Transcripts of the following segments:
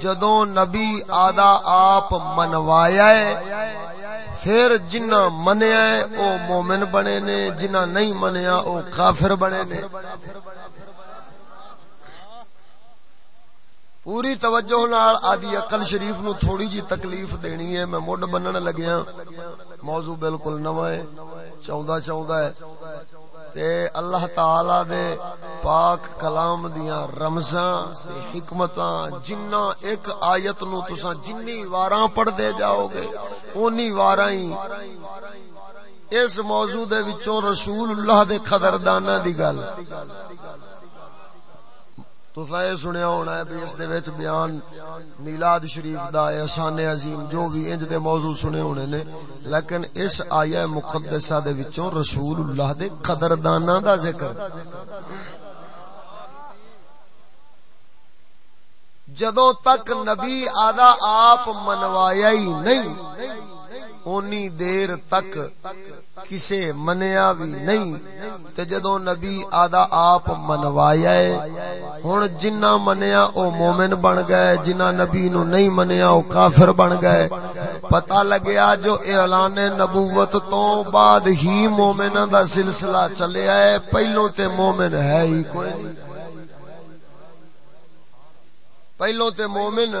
جدوں نبی آدھا آپ منوایا ہے، پھر جنہ منیا ہے او مومن بنے نے، جنہ نہیں منیا او کافر بنے نے۔ پوری توجہ نال آدی عقل شریف نو تھوڑی جی تکلیف دینی ہے، میں مڈ بنن لگیا موضوع بالکل نواں ہے چاوندا چاوندا ہے۔ تے اللہ تعالی دے پاک کلام دیاں رمزاں تے حکمتاں جنہ ایک آیت نو تساں جنی واراں پڑھ دے جاؤ گے اونی واراں ہی اس موضوع دے وچوں رسول اللہ دے قدرداناں دی گل۔ تو یہ سنیا ہونا ہے بھی اس دے وچ بیان میلاد شریف دا احسان عظیم جو بھی انج دے موضوع سنے ہونے نے۔ لیکن اس آیہ مقدسہ دے وچوں رسول اللہ دے قدرداناں دا ذکر۔ جدوں تک نبی آدھا آپ منوایا ہی نہیں اونی دیر تک کسے منیا بھی نہیں تے جدو نبی آدھا آپ منوایا ہے ہن جنہ منیا او مومن بن گئے جنہ نبی نو نہیں منیا او کافر بن گئے پتہ لگیا جو اعلان نبوت تو بعد ہی مومناں دا سلسلہ چلیا ہے پہلو تے مومن ہے ہی کوئی نہیں پہلو تے مومن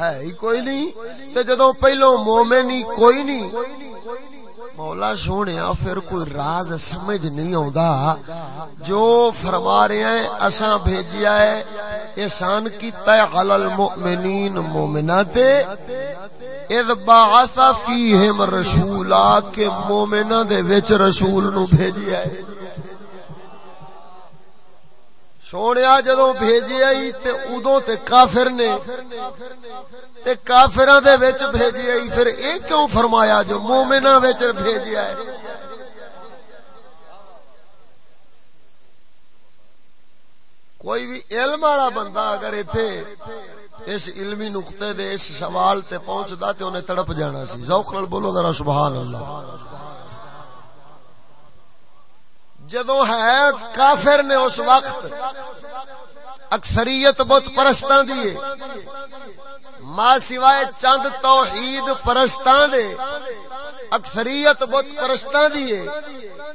ہے ہی کوئی نہیں، تے جدو پہلو مومن ہی کوئی نہیں۔ مولا سونے پھر کوئی راز سمجھ نہیں آتا جو فرما رہے ہیں، اساں بھیجیا ہے۔ احسان کیتا ہے علی المؤمنین مومنات اذ بعث فیہم رسولا، کہ مومنہ دے وچ رسول نو بھیجیا ہے۔ سونے جدو بھیجیا ہی تے ادو تے کافر نے تے کافراں دے وچ بھیجیا ہی پھر اے کیوں فرمایا جو مومناں وچ بھیجیا ہے؟ کوئی بھی علم والا بندہ اگر ایتھے اس علمی نقطے دے اس سوال تے پہنچدا تے انہیں تڑپ جانا سی۔ ذوق نال بولو ذرا سبحان اللہ۔ جدو ہے، کافر نے اس وقت اکثریت بت پرستان دیئے ما سوائے چند توحید پرستان دے، اکثریت بت پرستان دیئے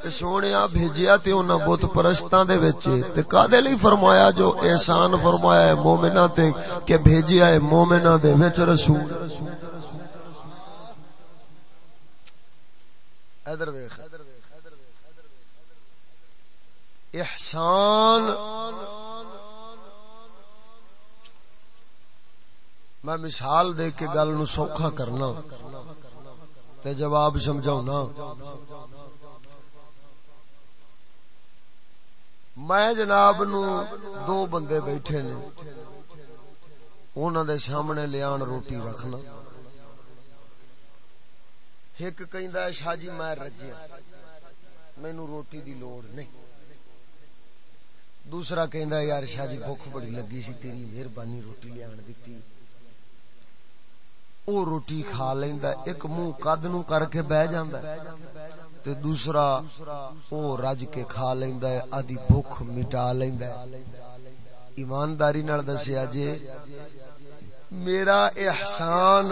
تے سونیا بھیجیا تے انہاں بت پرستان دے وچ تے کادے لئی فرمایا جو احسان فرمایا ہے مومنہ تے کہ بھیجیا ہے مومنہ دے وچ رسول۔ ادھر ویکھ۔ احسان۔ میں مثال دے کے گل نو سوکھا کرنا تے جواب سمجھاؤنا۔ میں جناب نو دو بندے بیٹھے نے، انہاں دے سامنے لیان روٹی رکھنا۔ ایک کہندا ہے، شاہ جی میں رجیا مینوں روٹی دی لوڑ نہیں۔ دوسرا کہندا یار شاہ جی بھوک بڑی لگی سی، تیری مہربانی روٹی لے آن دتی او روٹی کھا لیندا ایک منہ قد نو کر کے بہ جاندا تے دوسرا او رج کے کھا لیندا ہے ادی بھوک مٹا لیندا ہے۔ ایمانداری نال دسیا جے، میرا احسان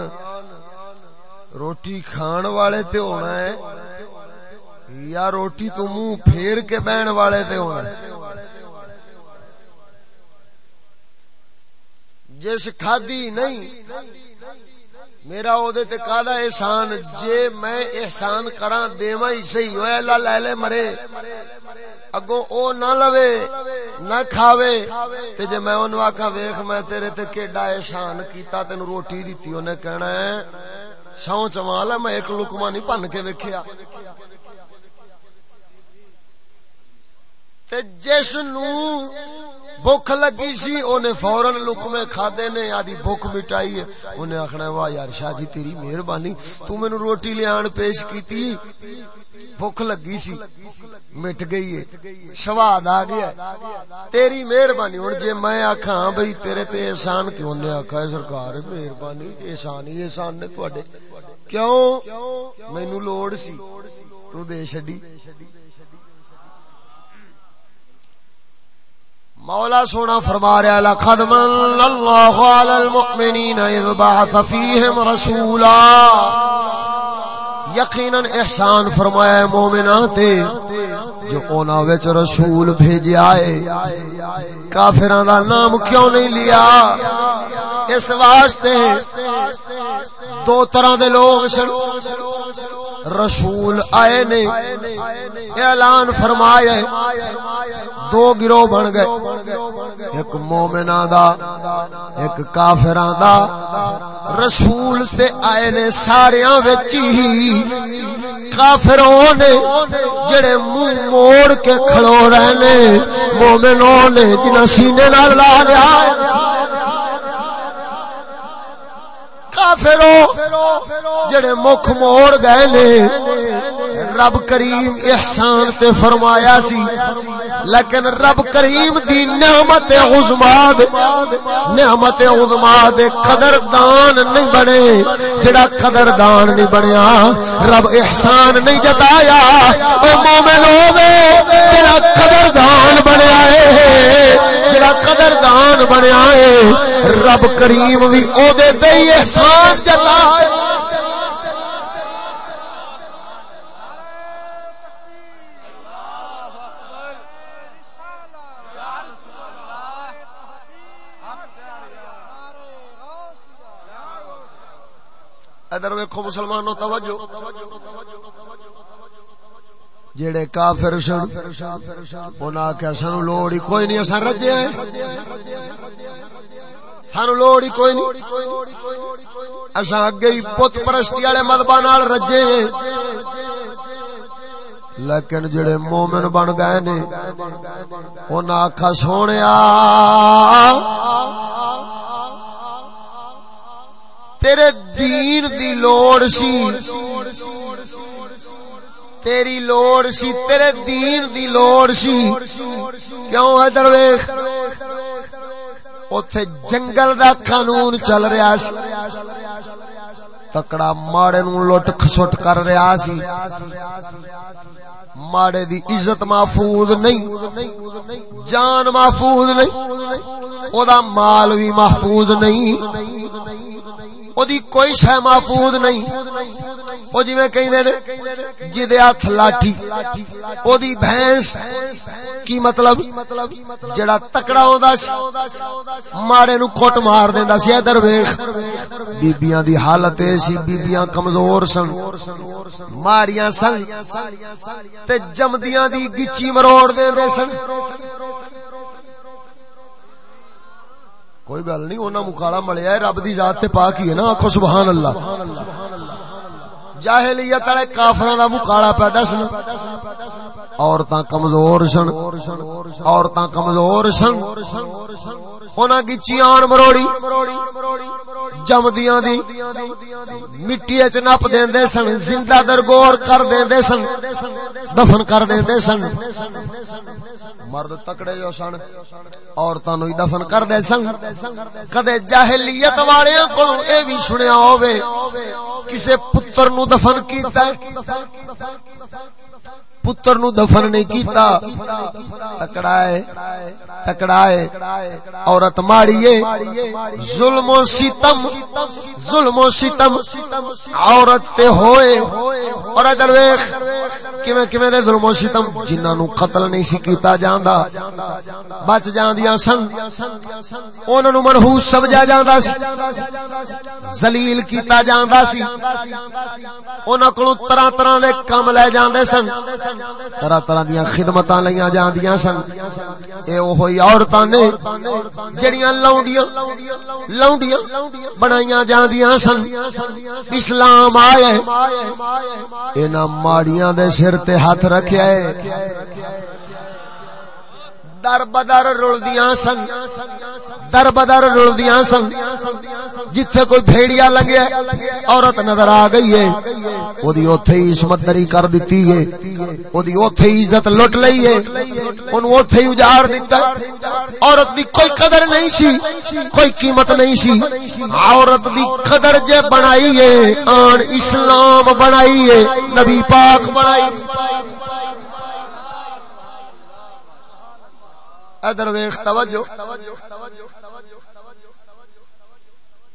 روٹی کھان والے تے ہونا ہے یا روٹی تو منہ پھیر کے بہن والے تے ہونا ہے؟ جس کھادی نہیں، میرا او دے تے کادا احسان، جے میں احسان کراں دیواں ہی صحیح ہوئے، اللہ لے لے مرے۔ اگوں او نہ لوے، نہ کھاوے۔ تے جے میں اونوں آکھاں، ویکھ میں تیرے تے کیڈا احسان کیتا تینو روٹی دتی، اونے کہنا ہے سو چوال میں ایک لقمہ نہیں پن کے ویکھیا۔ تے جس نو بھوک لگی سی، اونے فورن لقمے کھادے نے، آدھی بھوک مٹائی ہے۔ اونے آکھنا واہ یار شاہ جی تیری مہربانی۔ تو مینوں روٹی لیان پیش کیتی۔ بھوک لگی سی، مٹ گئی ہے۔ سواد آ گیا۔ تیری مہربانی۔ ہن جے میں آکھاں، بھئی تیرے تے احسان کیوں؟ نے آکھا ہے سرکار، مہربانی، احسان ہی احسان نے تواڈے۔ کیوں؟ مینوں لوڑ سی۔ تو دے چھڈی۔ مولا سونا فرما رہا لقد من اللہ علی المؤمنین اذ بعث فیہم رسولا. یقینا احسان فرمایا ہے مومنان تے جو اونا وچ رسول بھیجیا ہے کافران دا نام کیوں نہیں لیا؟ اس واسطے دو طرح دے لوگ سن، رسول آئے نے، اعلان فرمایا دو گروہ بن گئے۔ ایک مومنا دا، ایک کافران دا۔ رسول تے آئے نے ساریاں وچی کافروں نے جڑے منہ موڑ کے کھڑو رہنے مومنوں نے جنہ سینے نال لا گیا کافرو جڑے مکھ موڑ گئے نے۔ رب کریم احسان تے فرمایا سی، لیکن رب کریم دی نعمت عظماد نعمت عظماد قدردان نہیں بنے، جڑا قدردان نہیں بنیا، رب احسان نہیں جتایا، او مومن ہوے جڑا قدردان بنیا ہے، جڑا قدردان بنیا ہے، رب کریم بھی او دے تے احسان جتایا۔ ادھر ویکھو مسلمانوں، توجہ۔ جڑے کافر سن، انہاں کہ سانو لوڑ ہی کوئی نہیں، اساں رجے ہیں۔ سانو لوڑ ہی کوئی نہیں۔ اساں اگے ہی بت پرستی والے مذہباں نال رجے ہیں۔ لیکن جڑے مومن بن گئے نے، انہاں آکھا، سونیا! تیرے دین دی لوڑ سی۔ تیری لوڑ سی، تیرے دین دی لوڑ سی۔ کیوں ادھر ویکھ اوتھے جنگل دا قانون چل رہا سی۔ تکڑا ماڑے نو لٹ کھسٹ کر رہا سی۔ ماڑے دی عزت محفوظ نہیں، جان محفوظ نہیں، او دا مال بھی محفوظ نہیں۔ او دی کوئی شے محفوظ نہیں او جویں کہندے نے جدے ہاتھ لاٹھی او دی بھینس کی مطلب جڑا تکڑا ہوندا سی ماڑے نو کھٹ مار دیندا سی ادھر ویکھ بیبییاں دی حالت اے سی بیبییاں کمزور سن ماڑیاں سن تے جمدیاں دی گچی مروڑ دیندے سن کوئی گل نہیں انہاں مکالا ملیا ہے، رب دی ذات تے پاک ہی ہے نا آکھو سبحان اللہ۔ جاہلیت والے کافراں دا مکالا پیدا سن۔ عورتاں کمزور سن، عورتاں کمزور سن۔ انہاں گچی آن مروڑی جمدیاں دی مٹی وچ نپ دیندے سن، زندہ درگور کر دیندے سن، دفن کر دیندے سن۔ مرد تکڑے جو سن، عورتاں نو دفن کر دے سن۔ کدے جاہلیت والیاں کولو اے وی سنیا ہووے، کسے پتر نو دفن کیتا ہے۔ پتر نو دفن نہیں کیتا تکڑا ہے تکڑا ہے عورت ماڑی ہے ظلم و ستم ظلم و ستم عورت تے ہوئے اور ادھر ویکھ کیویں کیویں دے ظلم و ستم جنہاں نو قتل نہیں سی کیتا جاندا بچ جاندیاں سن انہاں نو منحوس سمجھا جاندا سی ذلیل کیتا جاندا سی انہاں کولوں طرح طرح دے کام لے جاندے سن طرح طرح دیا خدمت لیا جاندیاں سن۔ اے اوہی عورتاں نے جڑیاں لاؤنڈیا لاونڈیاں بنائیاں جاندیاں سن۔ اسلام آئے انہاں ماڑیاں دے سر تے ہاتھ رکھیا ہے۔ در بدر رلدیاں سن، در بدر رلدیاں سن، جتھے کوئی بھیڑیا لگیا عورت نظر آ گئی ہے او دی اوتھے ہی عصمت دری کر دتی ہے او دی اوتھے ہی عزت لٹ لئی ہے، اونوں اوتھے ہی اجاڑ دتا عورت دی کوئی قدر نہیں سی، کوئی قیمت نہیں سی۔ عورت دی قدر جے بنائی ہے، آن اسلام بنائی ہے، نبی پاک بنائی۔ ادھر ویخ توجہ۔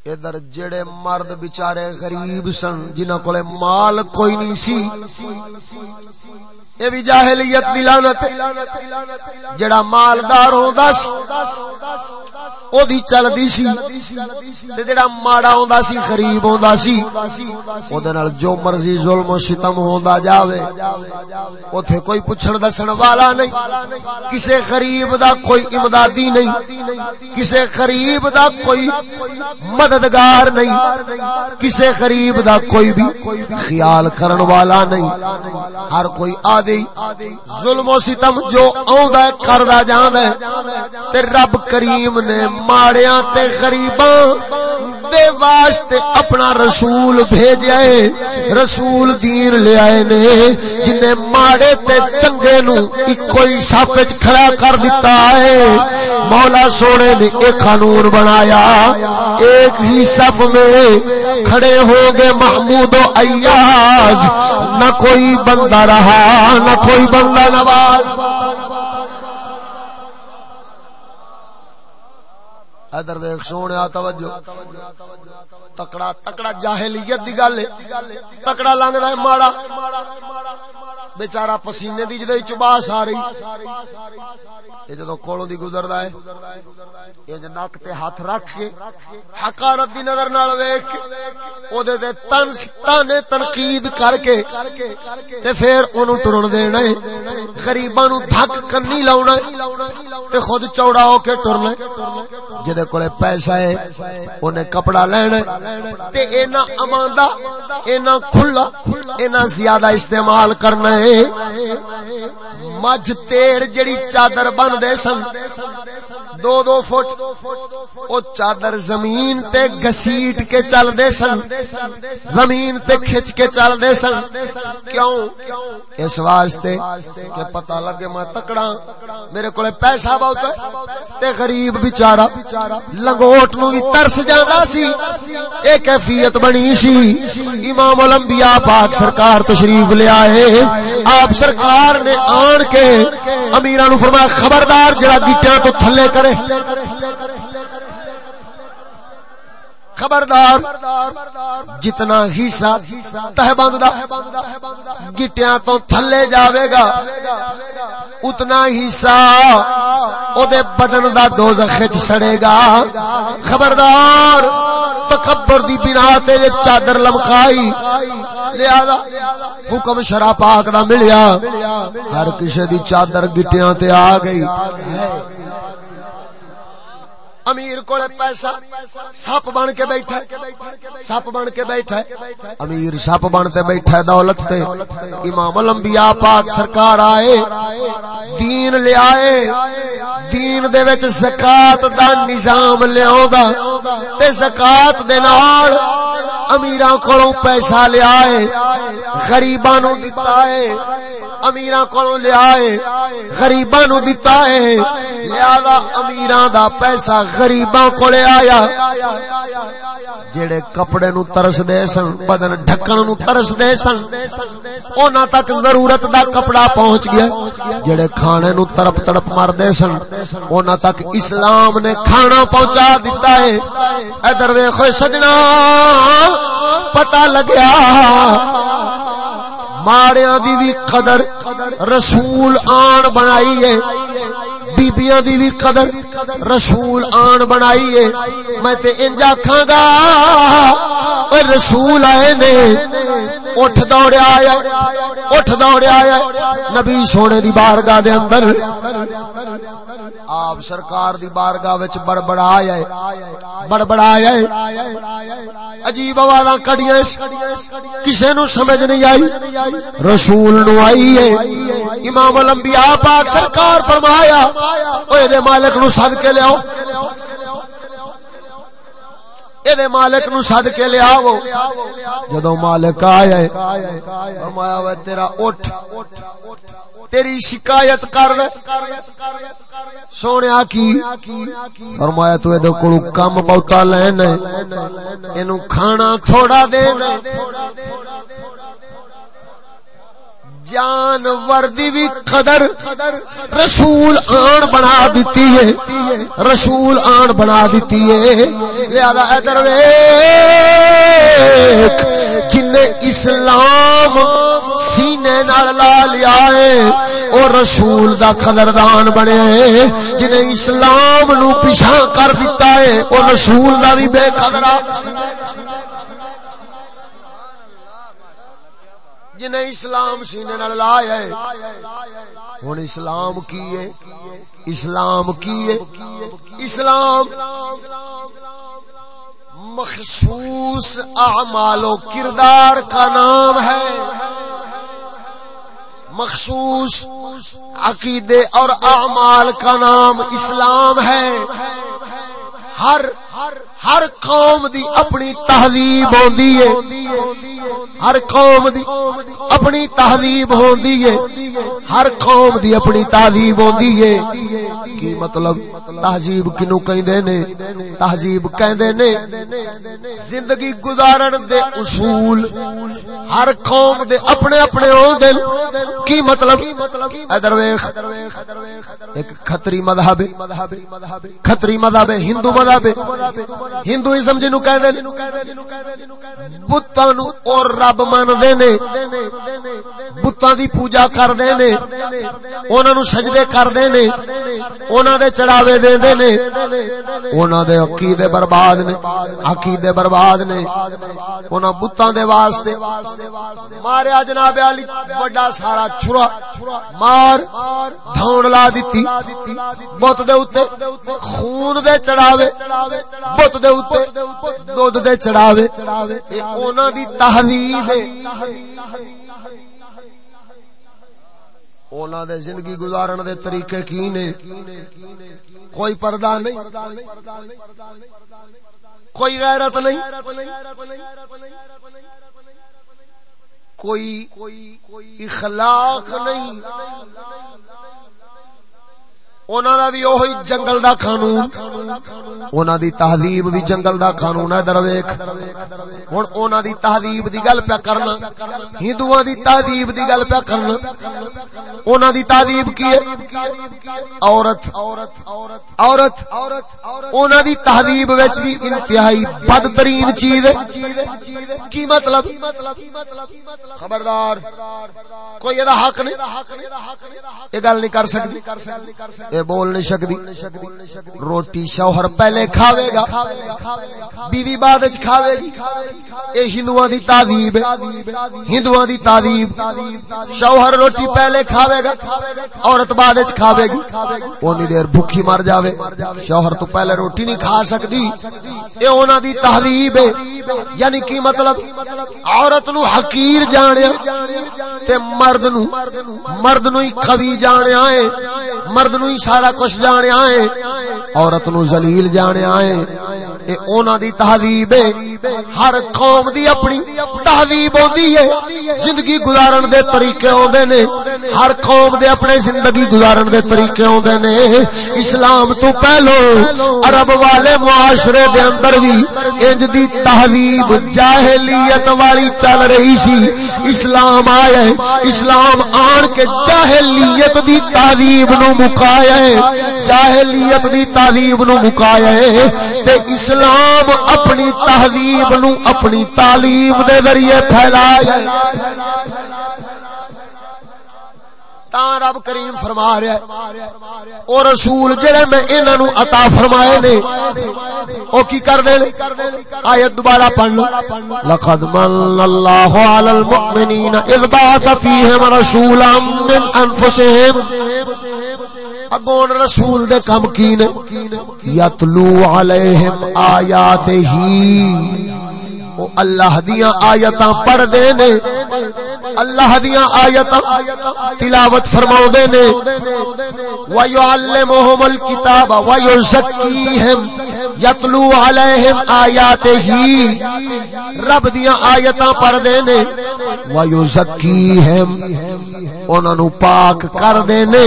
ادھر جڑے مرد بچارے غریب سن جنہ کو مال کوئی نہیں سی۔ یہ بھی جاہلیت دی لعنت جڑا مالدار ہوندا سی، او دی چلدی سی۔ تے جڑا ماڑا ہوندا سی، غریب ہوندا سی، او دے نال جو مرضی ظلم و ستم ہوندا جاوے، اوتھے کوئی پوچھن دسن والا نہیں۔ کسے غریب دا کوئی امدادی نہیں۔ کسے غریب دا کوئی مد مددگار نہیں، کسے غریب دا کوئی بھی خیال کرن والا نہیں۔ ہر کوئی آدی ظلم و ستم جو آندا ہے، کردا جاندا ہے۔ تے رب کریم نے ماڑیاں تے غریباں دے واسطے اپنا رسول بھیجیا ہے رسول دین لے آئے نے جن ماڑے تے چنگے نو کوئی صف وچ کھڑا کر دیتا ہے۔ مولا سونے نے ایک قانون بنایا، ایک ہی صف میں کھڑے ہو گے محمود و ایاز۔ نہ کوئی بندہ رہا، نہ کوئی بندہ نواز۔ ادھر ویخ سونے توجہ۔ تکڑا تکڑا جاہلیت دی گل تکڑا لنگدا ہے ماڑا۔ بیچارہ پسینے دی جدے چباس آ رہی اے جدوں کولوں دی گزردا ہے۔ اے ج نک تے ہاتھ رکھ کے حقارت دی نظر نال ویکھ او دے تے تن تانے تنقید کر کے تے پھر اونوں ٹرن دینا ہے۔ غریباں نو دھک کنی لاونا تے خود چوڑا ہو کے ٹرنا جدے کولے پیسہ ہے، اونے کپڑا لینا تے اینا اماندا، اینا کھلا، اینا زیادہ استعمال کرنا ہے۔ مجھ تیڑ جڑی چادر بن دے سن دو دو فٹ۔ او چادر زمین تے گسیٹ کے چل دے سن۔ زمین تے کھچ کے چل دے سن۔ کیوں؟ اس واسطے کہ پتہ لگے میں تکڑا۔ میرے کولے پیسہ بہت ہے تے غریب بیچارہ لنگوٹ نو بھی ترس جاندا سی۔ اے کیفیت بنی سی۔ امام الانبیاء پاک سرکار تشریف لے آئے۔ آپ سرکار نے آن کے امیران فرمایا، خبردار، جڑا گٹیاں تو تھلے کرے۔ کرے خبردار، جتنا حصہ تہ بند گٹیاں تو تھلے جاوے گا، اتنا حصہ او دے بدن دا دوزخ وچ سڑے گا۔ خبردار، تکبر دی بنا تے چادر لمکائی، لہذا حکم شرع پاک دا ملیا۔ ہر کسے دی چادر گٹیاں تے آ گئی۔ امیر کو پیسہ، سپ بن کے بیٹھا سپ بن کے بیٹھا امیر سپ بن تے بیٹھا دولت تے۔ امام الانبیاء پاک سرکار آئے، دین لے آئے۔ دین دے وچ زکات دا نظام لے آوندا۔ تے زکات دے نال امیراں کولوں پیسہ لیا ہے غریباں نو دتا ہے، امیراں کولوں لیا ہے غریباں نو دتا ہے۔ لہذا امیراں دا پیسہ غریباں کولے آیا۔ جڑے کپڑے نو ترس دے سن، بدن ڈھکن نو ترس دے سن، اونا تک ضرورت دا کپڑا پہنچ گیا۔ جڑے کھانے نو تڑپ تڑپ مر دے سن، اونا تک اسلام نے کھانا پہنچا دیتا ہے۔ ادھر ویکھو سجنا، پتہ لگیا، ماڑیاں دی بھی قدر رسول آن بنائی ہے۔ بیبیاں دی بھی قدر رسول آن بنائی ہے۔ میں تے انج آکھاں گا اے رسول آئے نے، اٹھ دوڑیا آیا اٹھ دوڑیا آیا نبی سونے دی بارگاہ دے اندر، آپ سرکار دی بارگاہ وچ بڑبڑا آیا ہے بڑبڑا آیا ہے۔ عجیب آوازاں کڈیاں کسے نو سمجھ نہیں آئی۔ رسول نو آئی ہے۔ امام الانبیاء پاک سرکار فرمایا اوے دے مالک نو سد کے لیاؤ دے مالک نو سد کے لیا وہ جدو مالک آیا فرمایا وہ تیرا اٹھ۔ تیری شکایت کر سونے کی؟ فرمایا، تو دے کولو کم بہتا لینا اینو کھانا تھوڑا دینا جانور دی بھی قدر رسول آن بنا دیتی ہے، رسول آن بنا دیتی ہے۔ لہذا ادھر جن اسلام سینے نال لا لیا ہے او رسول دا قدردان بنے جن اسلام نو پیچھا کر دیتا ہے او رسول دا بھی بے قدرہ۔ جنہیں اسلام سینے نال لایا ہے۔ ہن اسلام کی ہے؟ اسلام کی ہے؟ اسلام مخصوص اعمال و کردار کا نام ہے۔ مخصوص عقیدے اور اعمال کا نام اسلام ہے۔ ہر ہر قوم دی اپنی تہذیب ہوندی ہے۔ ہر قوم دی اپنی تہذیب ہوندی ہے۔ ہر قوم دی اپنی تہذیب ہوندی ہے۔ کی مطلب؟ تہذیب کینو کہندے نے؟ تہذیب کہندے نے؟ زندگی گزارن دے اصول ہر قوم دے اپنے اپنے ہوندے کی مطلب؟ ادھر ویکھ ایک کھتری مذہب کھتری مذہب ہندو مذہب ہندوئزم جنو کہندے نے بتاں نو اور رب مندے نے، بتاں دی پوجا کردے نے، انہاں نو سجدے کردے نے، انہاں دے چڑھاوے دیندے نے، انہاں دے عقیدے برباد نے، عقیدے برباد نے، انہاں بتاں دے واسطے ماریا جناب علی بڑا سارا چھرا مار، دھون لا دتی بت دے اوتے خون دے چڑھاوے، بت دے اوتے دودھ دے چڑھاوے انہاں دی تہذیب اونا دے زندگی گزارن دے طریقے کی نے کوئی پردہ نہیں کوئی غیرت نہیں کوئی اخلاق نہیں اونا دا بھی اوہی جنگل دا قانون اونا دی تہذیب بھی جنگل دا قانون ہے درویک ہن اونا دی تہذیب دی گل پہ کرنا ہندوؤں دی تہذیب دی گل پہ کرنا اونا دی تہذیب کی ہے عورت عورت اونا دی تہذیب وچ بھی انتہائی بدترین چیز ہے کی مطلب خبردار کوئی یہ حق نہیں یہ گل نہیں کر سکتی یہ بول نہیں سکتی روٹی شوہر پہلے کھاوے گا، بیوی بعد کھاوے گی۔ اے ہندوؤں دی تعذیب ہندوؤں دی تعذیب شوہر روٹی پہلے کھاوے گا، عورت بعد کھاوے گی۔ اونی دیر بھوکی مر جاوے۔ شوہر تو پہلے روٹی نہیں کھا سکتی اے انہاں دی تعذیب ہے۔ یعنی کی مطلب؟ عورت نو حقیر جانیا، تے مرد نو مرد نو ہی خوی جانیا ہے۔ مرد نو ہی سارا کچھ جانیا ہے عورت نو ذلیل جانیا ہے اے اونا دی تہذیب ہے۔ ہر قوم دی اپنی تہذیب ہوندی ہے۔ زندگی گزارن دے طریقے ہوندے نے۔ ہر قوم دے اپنے زندگی گزارن دے طریقے ہوندے نے۔ اسلام تو پہلو عرب والے معاشرے دے اندر بھی انج دی تہذیب جاہلیت والی چل رہی سی۔ اسلام آیا ہے۔ اسلام آن کے جاہلیت دی تہذیب نو مکایا ہے، جاہلیت دی تہذیب نو مکایا ہے تے اسلام اپنی تہذیب نو اپنی تعلیم دے ذریعے پھیلایا تا رب کریم فرما رہا ہے، او رسول جڑے میں انہاں نو عطا فرمائے نے، او کی کر دے ایت دوبارہ پڑھ لو۔ لقد من اللہ علی المؤمنین اذ بعث فیہم رسولا من انفسہم اگون رسول دے کم کی نے یتلو علیہم آیات ہی اللہ دیاں آیتاں پڑھ دے نے، اللہ دیاں آیتاں تلاوت فرماؤ دے نے۔ وَيُعَلِّمُهُمُ الْكِتَابَ وَيُزَكِّيهِمْ یتلو علیہم آیات ہی رب دیاں آیتاں پڑھ دے نے. وَيُزَكِّيهِمْ انہاں نو پاک کر دے نے.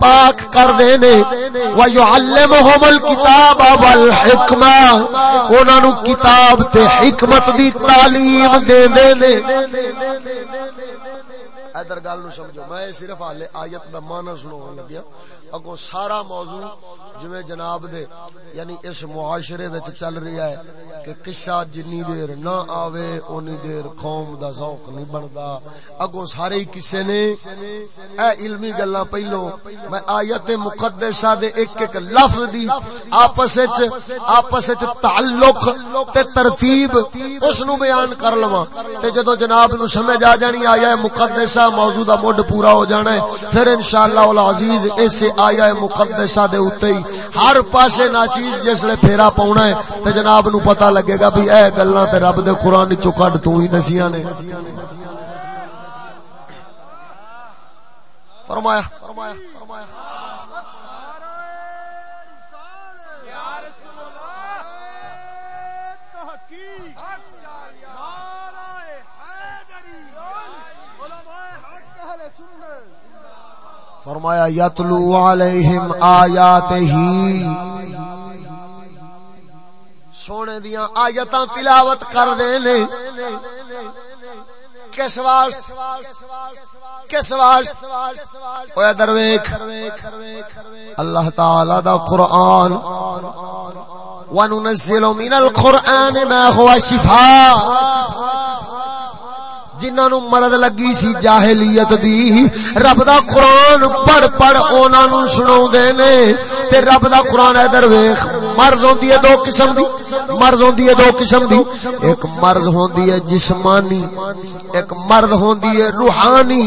پاک کر دے نے. وَيُعَلِّمُهُمُ الْكِتَابَ وَالْحِكْمَةَ انہاں نو کتاب تے حکمت دی تعلیم دے دے نے. ادھر گل نو سمجھو. میں صرف آیت دا معنی سنو لگیا. اگو سارا موضوع جویں جناب دے یعنی اس معاشرے وچ چل رہا ہے کہ قصہ جنی دیر نہ آوے، اونی دیر قوم دا ذوق نہیں بندا۔ اگو سارے ہی قصے نے اے علمی گلاں پہلو، میں آیت مقدسہ دے ایک ایک لفظ دی آپس وچ آپس وچ تعلق تے ترتیب اس نو بیان کر لواں۔ تے جدوں جناب نو سمجھ آ جانی، آیا مقدسہ موضوع دا مڈ پورا ہو جانا ہے، پھر انشاءاللہ العزیز اس سے آیا مقدسہ دے اتے ہی۔ ہر پاسے نا چیز جس لے پھیرا پاؤنا ہے، تے جناب نو پتہ لگے گا بھی اے گلاں تے رب دے قرآن وچوں کڈ تو ہی دسیاں نے۔ فرمایا فرمایا۔ فرمایا، یتلو علیہم آیات ہی سونے دیاں آیتاں تلاوت کر دے نے. کس واسط کس واسط اوے درویش، اللہ تعالی دا قرآن. وننزل من القرآن ما هو شفاء. جنہاں نو مرض لگی سی جاہلیت دی، رب دا قرآن پڑھ پڑھ اونا نو سنو دے نے۔ تے رب دا قرآن ہے درویخ مرض ہوندی ہے دو قسم دی۔ مرض ہوندی ہے دو قسم دی۔ ایک مرض ہوندی ہے جسمانی، ایک مرض ہوندی ہے روحانی۔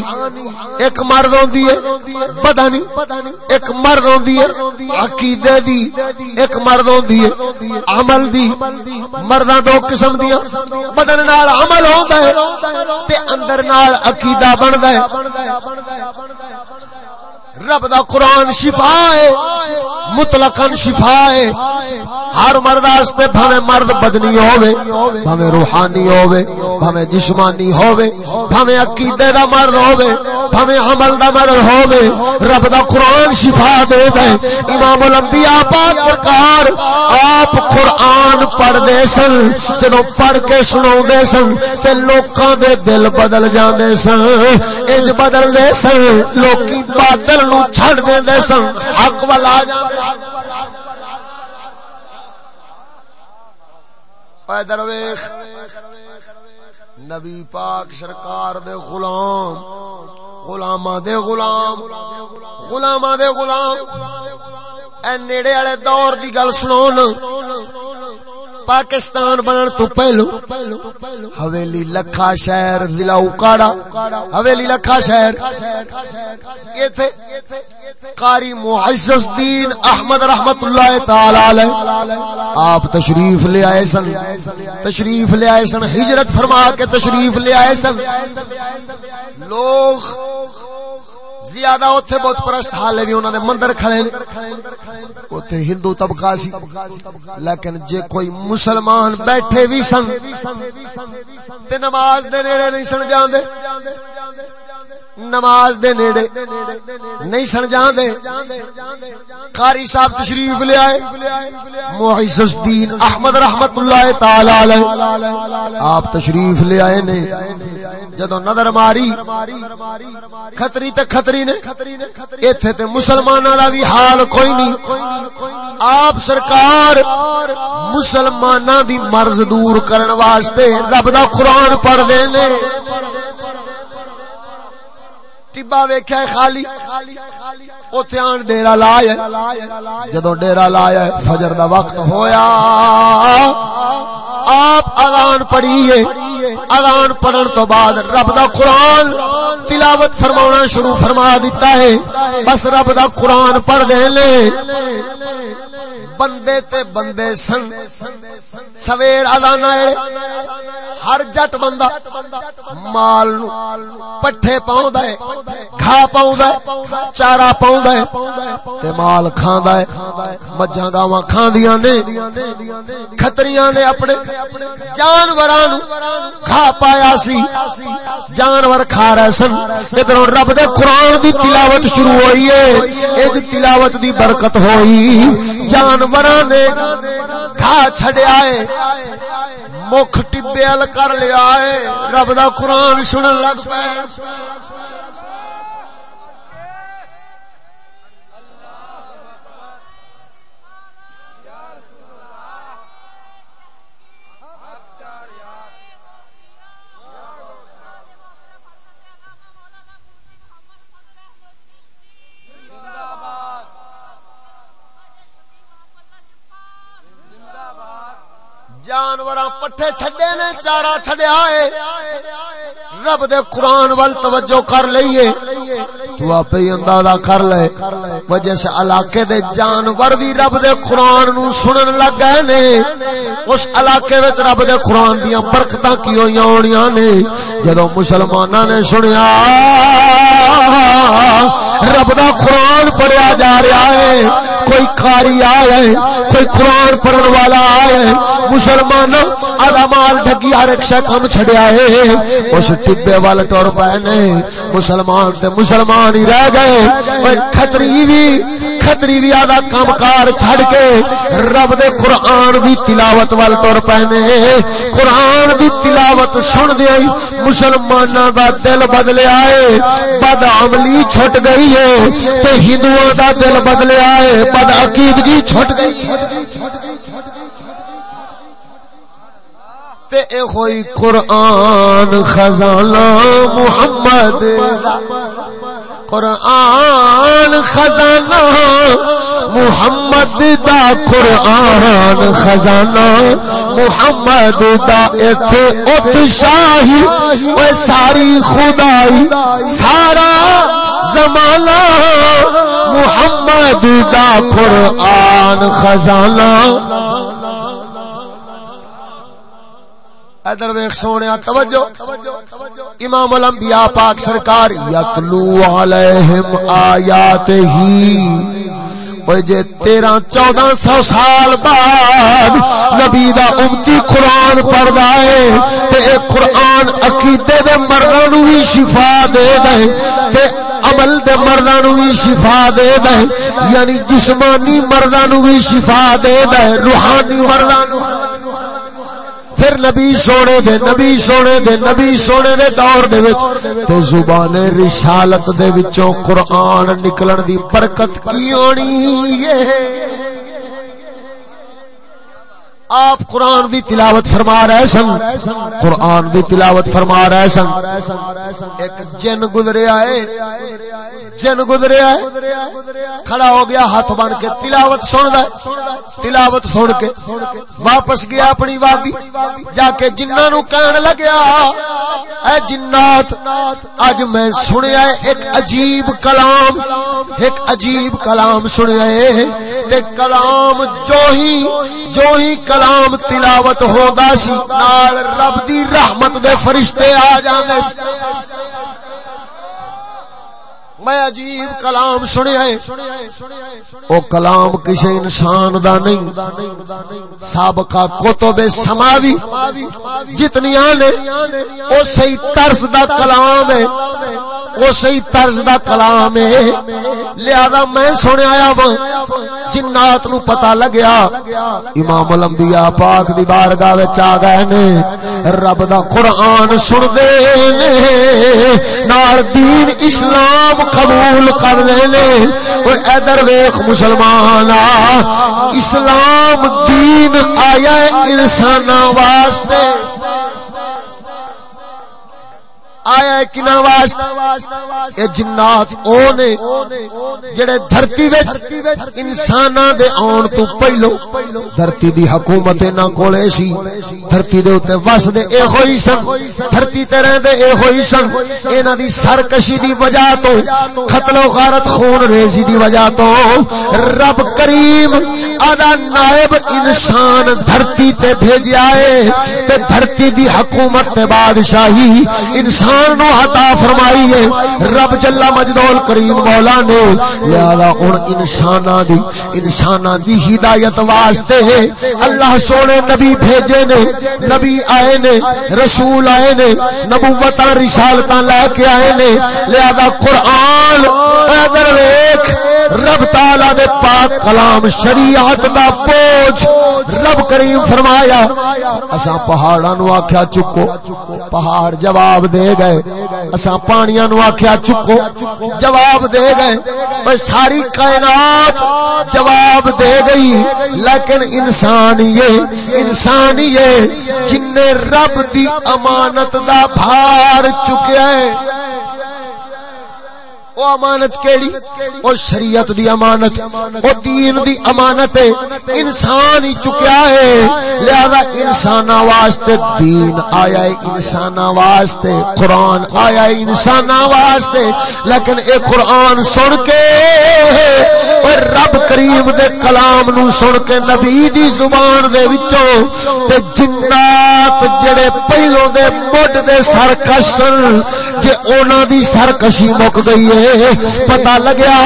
ایک مرض ہوندی ہے بدنی۔ ایک مرض ہوندی ہے عقیدے دی۔ ایک مرض ہوندی ہے عمل دی۔ مرداں دو قسم دیاں۔ بدن نال عمل ہوندا ہے۔ تے اندر نال عقیدہ بندا ہے۔ رب دا قرآن شفا ہے۔ مطلقاً شفا ہے۔ ہر مرد واسطے بھویں مرد بدنی ہوے بھویں روحانی ہوے بھویں جسمانی ہوے بھویں عقیدے دا مرد ہوے بھویں عمل دا مرد ہوے رب دا قرآن شفا دے دے۔ امام الانبیاء پاک سرکار آپ قرآن پڑھ دے سن جدوں پڑھ کے سنو دے سن، تے لوکاں دے دل بدل جاندے سن۔ انج بدل دے سن، لوکی بادل نو چھڑ دے سن، حق والا جاندے اے درویش، نبی پاک سرکار دے غلام، غلاماں دے غلام، غلاماں دے غلام، اے نیڑے والے دور دی گل سنون پاکستان بنن تو پہلو، حویلی لکھا شہر، ضلع اکاڑا حویلی لکھا شہر ایتھے قاری معزز دین احمد رحمت اللہ تعالی علیہ۔ آپ تشریف لے آئے سن، تشریف لے آئے سن، ہجرت فرما کے تشریف لے آئے سن۔ لوگ زیادہ اوتھے بہت پرست حالے بھی انہاں دے مندر کھڑے اوتھے ہندو طبقہ سی۔ لیکن جے کوئی مسلمان بیٹھے بھی سن، تے نماز دے نیڑے نہیں سن جاندے۔ نماز دے نیڑے۔ نہیں سن جاندے۔ قاری صاحب تشریف لے آئے۔ معزز الدین احمد رحمت اللہ تعالی علیہ۔ آپ تشریف لے آئے نے۔ جدو نظر ماری خطری تے خطری نے۔ ایتھے تے مسلماناں دا بھی حال کوئی نہیں۔ آپ سرکار مسلماناں دی مرض دور کرن واسطے رب دا قرآن پڑھ دے نے۔ ٹبا ویکھیا خالی، اوتھے آن ڈیرا لایا جدوں ڈیرا لایا فجر دا وقت ہویا۔ آپ اذان پڑھیے۔ اذان پڑھن تو بعد رب دا قرآن تلاوت فرمانا شروع فرما دیتا ہے۔ بس رب دا قرآن پڑھ دے لے۔ بندے تے بندے سن۔ سویر اذان ہر جٹ بندہ مال پٹھے پاؤں دے گھا پاؤں دے چارا پاؤں دے تے مال کھان دے مجھاں گاواں کھان دیاں نے، کھتریاں نے اپنے جانوران کھا پایا سی۔ جانور کھا رہے سن۔ ادھروں رب دے قرآن دی تلاوت شروع ہوئی ہے اے تلاوت دی برکت ہوئی۔ جانوراں دے کھا چھڈیا ہے۔ مکھ ٹبے ال کر لیا ہے۔ رب دا قرآن سنن لگ پے۔ جانور پٹھے چھڈے نے چارا چھڈیا ہے رب دے قرآن وال توجہ کر لئیے۔ تو آپ ہی اندازہ کر لے۔ وجہ سے علاقے دے جانور بھی رب دے قرآن نو سنن لگ گئے نے، اس علاقے وچ رب دے قرآن دیاں برکتاں کی ہویاں ہونیاں نے۔ جدوں مسلماناں نے سنیا رب دا قرآن پڑھیا جا رہا ہے۔ کوئی قاری ہے، کوئی قرآن پڑھن والا آئے مسلمان آدھا مال ڈگی ہر ایک کم چھڑیا ہے۔ اس ٹبے والے ٹور پے نے۔ مسلمان تے مسلمان ہی رہ گئے۔ کھتری بھی کھتری بھی آدھا کام کار چھڑ کے رب دے قرآن دی تلاوت وال ٹور پے قرآن دی تلاوت سن دیا مسلمانہ دا دل بدلے آئے۔ بد عملی چھٹ گئی ہے تے ہندوؤں دا دل بدلے آئے۔ بد عقیدگی چھٹ گئی چھٹ گئی۔ تے اے ہوئی قرآن خزانہ محمد۔ قرآن خزانہ، محمد دا قرآن خزانہ، محمد دا ایتھے ات شاہی، وہ ساری خدائی، سارا زمانہ، محمد دا قرآن خزانہ۔ ادھر ویکھ سونے توجہ۔ امام الانبیاء پاک سرکار، یتلو علیہم آیات ہی جے تیرہ، چودہ سو سال بعد نبی دا امتی قرآن پڑھ دائے تے ایک قرآن عقیدے دے مردانو بھی شفا دے دے تے عمل دے مردانو بھی شفا دے دے یعنی جسمانی مردانو بھی شفا دے دے روحانی مردانو پھر نبی سونے دے، نبی سونے دے، نبی سونے دے دور دے وچ تے زبان رسالت دے وچوں قرآن نکلن دی برکت کی ہونی ہے؟ آپ قرآن دی تلاوت فرما رہے سن؟ قرآن دی تلاوت فرما رہے سن؟ ایک جن گزرے آئے، جن گزرے آئے، کھڑا ہو گیا، ہاتھ بن کے تلاوت سن دے تلاوت سن کے واپس گیا اپنی وادی، جا کے جنہ نو کہن لگیا، اے جنات اج میں سنیا ایک عجیب کلام، ایک عجیب کلام سنیا ہے کلام جو ہی جو ہی کلام کلام تلاوت ہوگا سی نال رب دی رحمت دے فرشتے آ جاندے میں عجیب کلام سنیا ہے۔ او کلام کسی انسان دا نہیں۔ سابقہ کتب سماوی۔ جتنی آنے، او صحیح طرز دا کلام ہے۔ او صحیح طرز دا کلام ہے۔ لہذا میں سنیا آیا وہ جنات نو پتا لگیا۔ امام الانبیاء پاک دی بارگاہ وچ آ گئے نے۔ رب دا قرآن سن دے نے۔ نال دین اسلام قبول کر لینے۔ اور ادھر ویخ مسلمان اسلام دین آیا انسان واسطے۔ آیا کنا واسطے اے جنات او نے جڑے دھرتی وچ انساناں دے آن تو پہلو دھرتی دی حکومت نہ کولے سی، دھرتی دے اوتے وس دے اے ہوئی سن، دھرتی تے رہندے اے ہوئی سن۔ انہاں دی سرکشی دی وجہ تو، قتل و غارت خون ریزی دی وجہ تو رب کریم ادا نائب انسان دھرتی تے بھیجیا اے تے دھرتی دی حکومت تے بادشاہی انسان انسان نو عطا فرمائی ہے رب جل مجدول کریم مولا نے لہذا ان انساناں دی انساناں دی ہدایت واسطے اللہ سونے نبی بھیجے نے، نبی آئے نے، رسول آئے نے نبوت رسالتاں لے کے آئے نے۔ لہذا قرآن ادھر ویکھ رب تعالی دے پاک کلام شریعت دا بوجھ۔ رب کریم فرمایا، اساں پہاڑاں نو آکھیا چکو، پہاڑ جواب دے گئے۔ گئے۔ اساں پانیاں نو آکھیا، چکو۔ جواب دے گئے۔ بس ساری کائنات جواب دے گئی۔ لیکن انسان یہ انسان یہ جن نے رب دی امانت دا بھار چکیا ہے او امانت کیڑی؟ او شریعت دی امانت، او دین دی امانت ہے۔ انسان ہی چکیا ہے۔ لہذا انسان واسطے دین آیا ہے انسان واسطے قرآن آیا ہے انسان واسطے۔ لیکن اے قرآن سن کے، اے رب کریم دے کلام نو سن کے نبی دی زبان دے وچوں تے جنات جڑے پہلوں دے مڈ دے سرکشن جے اونا دی سرکشی مک گئی ہے۔ پتا لگیا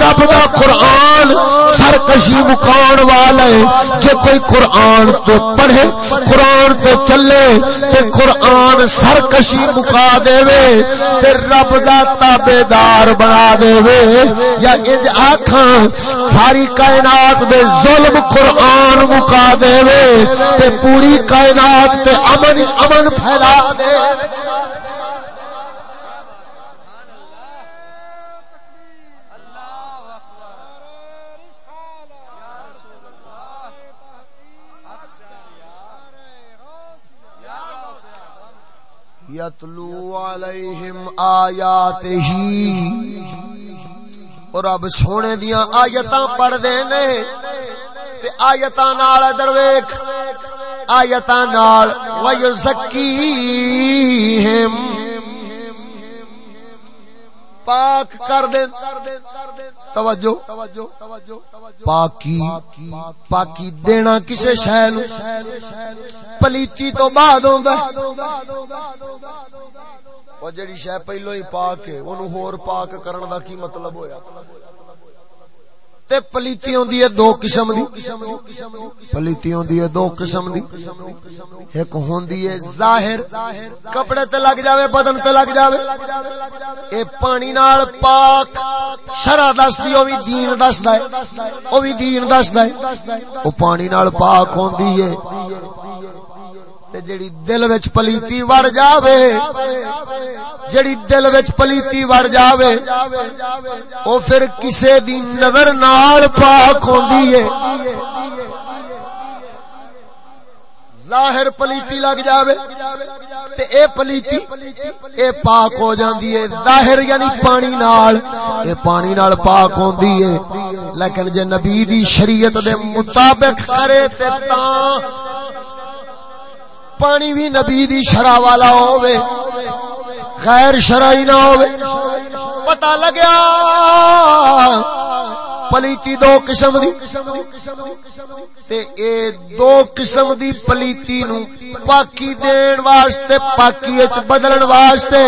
رب دا قرآن سرکشی مکان والا ہے۔ جو کوئی قرآن تو پڑھے، قرآن تو چلے، تے قرآن سرکشی مکا دے وے تے رب دا تابے دار بنا دے وے یا انج آکھاں، ساری کائنات دے ظلم قرآن مکا دے وے تے پوری کائنات تے امن امن پھیلا دے۔ یتلو علیہم آیات ہی اور اب سونے دیاں آیتاں پڑھ دے نے۔ تے آیتاں نال درویکھ آیتاں نال ویزکیہم پاک کر دیں توجہ۔ پاکی پاکی دینا کسے شہ نو۔ پلیتی تو بعد ہوندا او جڑی شہ پہلو ہی پاک ہے اونوں ہور پاک کرن دا کی مطلب ہویا؟ تے پلیتی ہوندی ہے دو قسم دی۔ پلیتی ہوندی ہے دو قسم دی۔ ایک ہوندی ہے ظاہر، کپڑے تے لگ جاوے، بدن تے لگ جاوے۔ اے پانی نال پاک شرع دسدی او وی دین دسدا ہے۔ او وی دین دسدا ہے۔ او پانی نال پاک ہوندی ہے تے جڑی دل وچ پلیتی وڑ جاوے جڑی دل وچ پلیتی وڑ جاوے او پھر کسے دی نظر نال پاک ہوندی ہے ظاہر پلیتی لگ جاوے تے اے پلیتی اے پاک ہو جاندی ہے ظاہر یعنی پانی نال اے پانی نال پاک ہوندی ہے لیکن جے نبی دی شریعت دے مطابق کرے تے تاں پانی بھی نبی دی شرع والا ہووے، غیر شرعی نہ ہووے۔ پتہ لگیا؟ پلیتی دو قسم دی۔ تے اے دو قسم دی پلیتی نو پاکی دین واسطے، پاکی وچ بدلن واسطے۔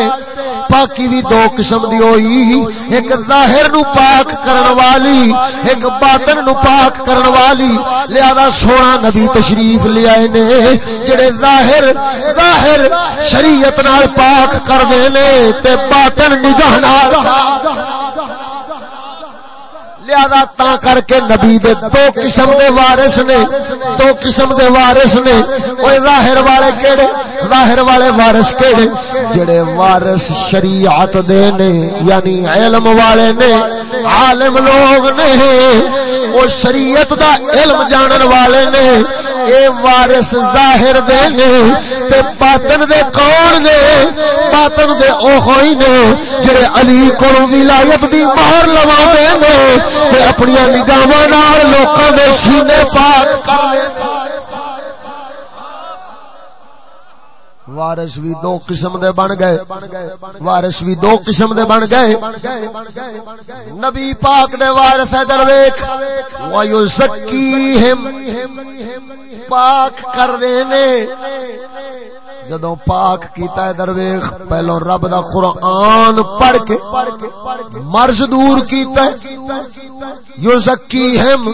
پاکی بھی دو قسم دی ہوئی۔ ایک ظاہر نو پاک کرن والی، ایک باطن نو پاک کرن والی۔ لہذا سونا نبی تشریف لے آئے نے، جڑے ظاہر ظاہر شریعت نال پاک کر دے نے، تے باطن نگاہ نال۔ لہذا تا کر کے نبی دے دو قسم دے وارث نے، دو قسم دے وارث نے۔ اوے ظاہر والے کیڑے؟ ظاہر والے وارث کیڑے؟ جڑے وارث شریعت دے نے یعنی علم والے نے، عالم لوگ نے، او شریعت دا علم جانن والے نے، اے وارث ظاہر دے نے، تے باطن دے کون نے، باطن دے او ہوئی نے، جڑے علی کو ولایت دی مہر لوا دے نے تے اپنی نگاہاں نال لوکاں دے سینے پاک کر لے وارث بھی دو قسم دے بن گئے۔ وارث بھی دو قسم دے بن گئے۔ نبی پاک دے وارث ہے درویش۔ وَيُزَكِّيهِمْ پاک کر دینے جدو پاک کیتا ہے درویش، پہلو رب دا قرآن پڑھ کے مرض دور کیتا ہے۔ یوزکیہم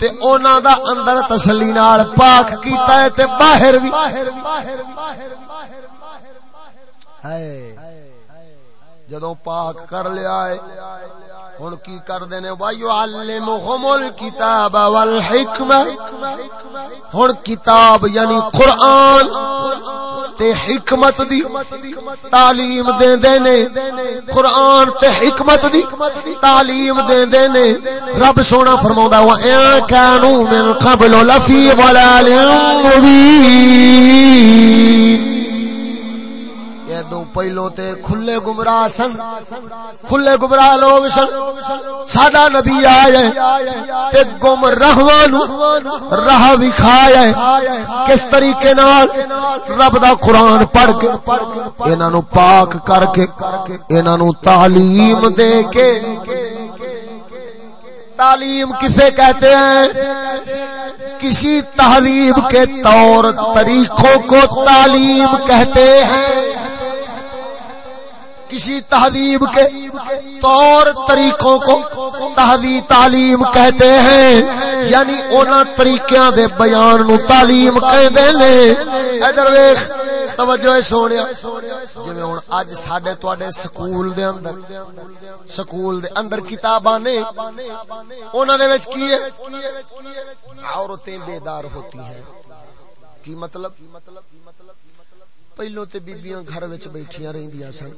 تے اونا دا اندر تسلی نال پاک کیتا ہے تے باہر بھی۔ جدو پاک کر لیا ہے ہن کی کر دینے وَيُعَلِّمُهُمُ الْكِتَابَ وَالْحِكْمَةِ۔ ہن کتاب یعنی قرآن تے حکمت دی تعلیم دے دے نے۔ قرآن تے حکمت دی تعلیم دے دے نے۔ رب سونا فرماوندا وا ان کانوا من قبل لفی ضلال مبین دو پہلو تے کھلے گمراہ سن۔ کھلے گمراہ لوگ سن۔ ساڈا نبی آیا ہے۔ تے گم گمراہاں نو راہ وکھایا کس طریقے نال؟ رب دا قرآن پڑھ کے، انہاں نو پاک کر کے، انہاں نو تعلیم دے کے۔ تعلیم کسے کہتے ہیں؟ کسی تہذیب کے طور طریقوں کو تعلیم کہتے ہیں۔ کسی تہذیب کے طور طریقوں کو تہذیب تعلیم کہتے ہیں یعنی اونا طریقیاں دے بیان نو تعلیم کہتے ہیں۔ ادھر ویخ توجہ سونیا، جویں ہن اج ساڈے تواڈے سکول دے اندر، سکول دے اندر کتاباں نے، انہاں دے وچ کی ہے؟ عورتیں بیدار ہوتی ہیں۔ کی مطلب؟ پہلو تے بیبیاں گھر وچ بیٹھیاں رہندیاں سن۔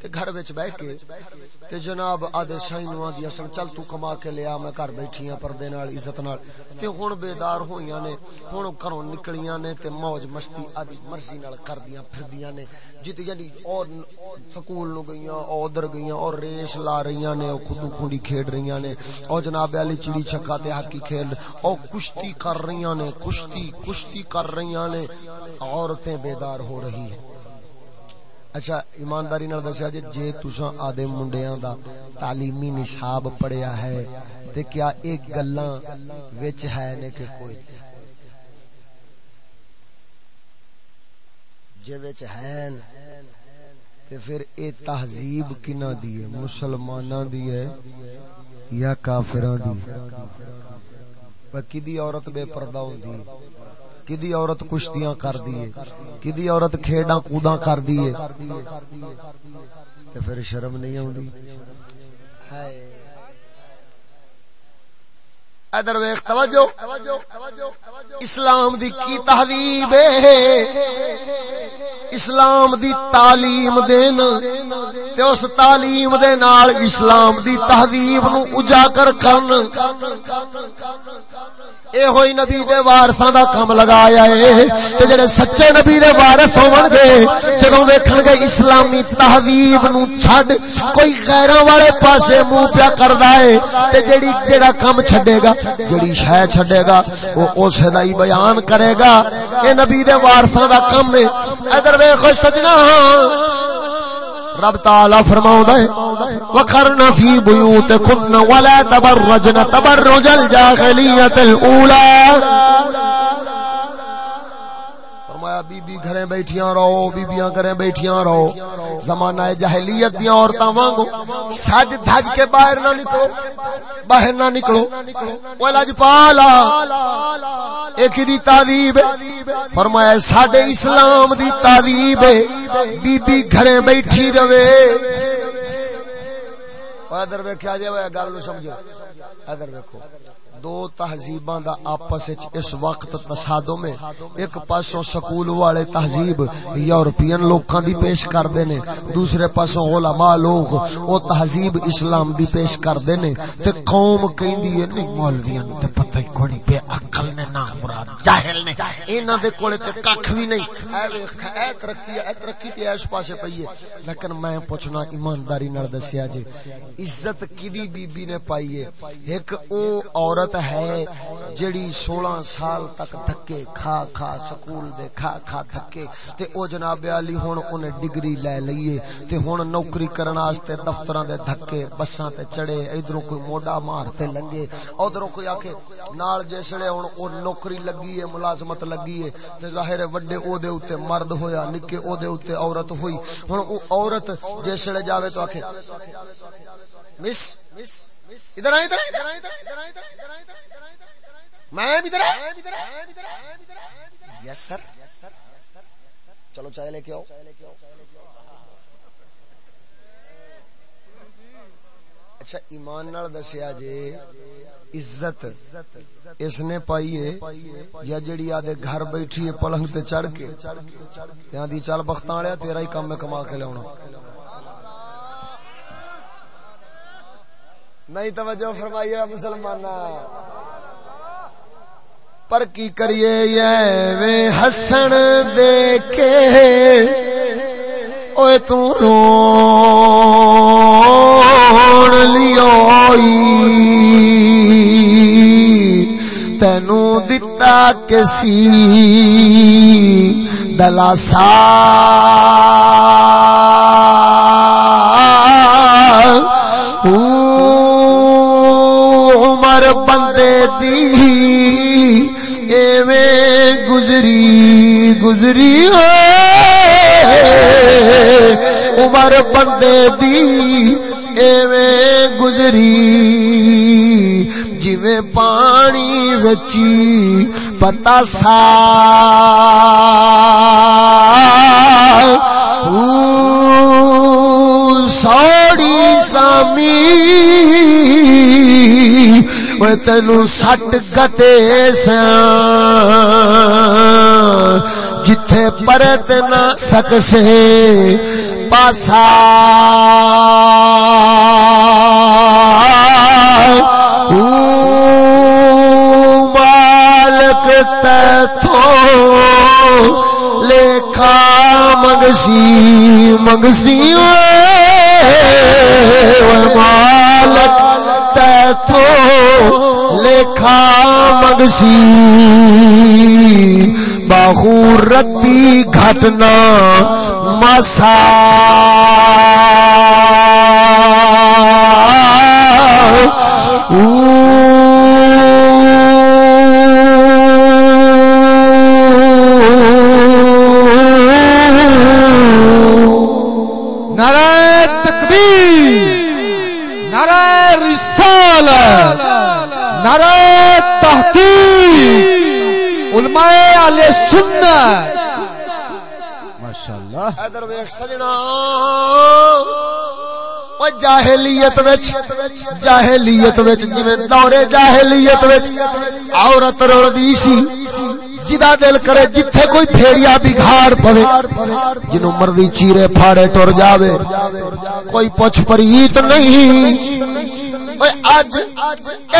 تے گھر وچ بیٹھ کے تے جناب آدے سائنواں دی اصل چل تو کما کے لیا میں گھر بیٹھیاں پردے نال، عزت نال۔ تے ہن بیدار ہویاں نے، ہن گھروں نکلیاں نے تے موج مستی آدی مرضی نال کردیاں پھردیاں نے۔ جت یعنی اور سکول نو گئیاں او ادھر گئیاں، اور ریس لا رہیاں نے او خودو کھونڈی کھیڈ رہیاں نے۔ او جناب علی چڑی چھکا تے ہاکی کھیل، او کشتی کر رہیاں نے، کشتی کشتی کر رہیاں نے۔ عورتیں بیدار ہو رہی ہیں۔ اچھا ایمانداری نال دسیا جی جے تساں آدے منڈیاں دا تعلیمی نصاب پڑھیا ہے تے کیا ایک گلاں وچ ہے نے کہ کوئی؟ جے وچ ہے تے پھر اے تہذیب کنا دی ہے؟ مسلماناں دی ہے یا کافراں دی بکی دی عورت بے پردہ ہوندی کدی عورت کشتیاں کر دیے کدی عورت کھیڈاں کوداں کر دیے تے پھر شرم نہیں آوندی۔ ادھر ویکھ، توجہ۔ اسلام دی کی تہذیب اسلام دی تعلیم دین، تے اس تعلیم دے نال اسلام دی تہذیب نو اجاگر کرن اے ہوئی نبی دے وارثاں دا کم لگایا اے تے جڑے سچے نبی دے وارث ہون گے جدوں ویکھن گے اسلامی تہذیب نو چھڈ کوئی غیراں والے پاسے منہ پیا کردا اے تے جڑی جڑا کم چھڈے گا جڑی شے چھڈے گا او اس دا ہی بیان کرے گا اے نبی دے وارثاں دا کم اے ادھر ویکھو سجنا رب تعالی فرماؤں دے وکرنا فی بیوت کن ولا تبرجن تبرج الجاہلیت الاولا بی بی گھریں بیٹھیاں رہو بی بیاں گھریں بیٹھیاں رہو۔ زمانہ جہلیت دیاں عورتاں وانگو سج دھج کے باہر نہ نکلو، باہر نہ نکلو۔ او لج ایک دی تعذیب فرمایا، ساڈے اسلام دی تعذیب بی بی گھریں بیٹھی رہے۔ ادھر ویکھیا جے گل نو سمجھو۔ ادھر ویکھو۔ دو تہذیباں دا آپس وچ اس وقت تصادم ہے۔ ایک پاسوں سکول والے تہذیب یورپین لوکاں دی پیش کردے نے، دوسرے پاسوں علماء لوگ او تہذیب اسلام دی پیش کردے نے۔ تے قوم کہندی ہے، نہیں مولویاں نوں تے پتہ ہی کوئی بے عقل نے نا مراد، جاہل نے۔ انہاں دے کولے تے ککھ وی نہیں۔ اے ویکھ، اے ترقی اے ترقی تے اس پاسے پئی ہے۔ لیکن میں پوچھنا ایمانداری نال دسیا جی عزت کدی بی بی نے پائی ہے؟ ایک او عورت عورت ہے جڑی سولہ سال تک دھکے کھا کھا سکول دے کھا کھا دھکے۔ تے او جناب علی ہن اونے ڈگری لے لئیے۔ تے ہن نوکری کرن واسطے دفتراں دے دھکے، بساں تے چڑھے، ادھروں کوئی موڈا مار تے لنگے۔ ادھروں کوئی آکھے، نال جسڑے ہن او نوکری لگی ہے، ملازمت لگی ہے۔ تے ظاہر ہے وڈے او دے اوتے مرد ہویا، نکے او دے اوتے عورت ہوئی۔ ہن او عورت جسڑے جاوے تو آکھے مس ادھر ادھر میں یس سر چلو چائے لے کے آؤ اچھا ایمان نال دسیا جے عزت اس نے پائی ہے یا جڑی آدھے گھر بیٹھی ہے پلنگ تے چڑھ کے یہاں دی چال بختان والیا تیرا ہی کام میں کما کے لیا نہیں توجہ فرمائیے مسلمان۔ پر کی کریے یہ ہسن دیکھے؟ اوے تو رو لیو تینو دتا کسی دلاسا۔ عمر بندے دی ایویں گزری گزری عمر بندے دی ایویں گزری۔ جویں پانی وچی پتا سا۔ سوڑی سامی تینو سٹ گتے سا جتھے پرت نہ سکسے پاسا۔ مالک تیتھو لیکھا منگسی منگسی مالک تیتھو لیکھا منگسی باہو رتی گھٹنا مسا۔ ادھر ویکھ سجنا۔ او جاہلیت وچ جاہلیت وچ، جویں دور جاہلیت وچ عورت رلدی سی، جدا دل کرے جتھے کوئی پھیڑیا بگھاڑ پوے، جنوں مرضی چیرے پھاڑے ٹر جاوے، کوئی پوچھ پریت نہیں۔ اج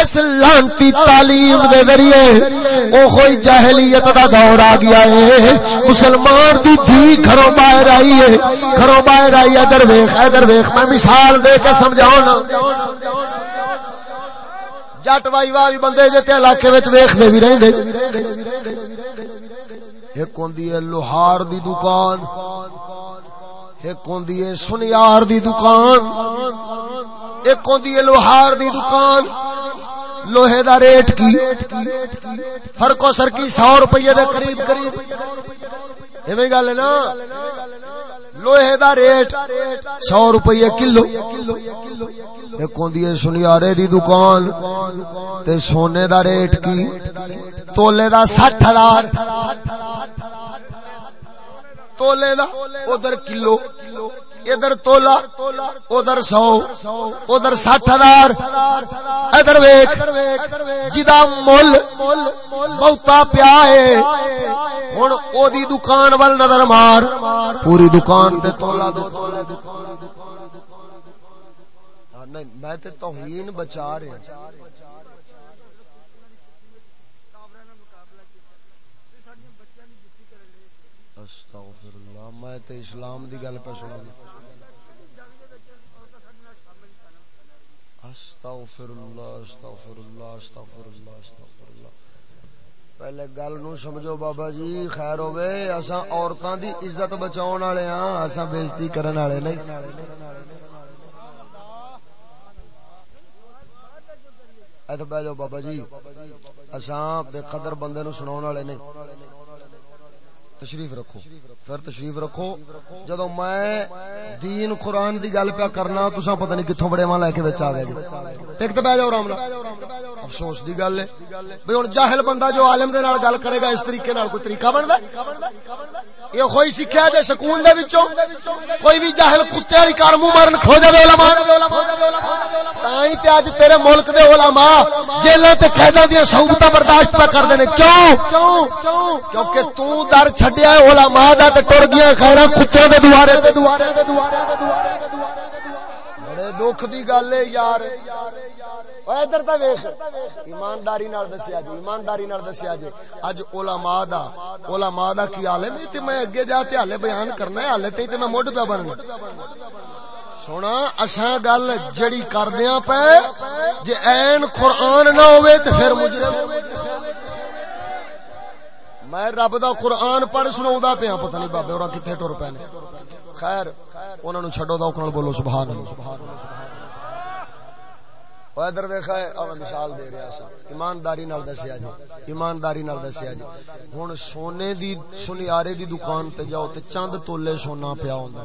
اس لانتی تعلیم دے ذریعے او کوئی جاہلیت دا دور آ گیا ہے مسلمان دی دھی گھروں باہر آئی ہے گھروں باہر آئی ادھر ویکھ ادھر ویکھ میں مثال دے کے سمجھاؤں نا جٹ وائی وائی بندے جے تے علاقے وچ ویکھدے وی رہندے ایک ہوندی ہے لوہار دی دکان ایک ہوندی ہے سنیار دی دکان ایک ہوندی ہے لوہار دی دکان، لوہے دا ریٹ کی۔ فرق سر کی سو روپیے دے قریب۔ قریب ایویں گل ہے نا؟ لوہے دا ریٹ سو روپیے کلو۔ ایک ہوندی ہے سنیارے دی دکان، تے سونے دا ریٹ کی۔ تولے دا سٹھ ہزار۔ تولے دا ادھر کلو۔ ادھر تولا، ادھر سو، ادھر سٹھ ہزار۔ ادھر ویک جدا مل، بہتا پیا ہے۔ ہوں او دی دکان وال نظر مار۔ پوری دکان تے تولا دے۔ میں تے توہین بچا رہا استغفر اللہ، میں تے اسلام دی گل پہ سنا استغفر اللہ استغفر اللہ استغفر اللہ استغفر اللہ۔ پہلے گل نو سمجھو بابا جی خیر ہوے اساں عورتاں دی عزت بچاون والے ہاں اساں بےزتی کرن والے نہیں۔ ایتھے بیٹھ جاؤ بابا جی۔ اساں بے قدر بندے نو سناون والے نہیں۔ تشریف رکھو۔ پھر تشریف رکھو۔ جدو میں دین قرآن دی گل پہ کرنا تسا پتہ نہیں کتھوں بڑے ماں لے کے بچ آ گئے جی۔ ٹک تے بہ جاؤ رام افسوس دی گل ہے۔ بھئی ہن جاہل بندہ جو عالم دے نال گل کرے گا، اس طریقے نال کوئی طریقہ بندا یہ کوئی سکھیا جے سکول دے وچوں۔ کوئی بھی جاہل کتے والی کار منہ مارن کھو جاوے علماء۔ تائیں تے اج تیرے ملک دے علماء جیلاں تے قیداں دی صحبتاں برداشت پہ کردے نے۔ کیوں؟ کیونکہ تو در چھڈیا ہے علماء دا تے ٹر گیا خیراں کتے دے دوارے تے۔ دوارے تے دوارے تے دوارے بڑے دکھ دی گل ہے یار۔ ادھر تا ویکھ ایمانداری نال دسیا جی ایمانداری نال دسیا جی اج علماء دا علماء دا کی حال ہے تے میں اگے جا کے حالے بیان کرنا ہے حالے تے میں مڈ پہ بننا سونا اساں گل جڑی کردیاں پے جے عین قرآن نہ ہوئے تے پھر مجرم میں رب دا قرآن پڑھ سناوندا پیا پتہ نہیں بابے اور کتنے ٹر پے خیر انہاں نو چھڈو دا اوکھل بولو سبحان اللہ سبحان اللہ ادھر ویکھا ہے او مثال دے رہا سا ایمانداری نال دسیا جی۔ ایمانداری نال دسیا جی۔ ہن سونے دی سنیارے دی دکان تے جاؤ تے چند تولے سونا پیا ہوندا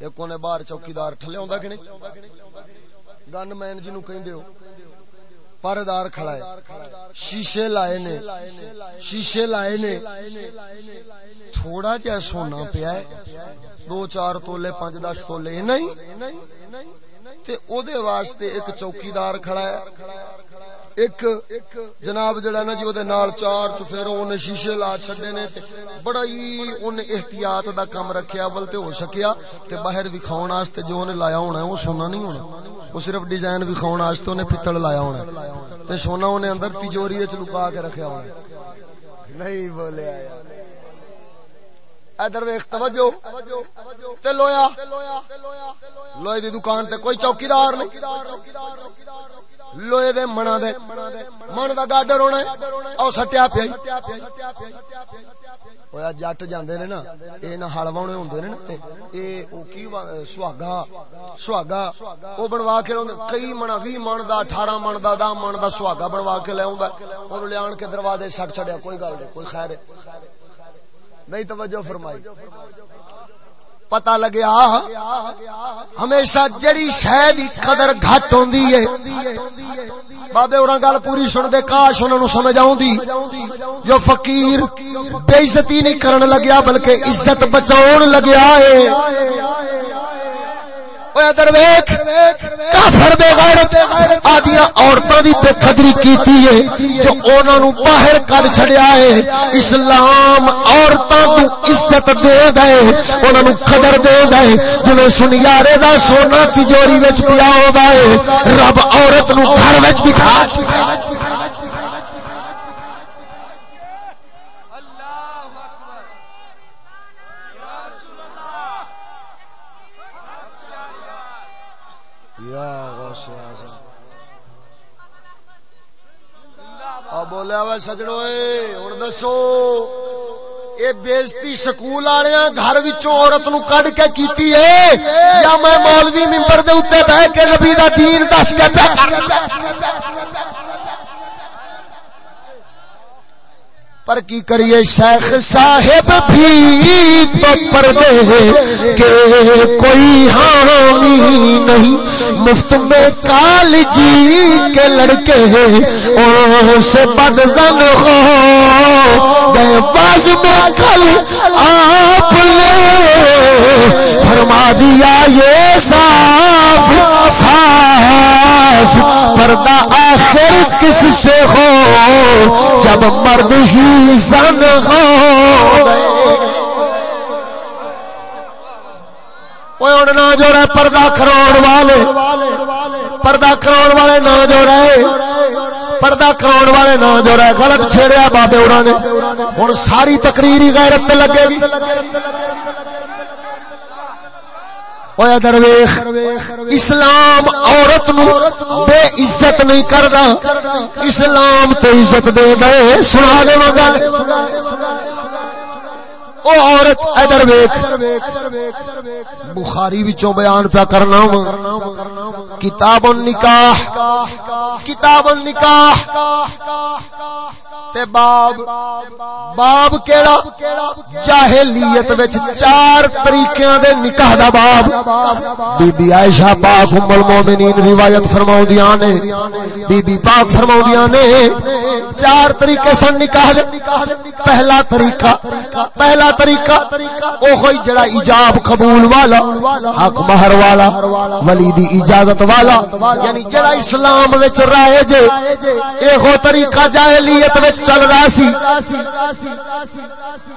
ایک اونے باہر چوکیدار ٹھلے ہوندا کہ نہیں؟ گن مین جنوں کہندے ہو، پردار کھڑا ہے۔ شیشے لائے نے، شیشے لائے نے۔ تھوڑا جہا سونا پیا ہے۔ دو چار تولے پانچ دس تولے نہیں؟ تے او دے واسطے ایک چوکیدار کھڑا ہے۔ ایک جناب جڑا نا جی او دے نال چار چفیرو اونے شیشے لا چھڈے نے تے بڑا ہی اون احتیاط دا کم رکھیا ول تے ہو سکیا تے باہر وکھاون واسطے جو اونے لایا ہونا ہے او سونا نہیں ہونا۔ او صرف ڈیزائن وکھاون واسطے اونے پتل لایا ہونا ہے۔ تے سونا اونے اندر تجوری وچ لکا کے رکھیا ہونا ہے۔ نہیں بولیا یار ادھر ویخ توجہ تے لویا، لوہے دی دکان تے کوئی چوکیدار نہیں۔ لوہے دے منا دے من دا گاڈر ہونا او سٹیا پیا اویا جٹ جاندے نے نا، اے نہ ہلواونے ہوندے نے نا، اے او کی سہاگا سہاگا او بنوا کے کئی منا 20 من دا 18 من دا 10 من دا سہاگا بنوا کے لے اوندا اونوں لیان کے دروازے سٹ چھڈیا، کوئی گل نہیں، کوئی خیر ہے نہیں توجہ فرمائی۔ پتا لگیا ہمیشہ جڑی شہ قدر گھٹ ہوندی ہے۔ بابے اور گل پوری سن دے، کاش انہوں نے سمجھ آؤں جو فقیر بے عزتی نہیں کرن لگیا، بلکہ عزت بچاؤن لگیا ہے۔ ادھر کافر بے غیرت، آدیاں عورتاں دی بے قدری کیتی ہے، جو انہاں نو باہر کڈ چھڈیا ہے۔ اسلام عورتاں تو عزت دے دے انہاں نو قدر دے دے جویں سنیارے دا سونا تجوری وچ پیا ہوندا ہے، رب عورت نو گھر وچ بٹھا بولیا وا سجڑو ہوں دسو، اے بےزتی سکول والے گھر عورت نو کڈ کے کیتی ہے؟ یا میں مولوی ممبر دے اتنے بہ کے نبی دا دین دس کے پر کی کریے شیخ صاحب بھی تو پردے کہ کوئی حامی نہیں۔ مفت میں کال جی کے لڑکے اور سے بدزن ہو گئے۔ باز میں کل آپ نے فرما دیا یہ صاف صاف۔ پردہ آخر کس سے ہو؟ جب مرد ہی زن نہ جوڑا پردہ کراؤ والے۔ پردہ کراؤ والے نہ جوڑا پردہ کراؤ والے نہ جوڑا غلط چھیڑیا بابے اڑا نے۔ ہوں ساری تقریر ہی غیرت لگے گی۔ درویش، اسلام عورت نو بے عزت نہیں کردا، اسلام تو عزت دے دے، سنا دے گل او عورت ادھر ویکھ بخاری وچوں بیان پیا کرنا کتاب النکاح کتاب النکاح۔ تے باب। باب کیڑا? جاہلیت وچ چار طریقیاں دے نکاح دا باب। بی بی عائشہ پاک ام المومنین روایت فرماوندیاں نے। بی بی پاک فرماوندیاں نے، چار طریقے سن نکاح دے۔ پہلا طریقہ پہلا طریقہ او ہوئی جڑا ایجاب قبول والا، حق مہر والا، ولی دی اجازت والا یعنی جڑا اسلام وچ رائے جے اے ہو طریقہ جاہلیت وچ چل رہا سی۔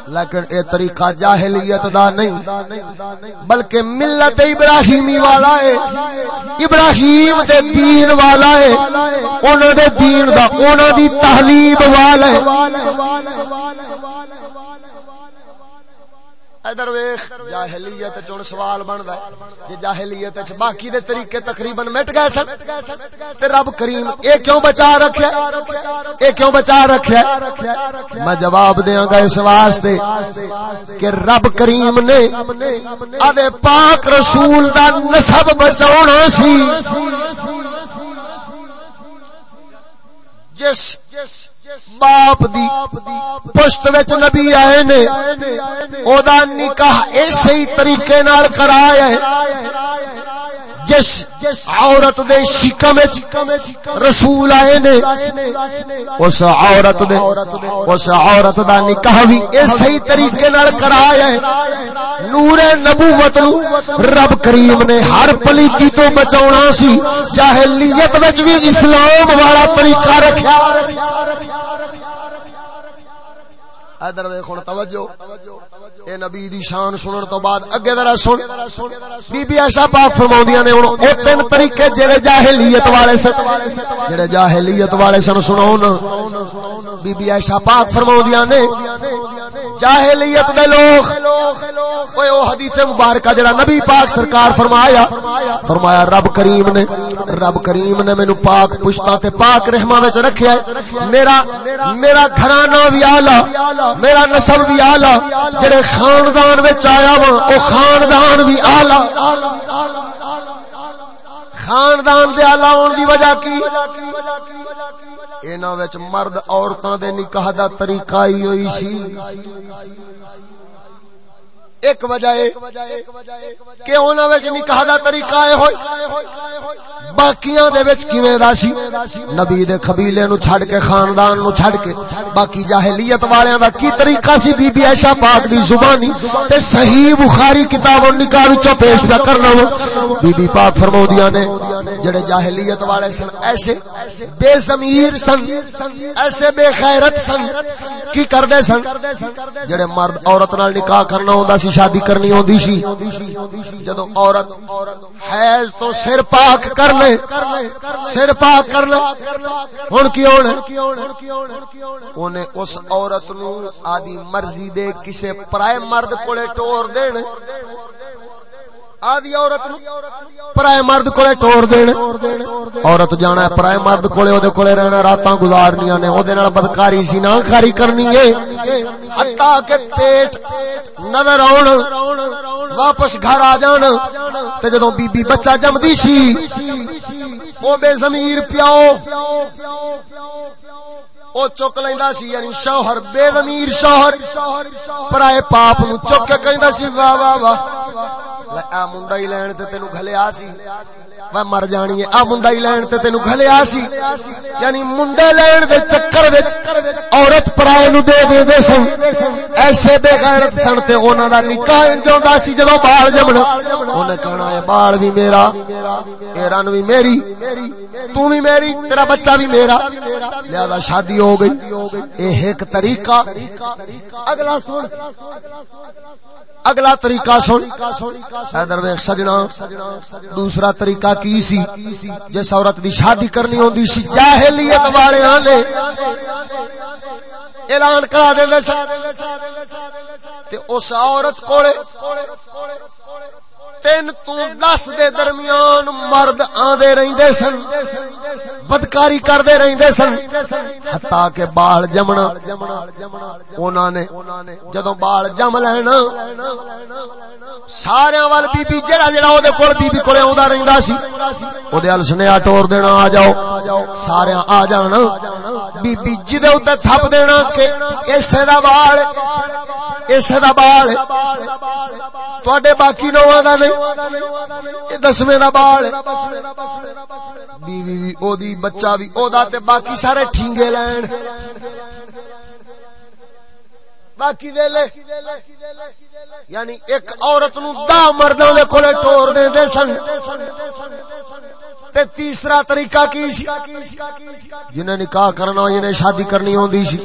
لیکن اے طریقہ جاہلیت دا نہیں، بلکہ ملت ابراہیمی والا ہے۔ ابراہیم دے دین والا ہے۔ انہوں دے دین دا انہوں دی تحلیب والا ہے۔ ادھر ویخ، جاہلیت چون سوال بندا ہے۔ جے جاہلیت وچ باقی دے طریقے تقریباً مٹ گئے سن، تے رب کریم اے کیوں بچا رکھیا اے کیوں بچا رکھیا میں جواب دیاں گا اس واسطے کہ رب کریم نے ادے پاک رسول دا نسب بچاونا سی۔ جس باپ دی پشت وچ نبی آئے نے، او دا نکاح اسی طریقے نال کرایا ہے۔ جس عورت دے شکم رسول آئے نے، اس عورت دے، اس عورت دا نکاح بھی اسی طریقے نال کرایا ہے۔ نور نبوت نو رب کریم نے ہر پلیتی تو بچاونا سی۔ جاہلیت وچ بھی اسلام والا طریقہ رکھیا۔ ادھر ویکھن توجہ۔ اے نبی دی شان سنن تو بعد اگے ذرا سن۔ بی بی عائشہ پاک فرماوندیاں نے ہن او تین طریقے جڑے جاہلیت والے سن۔ جڑے جاہلیت والے سن سناون بی بی عائشہ پاک فرماوندیاں نے، جاہلیت دے لوگ۔ اوے او حدیث مبارکہ جڑا نبی پاک سرکار فرمایا فرمایا رب کریم نے، رب کریم نے مینوں پاک پشتاں تے پاک رحماں وچ رکھیا ہے۔ میرا میرا گھرانہ بھی اعلی میرا نسل بھی آلہ، جڑے خاندان میں آیا وا وہ خاندان بھی آلہ۔ خاندان دے آلہ ہون دی وجہ کی؟ اینا وچ مرد عورتاں دے نکاح دا طریقہ ہی ہوئی سی۔ ایک وجہ ہے کہ انہاں وچ نکاح دا طریقہ اے ہوئی۔ باقیاں دے وچ کیویں دا سی؟ نبی دے قبیلے نو چھڈ کے، خاندان نو چھڈ کے۔ باقی جاہلیت والیاں دا کی طریقہ سی؟ بی بی عائشہ پاک دی زبانی۔ تے صحیح بخاری کتاب النکاح وچوں پیش پیا کرنا ہو۔ بی بی پاک فرماودیاں نے، جڑے جاہلیت والے سن، ایسے بے ضمیر سن، ایسے بے غیرت سن، کی کردے سن؟ جڑے مرد عورت نال نکاح کرنا ہوندا سی، شادی کرنی ہوندی سی۔ جدوں عورت حیض تو سر پاک کر لے، سر پاک کر لے۔ ہن کی ہونا اونے اس عورت نو آدی مرضی دے کسے پرائے مرد کولے ٹور دین۔ آدھی عورت پرائے مرد کولے ٹور دین۔ عورت جانا ہے پرائے مرد کولے او دے کولے رہنا، راتاں گزارنیاں نے او دے نال بدکاری سی نہ خاری کرنی ہے۔ حتا کہ پیٹ نظر آن واپس گھر آ جان۔ تے جدوں بی بی بچہ جمدی سی، او بے ضمیر پیاؤ، او چک لیندا سی یعنی شوہر، بے ضمیر شوہر۔ پرائے پاپ نو چک کے کہندا سی، واہ واہ واہ۔ آ منڈا ہی لین تے تینو گھلیا سی۔ وہ مر جانی ہے۔ آ منڈا ہی لین تے تینو گھلیا سی۔ یعنی منڈے لین دے چکر وچ عورت پرائے نو دے دے دے سن۔ ایسے بے غیرت سن تے انہاں دا نکاح انجوندا سی جدوں بال جمنا اونے کہنا ہے، بال بھی میرا اے رن بھی میری۔ تو بھی میری، تیرا بچہ بھی میرا۔ لہذا شادی ہو گئی۔ اے ایک طریقہ۔ اگلا سن۔ اگلا طریقہ سن۔ حیدر ویکھ سجنا، دوسرا طریقہ کی سی؟ جس عورت دی شادی کرنی ہوندی سی، جاہلیت والیاں نے۔ اعلان کرا دے تے اس عورت کولے تین تو دس دے درمیان مرد آدھے رہندے سن، بدکاری کردے رہندے سن حتا کہ بال جمنا۔ انہاں نے جدوں بال جم لینا، سارے وال بی بی جڑا جڑا او دے کول بی بی کولے اوندا رہندا سی او دے ال سنیا ٹور دینا آ جاؤ، سارے آ جان بی بی جدے اوتے تھپ دینا کہ اسے دا بال اسے دا بال، تواڈے باقی نواں دا نہیں۔ دسویں دا بال بیوی بھی او دی بچہ بھی او دا تے باقی سارے ٹھینگے لین۔ باقی ویلے یعنی ایک عورت نو دا مردوں دے کولے ٹور دے دے سن۔ تے تیسرا طریقہ کی سی؟ جنہیں نکاح کرنا جنہیں شادی کرنی ہوندی سی۔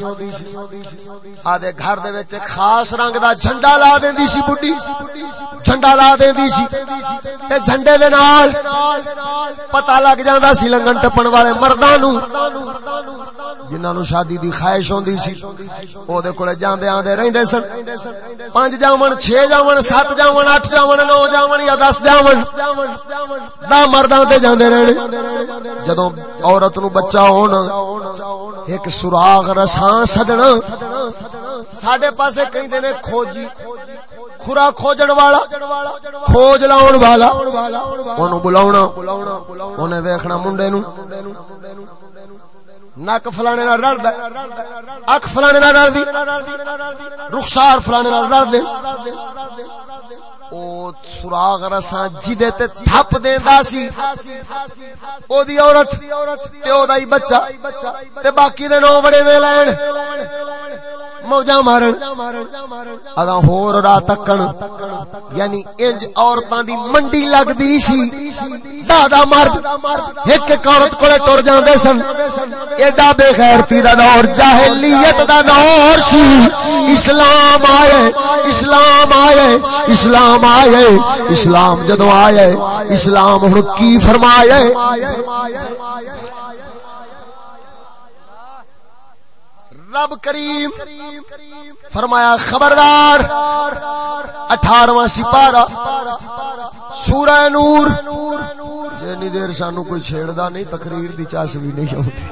آدھے گھر دے وچ خاص رنگ دا جھنڈا لا دیندی سی بڈھی۔ جھنڈا لا دیندی سی۔ تے جھنڈے دے نال پتہ لگ جاندا سی لنگن ٹپن والے مرداں نو جنہاں نو شادی دی خواہش ہوندی سی او دے کولے جاندے آندے رہندے سن۔ پانچ جاون چھ جاون، سات جاون، اٹھ جاون، نو جاون یا دس جاون دا مرداں تے جاندے رہنے۔ جدوں عورت نو بچہ ہون، ایک سراغ رساں سدنا۔ ساڈے پاسے کہندے نے کھوجی خورا کھوجن والا، کھوج لاؤن والا۔ اونوں بلاونا اونے ویکھنا منڈے نو نک فلانے نال رڑدا اکھ فلانے نال رڑدی رخسار فلانے نال رڑدے او سراغ رساں جدے تے تھپ دیندا سی، او دی عورت تے او دا ہی بچہ، تے باقی دے نو بڑے وے لین موجا مارن۔ اگا ہور را تکن۔ یعنی انج عورتاں دی منڈی لگدی سی۔ دادا مرد ایک ایک عورت کولے ٹر جاندے سن۔ ایڈا بے غیرتی دا دور جاہلیت دا دور سی۔ اسلام آئے اسلام آئے اسلام آئے، اسلام جدو آئے، اسلام ہن کی فرمائے رب کریم فرمایا، خبردار اٹھارواں سپارہ، سورہ نور۔ جنی دیر سانو کوئی چھیڑدا نہیں، تقریر دی چاس بھی نہیں ہوتی۔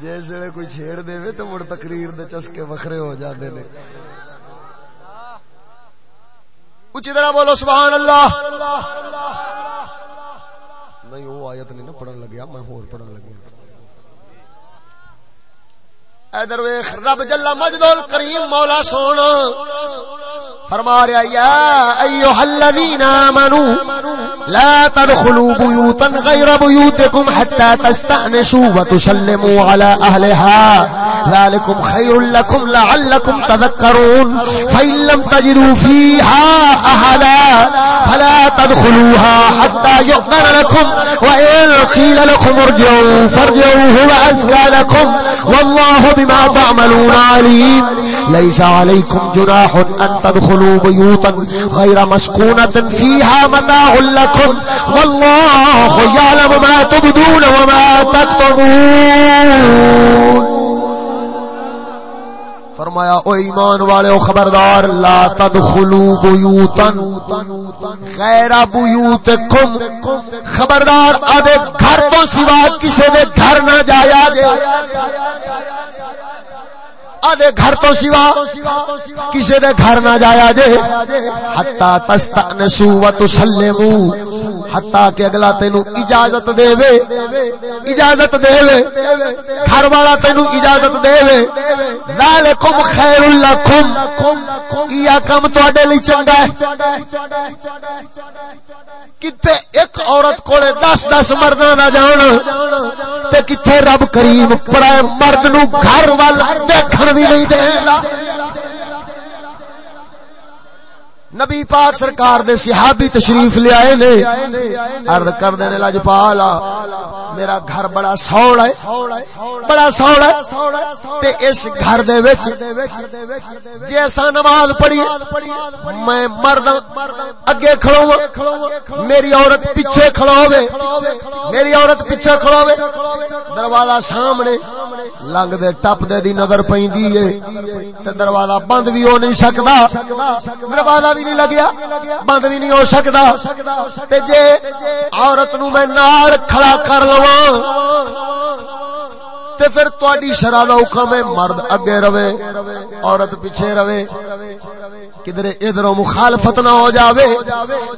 جس ویلے کوئی چھیڑ دے تو مڑ تقریر دے چسکے وکھرے ہو جاندے نے۔ اچھی طرح بولو، سبحان اللہ۔ نہیں، وہ آیت نہیں نا پڑھن لگیا، میں ہور پڑھن لگیا۔ ادھر ویخ رب جلا مجد کریم مولا سونا۔ فرما رہا یا ایوہ الذین آمنوا لا تدخلوا بيوتا غير بيوتكم حتى تستأنسوا وتسلموا على أهلها. ذلكم خير لكم لعلكم تذكرون. فإن لم تجدوا فيها أهلا فلا تدخلوها حتى يؤذن لكم. وإن قيل لكم ارجعوا فارجعوا هو أزكى لكم. والله بما تعملون عليم. ليس عليكم جناح أن تدخلوا بيوتا غير مسكونة فيها متاع لكم. والله يعلم ما تبدون وما تكتمون. فرمایا، او ایمان والے او خبردار، لا تدخلوا بیوتا، غیر بیوتکم. خبردار ادے گھر تو سوا کسی دے گھر نہ جایا جے آدھے گھر تو سوا کسی دے گھر نہ جایا جے۔ حتا تستانسو و تسلمو حتا کہ اگلا تینو اجازت دے وے اجازت دے وے گھر والا تینو اجازت دے وے ذالکم خیر لکم۔ یا کم تواڈے لئی چنگا ہے؟ کتے ایک عورت کولے دس دس مرداں دا جان۔ تے کتے رب کریم پرائے مرد نو گھر وال دیکھن۔ بھی نہیں دے۔ نبی پاک سرکار دے صحابی تشریف لے آئے نے۔ عرض کر دینے لاجپالا میرا گھر بڑا سوڑ ہے۔ بڑا سوڑ ہے۔ تے اس گھر دے وچ جیسا نماز پڑھی میں مرد اگے کھڑوں میری عورت پیچھے کھڑوے میری عورت پیچھے کھڑوے دروازہ سامنے لنگ دے ٹپ دے دی نظر پیندی ہے، تے دروازہ بند بھی ہو نہیں سکدا۔ دروازہ بھی نہیں لگیا، بند بھی نہیں ہو سکتا۔ تے جے عورت نو میں نال کھڑا کر لواں۔ تے پھر تواڈی شرع دا حکم ہے مرد اگے رہے، عورت پیچھے رہے۔ کدھر ادھر مخالفت نہ ہو جاوے۔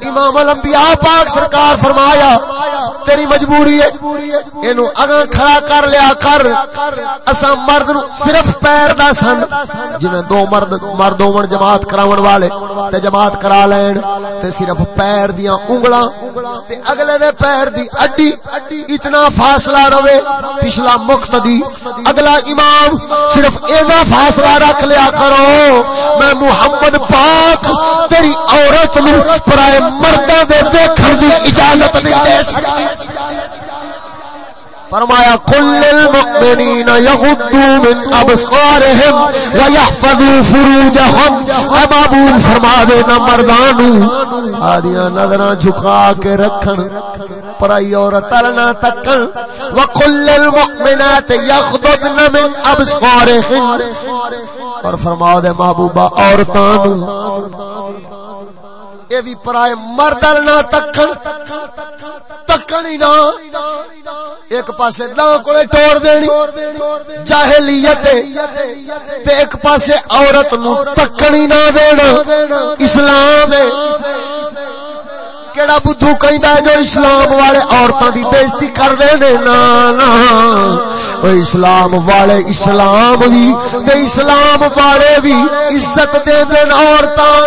امام الانبیاء پاک سرکار فرمایا، تیری مجبوری ہے، اینو اگاں کھڑا کر لیا کر۔ اساں مرد نو صرف پیر دا سن، جویں دو مرد مرد ہون جماعت کراون والے، تے جماعت کرا لین، تے صرف پیر دیاں انگلاں۔ تے اگلے دے پیر دی اڈی اتنا فاصلہ رہے، پچھلا مقتدی اگلا امام صرف ایسا فاصلہ رکھ لیا کرو، میں محمد پاک تیری عورت نو پرائے مردہ دے دیکھن دی اجازت نہیں دے سکتا فرمایا کل المؤمنین یغضوا من ابصارهم ويحفظوا فروجهم اے معبود فرما دے نہ مردانو۔ آدیاں نظراں جھکا کے رکھن، پرائی عورت نہ تکن۔ وکل المؤمنات یغضضن من ابصارهن اور فرما دے محبوبہ عورتاں نو اے بھی پرائے مرد نہ تکن۔ تکن ہی نہ۔ ایک پاسے داں کو ٹوڑ دینی۔ جاہلیت تے ایک پاسے عورت نو تکن نہ دینا اسلام ہے۔ کیڑا بدھو کہندا ہے جو اسلام والے عورتاں دی بے عزتی کر دے نے۔ نا نا۔ او اسلام والے اسلام وی تے اسلام والے وی عزت دے دین عورتاں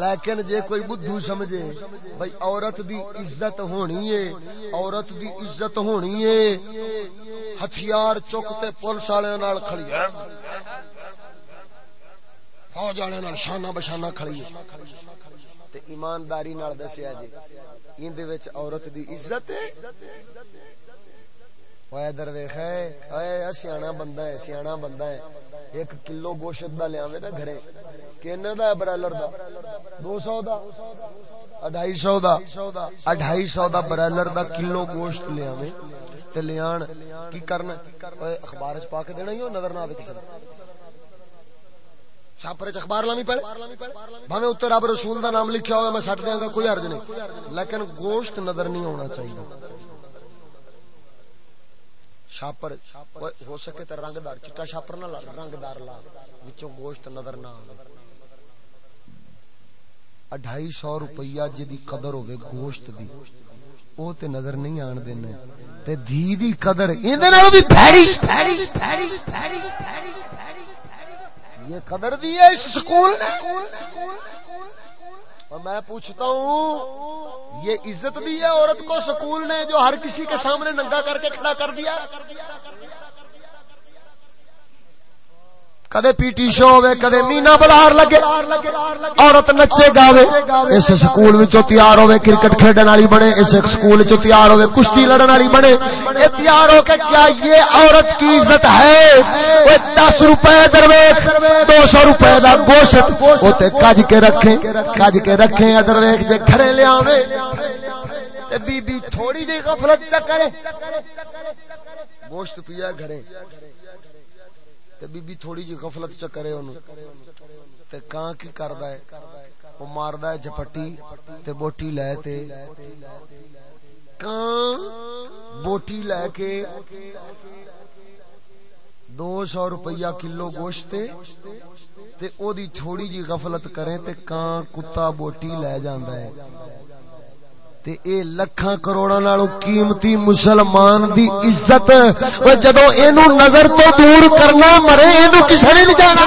لیکن جے کوئی بدھو سمجھے بھائی عورت دی عزت ہونی ہے، عورت دی عزت ہونی ہے، ہتھیار چکتے پولیس والے نال کھڑی ہے۔ فوج والے نال شانہ بشانہ کھڑی ہے۔ تے ایمانداری نال دسیا جی این دے وچ عورت دی عزت ہے۔ اوے ادھر ویکھ، اے سیاںا بندہ ہے سیاںا بندہ ہے۔ ایک کلو گوشت دا لیاوے نا گھرے۔ کینے دا برائلر دا؟ دو سو دا۔ اڈھائی سو دا۔ اڈھائی سو دا برائلر دا کلو گوشت لیا میں تے لیان کی کرنا؟ اخبار چ پا کے دینا ہی نظر نہ آوے کسی نے چھاپر اخبار لامی پڑے۔ بھاوے اتنے رب رسول دا نام لکھیا ہوا میں سٹ دیاں گا، کوئی حرج نہیں۔ لیکن گوشت نظر نہیں ہونا چاہیے۔ شاپر ہو سکے تو رنگ دار چٹا شاپر نہ لا رنگ دار لا، وچوں گوشت نظر نہ آوے۔ اڈھائی سو روپیہ جدی قدر ہوگی گوشت دی۔ او تے نظر نہیں آن دینا تے دھی دی قدر، ایندے نالوں بھی بھڑی یہ قدر دی ہے اس سکول نے۔ اور میں پوچھتا ہوں، یہ عزت دی ہے عورت کو سکول نے جو ہر کسی کے سامنے ننگا کر کے کھڑا کر دیا؟ کدے پی ٹی شو ہوے کدے مینا بلار لگے، عورت نچے گاوے اس سکول وچوں تیار ہوے کرکٹ کھیڈن والی بنے اس سکول وچوں تیار ہوے کشتی لڑن والی بنے۔ اے تیار ہو کے کیا یہ عورت کی عزت ہے؟ اوے 10 روپے درویش 200 روپے دا گوشت، او تے کج کے رکھیں، کج کے رکھیں۔ درویش جے گھرے لے آوے، تے بی بی تھوڑی جی غفلت کرے۔ گوشت پیا گھرے۔ تے بی بی تھوڑی جی غفلت چ کرے اونوں تے کاں کی کردا ہے؟ او ماردا ہے جھپٹی، تے بوٹی لے تے، کاں بوٹی لے کے دو سو روپیہ کلو گوشت تے او دی تھوڑی جی غفلت کریں تے کاں کتا بوٹی لے جاندا ہے؟ تے اے لکھاں کروڑاں نالوں قیمتی مسلمان دی عزت او جدوں اینو نظر تو دور کرنا مرے اینو کسے نہیں جانا؟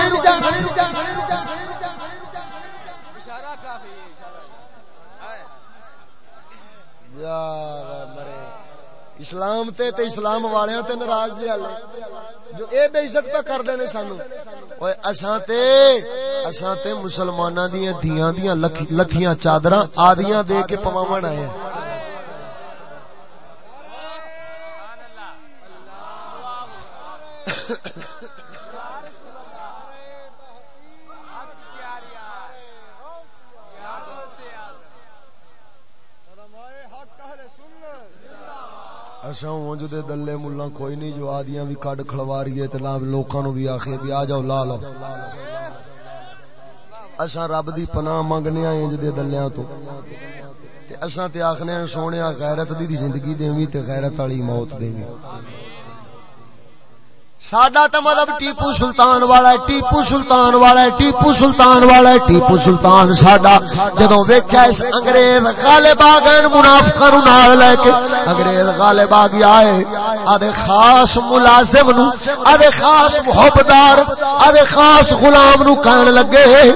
اسلام تے تے اسلام والیاں تے ناراض جے ہلے جو اے بے عزت پہ کر دینے سانو۔ اوے اساں تے اساں تے مسلماناں دیاں دیاں دیاں لتھیاں چادراں آدیاں دے کے پواون آئے ہیں۔ سبحان اچھا ہوں اونج دے دلے ملا کوئی نہیں جو آدیاں بھی کڈ کھلواریے تے نہ لوکاں نو بھی آکھے بھی آ جاؤ لا لو۔ اساں رب دی پناہ منگنے آئے انج دے دلیاں تو۔ تے اساں تے آکھنے ہیں سونیا غیرت دی, دی زندگی دیویں تے غیرت والی موت دیویں ساڈا تو مطلب ٹیپو سلطان والا ہے، ٹیپو سلطان والا ہے، ٹیپو سلطان والا ہے، ٹیپو سلطان ساڈا۔ جدوں ویکھیا اس انگریز غالب آ گئے منافقاں نو نال لے کے انگریز غالب آ گیا ہے آدے خاص ملازم نو آدے خاص محبدار آدے خاص غلام نو کہن لگے۔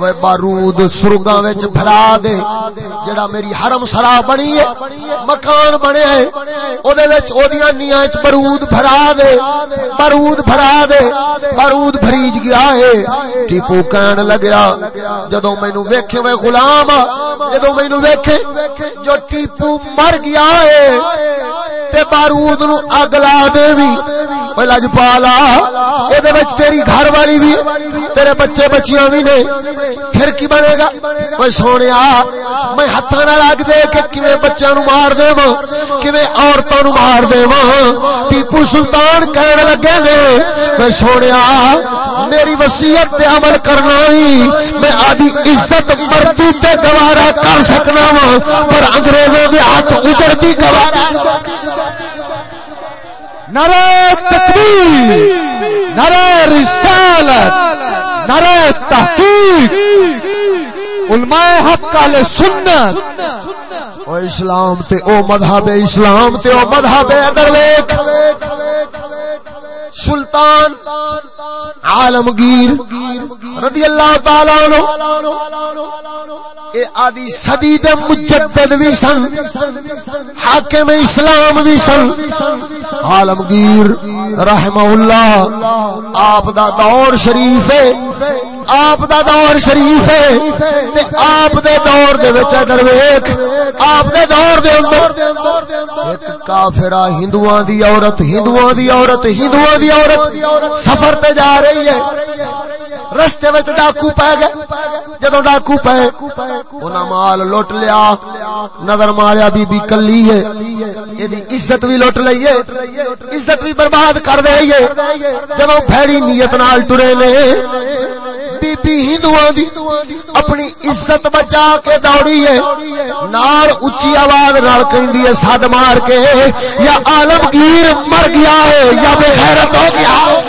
وہ بارود سرگاں وچ بھرا دے۔ جڑا میری حرم سرا بنی ہے، مکان بنے ہے او دے وچ اودیاں نیاں وچ بارود بھرا دے۔ بارود بھرا دے بارود بھریج گیا ہے۔ ٹیپو کہن لگیا، جدوں مینوں ویکھے میں غلام ہاں، جدوں مینوں ویکھے جو ٹیپو مر گیا ہے، تے بارود نو اگ لا دے وی۔ او لجپالا اے دے وچ تیری گھر والی وی تیرے بچے بچیاں وی نے پھر کی بنے گا او سونیا میں ہتھاں نال اگ دے کہ کیویں بچیاں نو مار دیواں کیویں عورتاں نو مار دیواں ٹیپو سلطان کہن لگے نے میں سونیا میری وصیت تے عمل کرنا ہی میں آدھی عزت مردی تے گوارا کر سکنا وا پر انگریزوں دے ہاتھ اجڑتی گوارا نعرہ تکبیر، نعرہ رسالت، نعرہ تحقیق، علماء حق علیہ سنت۔ او اسلام تے او مذہب اسلام تے او مذہب ادر درویش سلطان عالمگیر رضی اللہ تعالی عنہ۔ اے آدی صدی دے مجدد وی سن، حاکم اسلام وی سن۔ عالمگیر رحمہ اللہ، آپ دا دور شریف ہے۔ آپ دا دور شریف ہے تے آپ دے دور دے وچ درویش۔ آپ دے دور دے اندر ایک کافرہ ہندوؤں دی عورت، ہندوؤں دی عورت، ہندوؤں دی عورت سفر تے جا رہی ہے۔ رستے وچ ڈاکو پے گئے۔ جدوں ڈاکو پے، انہاں مال لوٹ لیا۔ نظر ماریا بی بی کلی ہے۔ ایدی عزت بھی لوٹ لئی ہے۔ عزت بھی برباد کر دئی ہے۔ جدوں پھیڑی نیت نال ٹرے نے بی بی ہندوؤں دی اپنی عزت بچا کے دوڑی ہے۔ نال اونچی آواز نال کہندی ہے، سد مار کے، یا عالمگیر مر گیا ہے، یا بے غیرت ہو گیا۔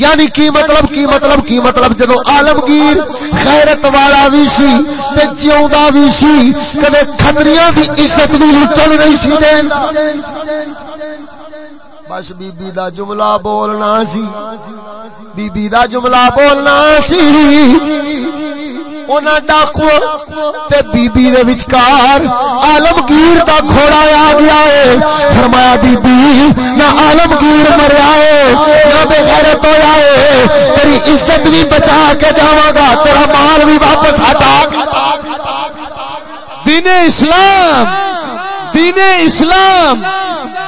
یعنی کی مطلب کی مطلب کی مطلب جدو عالمگیر خیرت والا بھی سی، تے جیوندا بھی سی، کدے کھتریاں دی عزت بھی لٹن نہیں سی دین۔ بس بی بی دا جملہ بولنا سی۔ بی بی دا جملہ بولنا سی۔ اونا ڈاکو تے بی بی دے وچکار عالمگیر دا کھوڑا آ گیا ہے۔ فرمایا بی بی نہ عالمگیر مریا ہے، نہ بے غیرت ہویا ہے۔ تیری عزت بھی بچا کے جاواں گا، تیرا مال بھی واپس ہٹا۔ دین اسلام۔ دین اسلام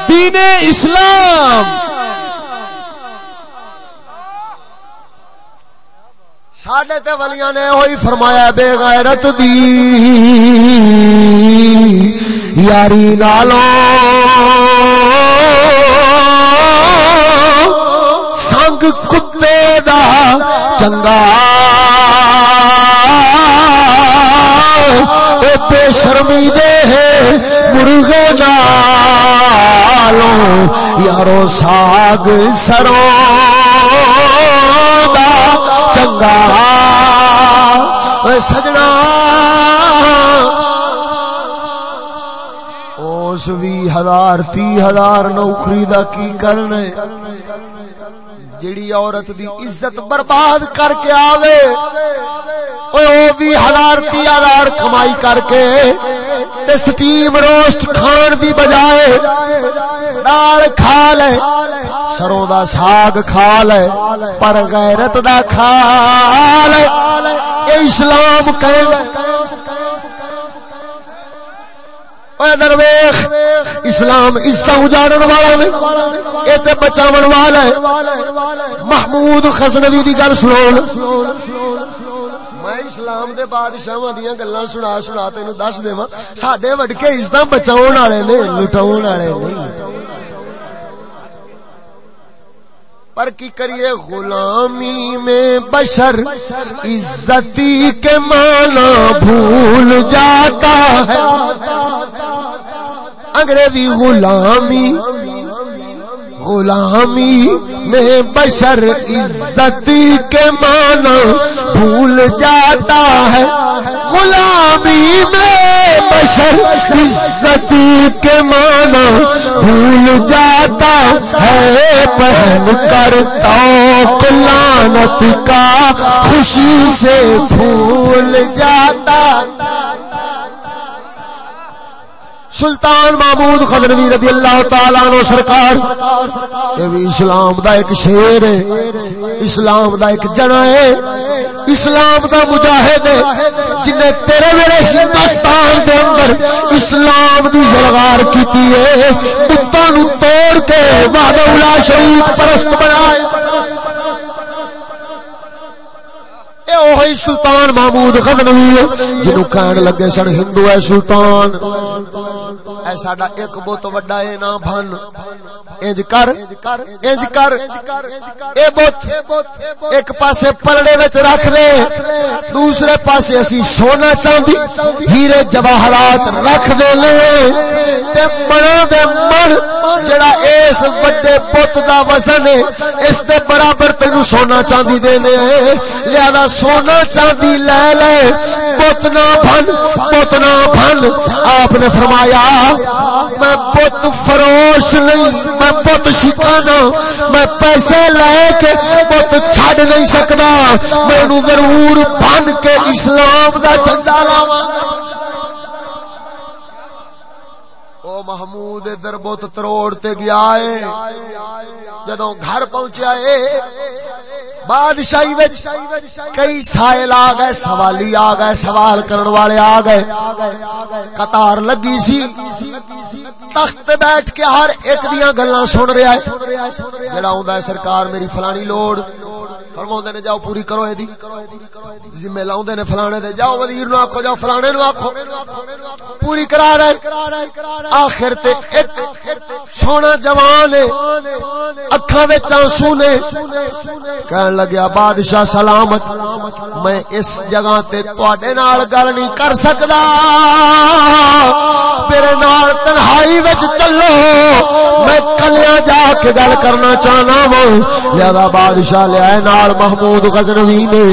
دین اسلام۔ ساڈے تے ولیاں نے ہوئی فرمایا، بے غیرت دی۔ یاری نالو۔ سنگ کتے دا چنگا۔ اے بے شرمی دے مرغے نالوں۔ یارو ساگ سروں دا چنگا۔ اے سجنا۔ اس بھی ہزار، تی ہزار نوکری دا کی کرنے جڑی عورت دی عزت برباد کر کے آوے۔ او بھی ہزار تی ہزار کمائی کر کے تے سٹیم روسٹ کھان دی بجائے دال کھا لے سروں دا ساگ کھا لے پر غیرت دا کھا لے اے اسلام کہے اے درویش اسلام عزت اجاڑن والا نے اے تے بچاون والا ہے محمود غزنوی دی گل سنو میں اسلام دے بادشاہاں دیاں گلاں سنا سنا تینو دس دیواں ساڈے وڈکے عزت بچاون والے نے لٹاون والے نہیں پر کی کریے غلامی میں بشر عزتی کے معنی بھول جاتا ہے انگریزی غلامی غلامی میں بشر عزتی کے معنی بھول جاتا ہے۔ غلامی میں بشر عزتی کے معنی بھول جاتا ہے۔ پہن کر تو لانت کا خوشی سے پھول جاتا سلطان محمود خدروی رضی اللہ تعالیٰ عنہ سرکار، یہ بھی اسلام دا ایک شیر ہے، اسلام دا ایک جنا ہے، اسلام دا مجاہد ہے، جنہیں تیرے میرے ہندوستان دے اندر اسلام دی جلغار کیتی ہے کتا نو توڑ کے وعدہ اولا شریف پرست بنائے۔ وہی سلطان محمود غزنوی جنو کہن لگے سن ہندو ہے سلطان اے ساڈا ایک بت وڈا اے نا بھن انج کر انج کر اے بت ایک پاسے پلڑے وچ رکھ لے دوسرے پاسے اسی سونا چاندی ہیرے جواہرات رکھ دے لے تے بڑا دے من جڑا اس بڑے بت دا وزن ہے اس دے برابر تینو سونا چاندی دینے لہذا سونا چاندی لے لے، پوتنا بھن پوتنا بھن۔ آپ نے فرمایا، میں پوت فروش نہیں، میں پوت شکانا میں پیسے لے کے پوت چھڑ نہیں سکتا۔ میں ضرور بن کے اسلام دا جھنڈا لاواں۔ او محمود، ادھر بت تروڑ تے گیا ہے۔ جدوں گھر پہنچیا ہے بادشاہی وچ کئی سائل آ گئے، سوالی آ گئے، سوال کرن والے آ گئے۔ قطار لگی سی، تخت بیٹھ کے ہر ایک دیاں گلاں سن رہا ہے۔ جڑا ہوندا ہے، سرکار میری فلانی لوڑ۔ فرماوندے نے، جاؤ پوری کرو ایدی۔ ذمہ لاوندے نے فلانے دے۔ جاؤ وزیر نو آکھو، جاؤ فلانے نو آکھو۔ پوری کرا رہے آخر تے ایک سونا جوان ہے، اکھاں وچ آنسو نے۔ کہن کہن لگیا، بادشاہ سلامت، میں اس جگہ تے تواڈے نال گل نہیں کر سکدا. میرے نال تنہائی وچ چلو، میں کلیاں جا کے گل کرنا چاہنا وا لہذا بادشاہ لے آئے نال محمود غزنوی نے۔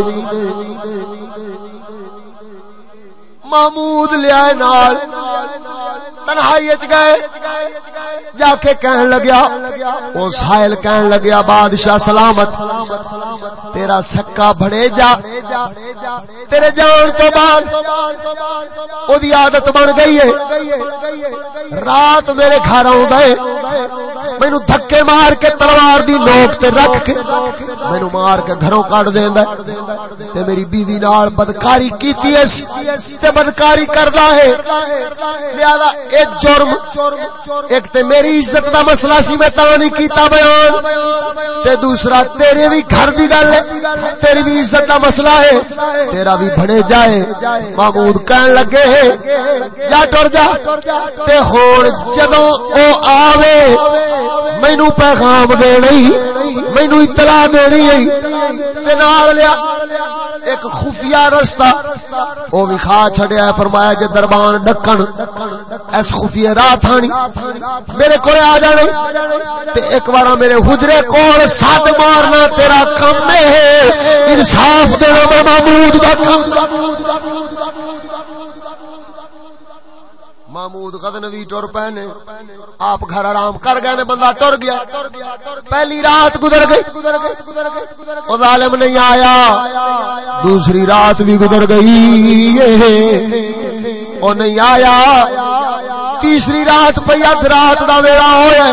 محمود لیا نال تنہائی اچ گئے، جا کے کہن لگیا، او سائل کہن لگیا، بادشاہ سلامت، تیرا سکا بھڑے جا، تیرے جان تو بعد او دی عادت بن گئی ہے۔ رات میرے گھر آوندا ہے مینو دھکے مار کے تلوار دی نوک تے رکھ کے مینو مار کے گھروں کٹ دیندا ہے۔ تے میری بیوی نال بدکاری کیتی ہے۔ تے بدکاری کردا ہے۔ لہذا ایک جرم، ایک تے میری عزت دا مسئلہ سی میں تا نہیں کیتا بیان۔ تے دوسرا، تیرے بھی گھر دی گل ہے۔ تیری بھی عزت دا مسئلہ ہے۔ تیرا بھی بڑے جائے۔ محمود کہن لگے جا ٹر جا۔ تے ہن جدوں او آوے۔ مینو پیغام دینی، مینو اطلاع دینی تے نال لیا، ایک خفیہ رستہ، او بھی کھا چھڑیا ہے، فرمایا کہ دربان ڈکن، اس خفیہ راہ تھانی میرے کولے آ جانے۔ تے ایک بار میرے حجرے کول سات مارنا تیرا کم ہے۔ انصاف دینا میں محمود دا کم۔ محمود غزنوی ٹر پہنے، آپ گھر آرام کر گئے نے، بندہ ٹر گیا۔ پہلی رات گزر گئی۔ وہ ظالم نہیں آیا۔ دوسری رات بھی گزر گئی۔ وہ نہیں آیا۔ تیسری رات پہ رات دا ویلا ہوئے۔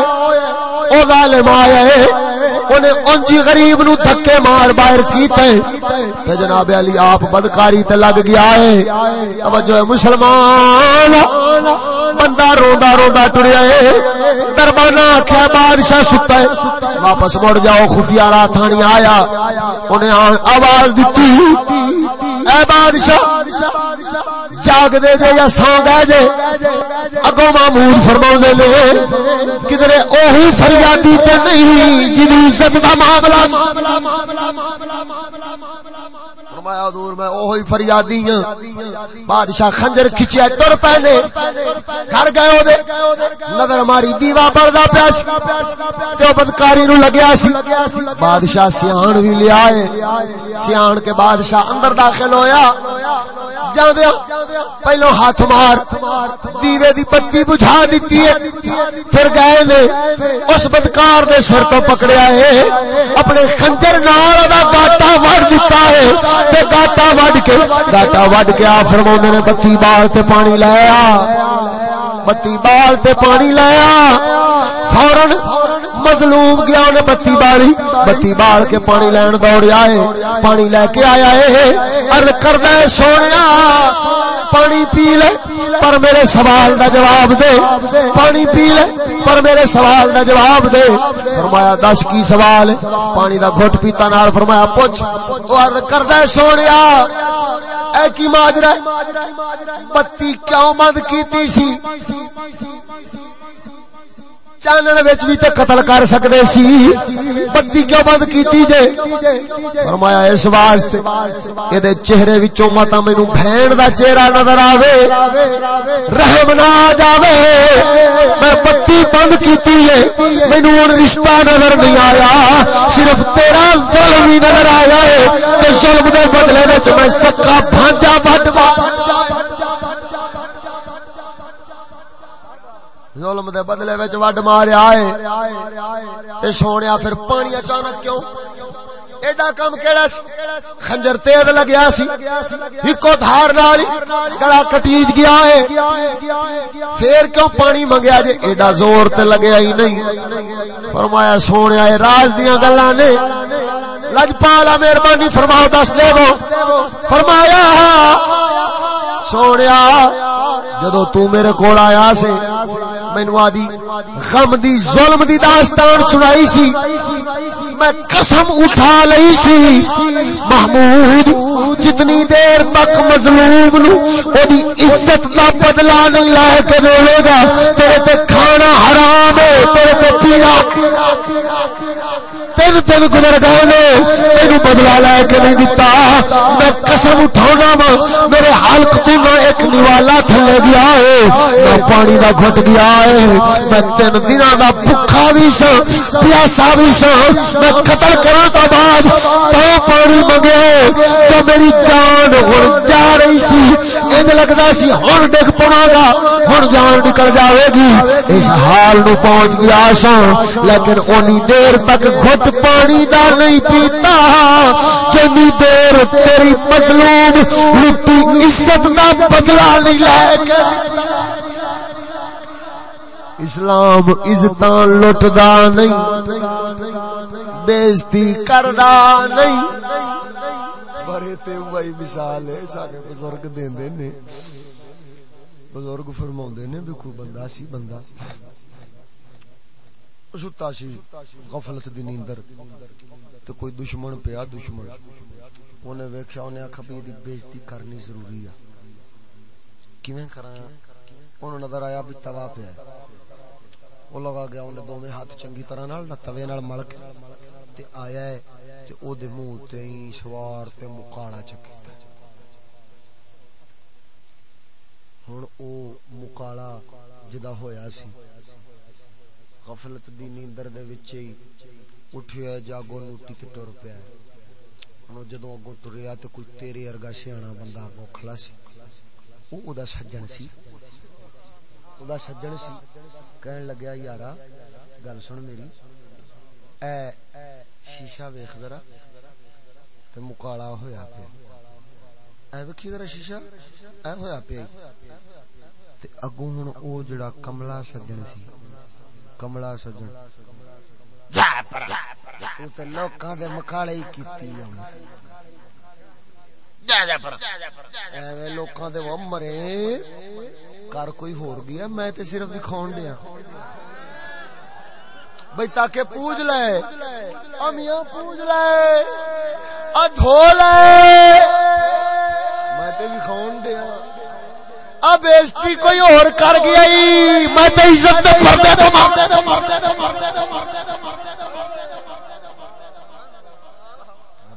وہ ظالم آیا انہیں انجی غریب نو دھکے مار باہر کیتے۔ تے جناب علی آپ بدکاری تے لگ گیا ہے۔ توجہ مسلمان۔ بندہ روندا روندا ٹریا ہے دربانہ آکھیا بادشاہ ستا ہے واپس مڑ جاؤ خفیہ رات تھانی آیا انہیں آواز دتی اے بادشاہ جاگ دے دے یا سو گئے جے اگو محمود فرما نے کدھر اوہی فریادی تے نہیں جن عزت کا معاملہ فرمایا، حضور میں اوہی فریادی ہوں بادشاہ خنجر کھچیا ٹر پہلے گھر گئے دے نظر ماری دیوا پڑدا پیا سی۔ تے بدکاری نو لگیا سی۔ بادشاہ سیان وی لیا ہے سیان کے بادشاہ اندر داخل ہویا۔ جاندیا، پہلو ہاتھ مار۔ دیوے دی پتی بجھا دیتی ہے۔ پھر گئے نے اس بدکار دے سر تو پکڑیا ہے۔ اپنے خنجر نال دا گاٹا وڑ دیتا ہے۔ تے گاٹا وڈ کے، گاٹا وڈ کے آ فرماوندے نے، بتی بال تے پانی لایا بتی بال تے پانی لایا فورن مظلوم گیا انہیں بتی بالی۔ بتی بال کے پانی لین دوڑیا ہے، پانی لے کے آیا ہے۔ ارد کردہ سونے پانی پی لے، پر میرے سوال دا جواب دے۔ پانی پی لے، پر میرے سوال دا جواب دے۔ فرمایا، دس کی سوال پانی دا گھٹ پیتا نال فرمایا، پوچھ۔ وہ ارد کردہ سونے اے کی ماجرہ بتی کیوں بند کیتی سی؟ چانن وچ بھی تے قتل کر سکدے سی۔ بتی کیوں بند کیتی جے؟ فرمایا، اس واسطے اے دے چہرے وچوں متا مینوں بہن دا چہرہ نظر آوے۔ رحم نہ آ جاوے۔ میں بتی بند کیتی ہے۔ مینوں ہن رشتہ نظر نہیں آیا۔ صرف تیرا ظلم ہی نظر آیا ہے۔ تے ظلم دے بدلے وچ میں سکا بھانجا بٹ ظلم دے بدلے وچ وڈ ماریا ہے تے سونیا پھر پانی اچانک کیوں؟ ایڈا کم کیڑا خنجر تیز لگیا سی۔ اکو دھار نال گلا کٹیج گیا ہے۔ پھر کیوں پانی منگیا جے؟ ایڈا زور تے لگیا ہی نہیں۔ فرمایا سونیا اے راز دیاں گلاں نے۔ لجپالا مہربانی فرماؤ، دس دے فرمایا سونیا جدو تو میرے کول آیا سے مینو آدی غم دی، ظلم دی داستان سنائی سی۔ میں قسم اٹھا لئی سی۔ محمود، جتنی دیر تک مظلوم نو او دی عزت دا بدلہ نہیں لائے کے دے گا۔ تیرے تے کھانا حرام ہے، تیرے تے پینا۔ تین تین گزر گئے نے تین بدلا لے کے نہیں دتا۔ میں قسم اٹھاؤنا وا، میرے حلق تو نہ ایک نوالا تھلے گیا ہے نہ پانی دا گھٹ گیا ہے۔ میں تین دن دا بھوکا بھی سا پیاسا بھی سا میں قتل کرنے تو بعد تو پانی منگے جو میری جان ہوں جا رہی سی انج لگتا سی ہوں ڈگ پڑا گا ہوں جان نکل جاوے گی۔ اس حال نو پہنچ گیا سا لیکن اونی دیر تک گھٹ پانی دا نہیں پیتا۔ جنی دیر تیری مظلوم لٹی عزت دا بدلا نہیں لائے گا اسلام عزت لٹدا نہیں، بےزتی کردا نہیں۔ بڑے تے وہی مثال ہے سارے بزرگ دیندے نے۔ بزرگ فرماوندے نے بھی کوئی بندہ سی بندہ۔ ستا سی غفلت دی نیندر تے کوئی دشمن پیا دشمن۔ اونے ویکھیا، اونے آکھا بھی دی بےزتی کرنی ضروری ہے۔ کیویں کراں؟ اونوں نظر آیا بھی توا پیا او لگا گیا، اونے دوویں ہاتھ چنگی طرح نال توے نال مل کے تے آیا ہے۔ تے او دے منہ تے ہی سوار تے مکاڑا چکیتا ہن او مکاڑا جدا ہویا سی۔ غفلت دی نیندر دے وچ ہی اٹھیا جاگو نو ٹک ٹر پیا۔ ہن جدوں اگوں ٹریا تے کوئی تیرے ارگا سیاںا بندہ اگوں کھلا سی۔ او او دا سجن سی۔ او دا سجن سی۔ کہن لگیا، یارا، گل سن میری، اے شیشہ ویکھ ذرا تے مکالا ہویا پیا۔ اے ویکھی ذرا شیشہ؟ اے ہویا پیا تے اگوں ہن او جڑا کملا سجن سی۔ کملا سجن۔ لوکاں دے ہی کیتی لوکاں دے مرے۔ کر کوئی ہور گیا؟ میں تے صرف دکھاون دیا بھئی تاکہ پوج لے۔ امیاں پوج لے۔ ا دھو لے۔ میں تے دکھاون دیا۔ اب بےزتی کوئی اور کر گیا میں تو عزت دے پردے تو مردے تو مردے تو مردے تو مردے تو مردے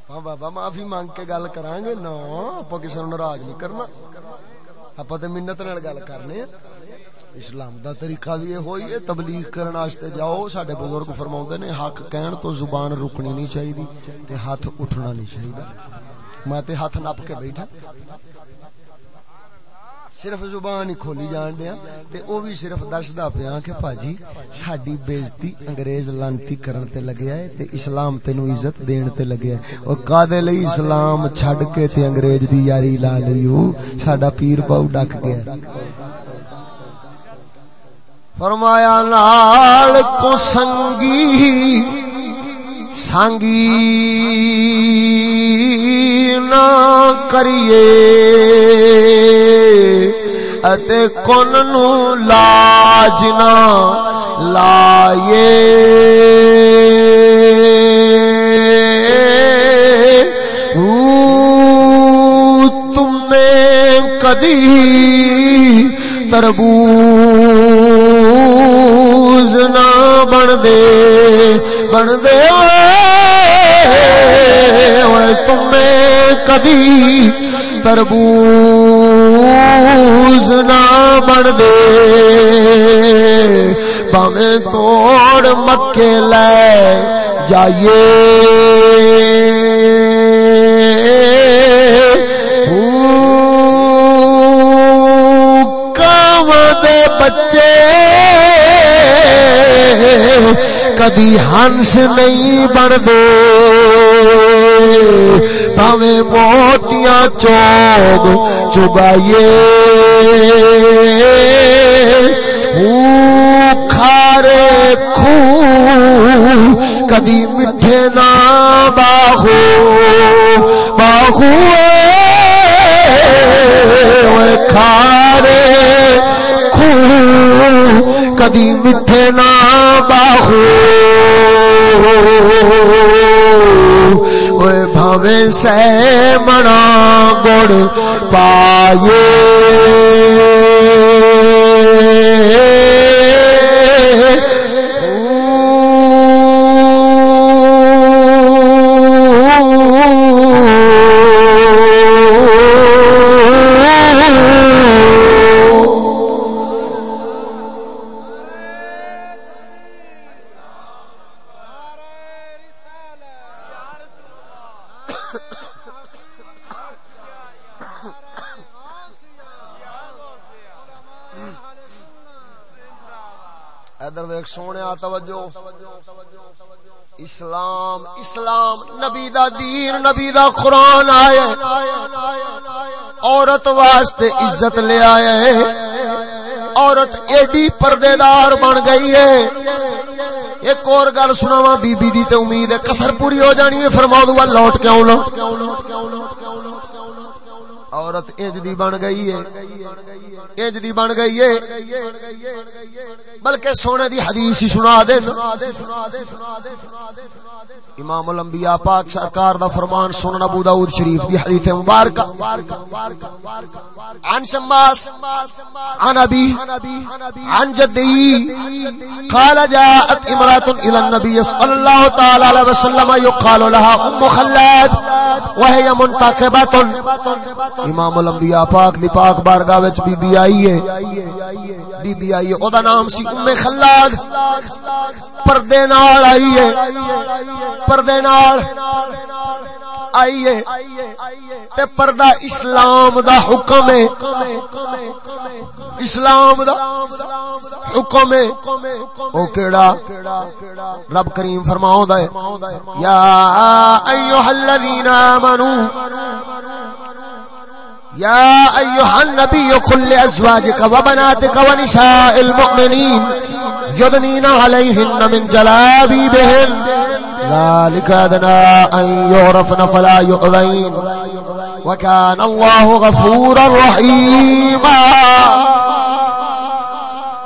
تو بابا معافی مانگ کے گل کران گے نا۔ آپ کسی نو ناراض نہیں کرنا۔ آپ تو منت نال گل کرنے ہیں اسلام دا طریقہ بھی یہ ہوئی ہے، تبلیغ کرن واسطے جاؤ۔ ساڈے بزرگ فرماوندے نے، حق کہن تو زبان رکنی نہیں چاہیے تے ہاتھ اٹھنا نہیں چاہیے میں تے ہاتھ نپ کے بیٹھا۔ صرف زبان ہی کھولی جان دیا تے او بھی صرف دسدا پیا کہ پاجی ساڈی بےزتی انگریز لانتی کرن تے لگیا ہے تے اسلام تینو عزت دین تے لگیا ہے۔ او کادے لئی اسلام چھڈ کے تے انگریز دی یاری لا لئیو ساڈا پیر باو ڈک گیا۔ فرمایا، نال کو سنگی، سانگی نہ کریے۔ اتے کن نو لاج نہ لائے تم کدی تربوز بن دے بن دے تمہیں کدی تربوز نہ بن دے باویں توڑ مکے لے جائیے بچے کدی ہنس نہیں بن دے پاویں موتیاں چوگ چگائیے کھارے خو کدی میٹھے نہ باہو باہو کھارے خو کدی میٹھے نہ باہو۔ بھاوے سے منا گڑ پائے سونے توجہ۔ اسلام اسلام، نبی دا دین، نبی دا قرآن آیا عورت واسطے عزت لے آیا ہے عورت ایڈی پردے دار بن گئی ہے۔ ایک اور گل سنا بی بی دی تے امید ہے کسر پوری ہو جانی ہے۔ فرما دوں لوٹ کے آؤں عورت انج دی بن گئی ہے۔ انج دی بن گئی ہے۔ بلکہ سونے دی حدیث ہی سنا دے امام الانبیاء پاک سرکار دا فرمان سنن ابو داؤد شریف دی حدیث مبارکہ عن شماس، عن ابي عن جدي قال جاءت امراه الى النبي صلى الله تعالى عليه وسلم يقال لها ام خلاد، وهي منتقبه امام الانبیاء پاک دی پاک بارگاہ وچ بی بی آئی ہے۔ بی بی آئی ہے، او دا نام سی ام خلاد۔ پردے نال آئی ہے، پردے نال آئی ہے۔ تے پردہ اسلام دا حکم ہے۔ اسلام دا حکم ہے۔ او کیڑا؟ رب کریم فرماؤں دا ہے، یا ایوہ الذین آمنوا يا أيها النبي كل أزواجك وبناتك ونساء المؤمنين يدنين عليهن من جلابيبهن. ذلك أدنى أن يعرفن فلا يؤذين. وكان الله غفورا رحيما.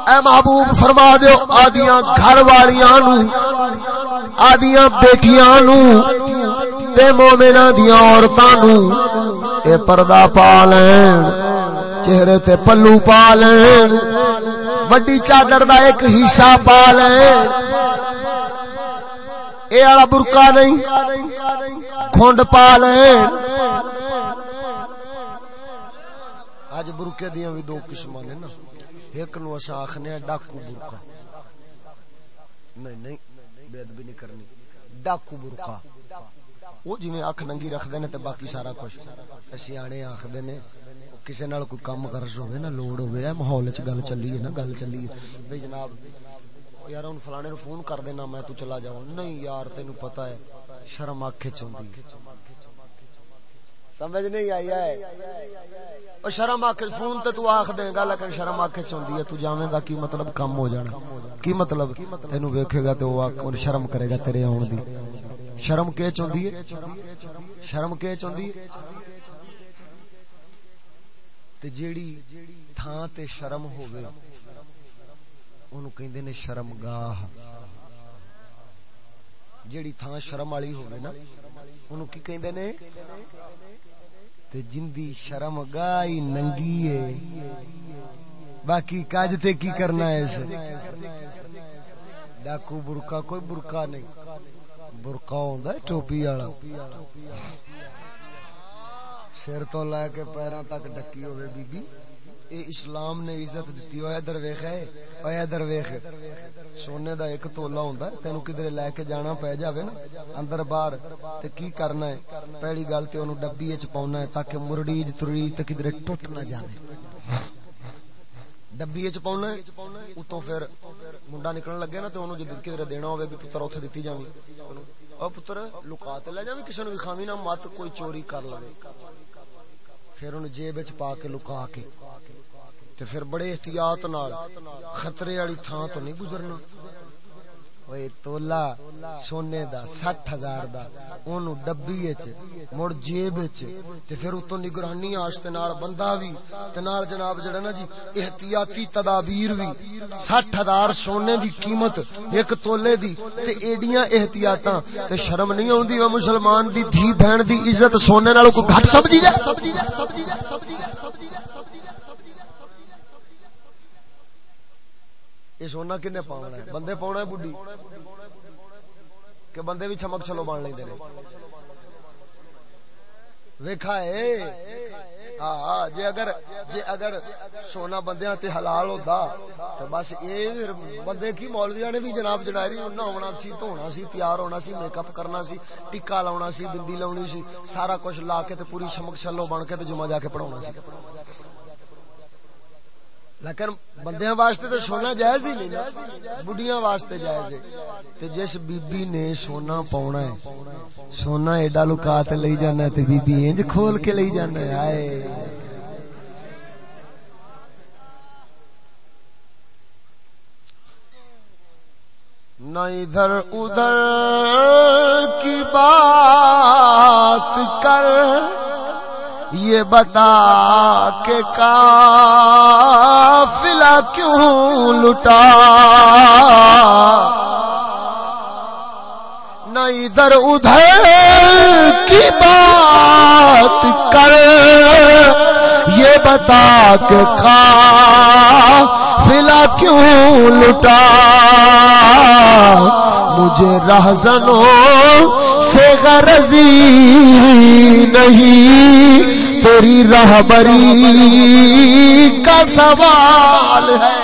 اے محبوب فرما دیو، آدیاں گھر والیاں نو، آدیاں بیٹیاں نو، تے مومنہ دیاں عورتاں نو اے پردہ پا لین چہرے تے پلو پا لین وڈی چادر دا ایک حصہ پا لین اے والا برقع نہیں، کھنڈ پا لین اج برقے دیاں بھی دو قسم نے نا۔ ایک نو اسا آکھنے ڈاکو برقع۔ نہیں نہیں بے ادبی نہیں کرنی۔ ڈاکو برقع۔ وہ جویں اکھ ننگی رکھدے نے تے باقی سارا کچھ۔ سیانے آکھدے نے کسی نال کوئی کام کرز ہوے نا لوڑ ہوے ماحول وچ گل چلی ہے نا گل چلی ہے۔ بھئی جناب یار ہن فلانے نو فون کر دینا، میں تو چلا جاؤں نہیں یار تینو پتہ ہے، شرم اکھ وچ سمجھ نہیں آئی ہے؟ او شرم اکھ فون تے تو آکھ دے گا لیکن شرم اکھ وچ ہوندی ہے۔ تو جاویں دا کی مطلب کم ہو جانا؟ کی مطلب؟ تینو ویکھے گا تے او شرم کرے گا تیرے آون دی۔ شرم کے چوندی ہے؟ شرم کے چوندی ہے؟ تے جیڑی تھاں تے شرم ہوے اونوں کہندے نے شرم گاہ جیڑی تھاں شرم والی ہوے نا، اونوں کی کہندے نے؟ تے جندی شرم گاہی ننگی ہے۔ باقی کاج تے کی کرنا ہے اس؟ ڈاکو برکا، کوئی برکا نہیں۔ برقا ہوندا ہے، ٹوپی والا۔ سر تو لے کے پیراں تک ڈکی ہوے بی بی۔ اے اسلام نے عزت دتی ہوئے ادھر ویکھ ہے اوے ادھر ویکھ سونے دا ایک تولا ہوندا ہے تینو کدھر لے کے جانا پے جاوے نا، اندر باہر۔ تے کی کرنا ہے؟ پہلی گل تے اونوں ڈبی وچ پاونا ہے تاکہ مرڑیج ترڑی تے کدھر ٹوٹ نہ جاوے۔ ڈبی وچ پاونا ہے اتوں پھر منڈا نکلن لگے نا، تے اونوں جے کدھر دینا ہوے بھی پتر اوتھے دتی جاویں۔ او پتر، لکا تے لے جاویں کسے نوں وکھاویں نہ مت، کوئی چوری کر لوے۔ پھر ان جیب وچ پا کے لکا کے۔ تے پھر بڑے احتیاط نال خطرے والی تھاں تو نہیں گزرنا۔ اوے تولا سونے دا 60000 دا اونوں ڈبی وچ مڑ جیب وچ تے پھر اتوں نگرانی واسطے نال بندہ وی تے نال جناب جڑا نا جی احتیاطی تدابیر وی 60000 سونے دی قیمت ایک تولے دی تے ایڈیاں احتیاطاں تے شرم نہیں اوندی او مسلمان دی دھی بہن دی عزت سونے نالوں کوئی گھٹ سمجھی جائے سمجھی جائے سمجھی جائے سمجھی جائے سمجھی جائے یہ سونا کنے پاؤنا ہے؟ بندے پاؤنا ہے بڈی کہ بندے بھی چمک چلو بان لیں دے ویکھا ہے؟ ہاں جے اگر جے اگر سونا بندیاں تے حلال ہوندا تے بس اے بندے کی مولویاں نے بھی جناب جناری نہ ہونا سی، دھونا سی، تیار ہونا سی میک اپ کرنا سی، ٹکا لاونا سی، بندی لاونی سی، سارا کچھ لا کے تے پوری چمک چلو بن کے تے جمعہ جا کے پڑھاونا سی۔ لیکن بندیاں واسطے تو سونا جائز ہی نہیں بڑھیاں واسطے جائز ہے۔ تے جس بی بی نے سونا پاونا ہے، سونا ایڈا لکا تے لئی جانا تے بی بی انج کھول کے لئی جانا ہے۔ آئے۔ نہ ادھر ادھر کی بات کر۔ یہ بتا کہ کافلا کیوں لٹا؟ نہ ادھر ادھر کی بات کر۔ یہ بتا کہ کافلا کیوں لٹا؟ مجھے رہزنوں سے غرضی نہیں۔ تیری رہبری کا سوال ہے۔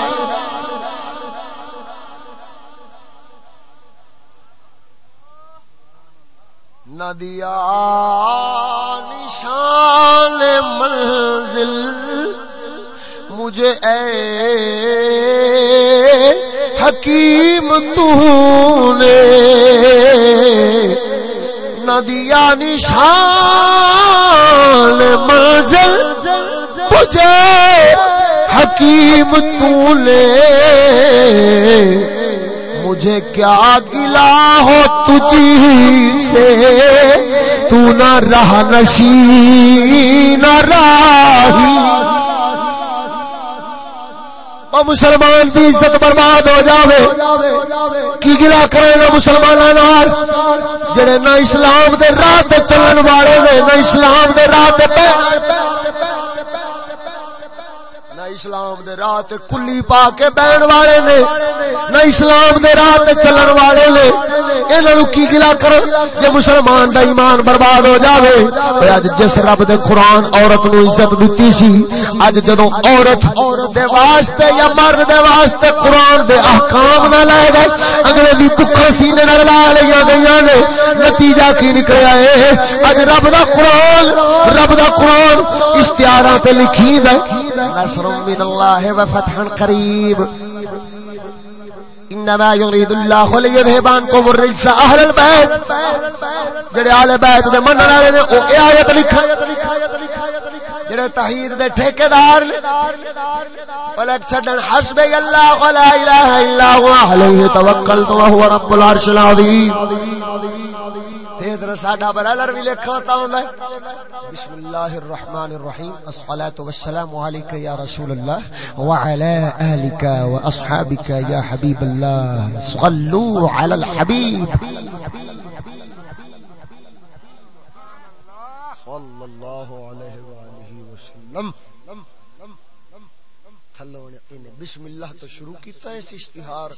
ندیا نشان منزل مجھے اے حکیم تو نے ندیا نشان منزل، مجھے حکیم تو مجھے کیا گلا ہو تجھی سے؟ تو نہ رہ نشی نہ راہی۔ مسلمان کی عزت برباد ہو جاوے۔ کی گلا کرے گا مسلمان جڑے نہ اسلام دے راہ تے چلن والے نے، نہ اسلام دے راہ تے اسلام دے راہ تے کلی پا کے بہن والے نے، نہ اسلام دے راہ تے چلن والے نے۔ انہاں نو کی گلا کر جے مسلمان دا ایمان برباد ہو جاوے۔ اے اج جس رب دے قرآن عورت نو عزت دتی سی اج جدوں عورت دے واسطے یا مرد دے واسطے قرآن دے احکام نہ لائے گئے اگلے دی دکھاں سینے نال لا لیا گئیاں نے۔ نتیجہ کی نکلیا ہے اج رب دا قرآن، رب دا قرآن اشتہاراں تے لکھی دے نصر من اللہ و فتح قریب انما يريد الله ليذهب عنكم الرجس اهل البيت. جڑے اہل بیت دے منن والے نے، او اے ایت لکھا. جڑے توحید دے ٹھیکیدار نے ولک چھڈن حسب اللہ ولا الہ الا هو، علیہ توکلت وهو رب العرش العظیم. ادھر ساڈا برادر بھی لکھنا تا ہوندا بسم اللہ الرحمن الرحیم۔ الصلاۃ والسلام علیک یا رسول اللہ۔ وعلى آلک واصحابک یا حبیب اللہ۔ صلوا علی الحبیب۔ صلی اللہ علیہ والہ وسلم۔ تھلو نے بسم اللہ تو شروع کیتا ہے، اس اشتہار۔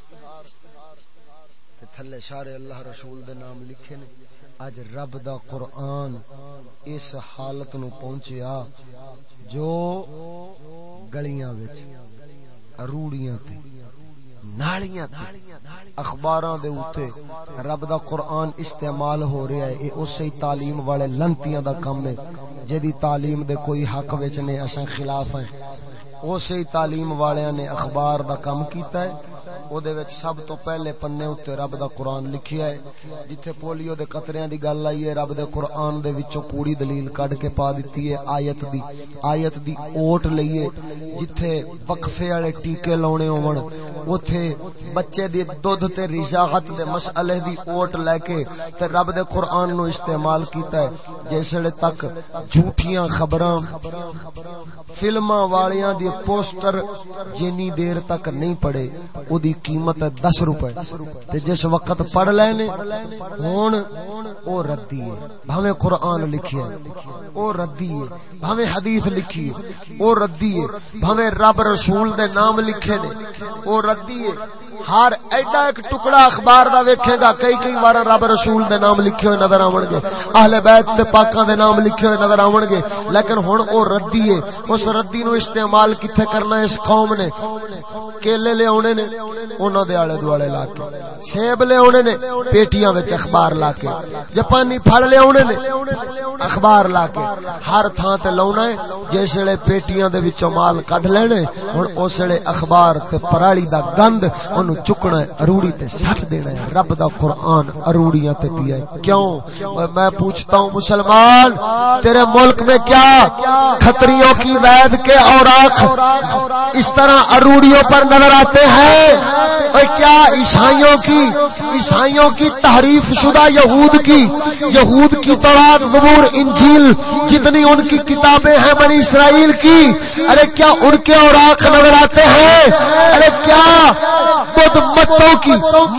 تھلے سارے اللہ رسول دے نام لکھے نے۔ اج رب دا قرآن اس حالت نو پہنچیا جو گلیاں وچ اروڑیاں تے، نالیاں تے، اخباراں دے اوتے رب دا قرآن استعمال ہو رہا ہے۔ اے اسی تعلیم والے لنتیاں دا کم ہے، جدی تعلیم دے کوئی حق وچ نے اساں خلاف ہیں۔ اسی تعلیم والیاں نے اخبار دا کم کیتا ہے۔ او دے وچ سب تو پہلے پنے اوتے رب دا قرآن لکھیا ہے جتھے پولیو دے قطریاں دی گل آئی ہے رب دے قرآن دے وچوں کوڑی دلیل کڈ کے پا دتی ہے آیت دی آیت دی اوٹ لئیے جتھے وقفے والے ٹیکے لاونے ہون اوتھے بچے دی دودھ تے رضاعت دے مسئلے دی اوٹ لے کے تے رب دے قرآن نو استعمال کیتا ہے جیسے تک جھوٹیاں خبراں فلماں والیاں دی پوسٹر جنی دیر تک نہیں پڑے او دی قیمت ہے دس روپے۔ تے جس وقت پڑھ لینے ہون، او ردی ہے۔ بھاویں قرآن لکھی ہے۔ او ردی ہے۔ بھاویں حدیث لکھی ہے۔ او ردی ہے۔ بھاویں رب رسول دے نام لکھے نے۔ او ردی ہے۔ ہر ایڈا ایک ٹکڑا اخبار دا ویکھے گا، کئی کئی وار رب رسول دے نام لکھے ہوئے نظر آون گے۔ اہل بیت تے پاکاں دے نام لکھے ہوئے نظر آون گے۔ لیکن ہن او ردی ہے، اس ردی نو استعمال کتھے کرنا اس قوم نے۔ کیلے لے اونے نے، انہاں دے آلے دوالے لا کے۔ سیب لے اونے نے، پیٹیاں وچ اخبار لا کے، جاپانی پھل لے اونے نے، اخبار لا کے، ہر تھاں تے لاونا ہے، جس ویلے پیٹیاں دے وچوں مال کڈ لینے، ہن اس ویلے اخبار تے پرالی دا گند اونوں چکنا ہے، اروڑی تے سٹ دینا ہے۔ رب دا قرآن اروڑیاں تے پیا ہے۔ کیوں؟ میں پوچھتا ہوں مسلمان، تیرے ملک میں کیا کھتریوں کی وید کے اوراق اس طرح اروڑیوں پر نظر آتے ہیں؟ اور کیا عیسائیوں کی عیسائیوں کی تحریف شدہ یہود کی یہود کی تورات زبور، انجیل، جتنی ان کی کتابیں ہیں بنی اسرائیل کی، ارے کیا ان کے اوراق نظر آتے ہیں؟ ارے کیا بدھ متوں کی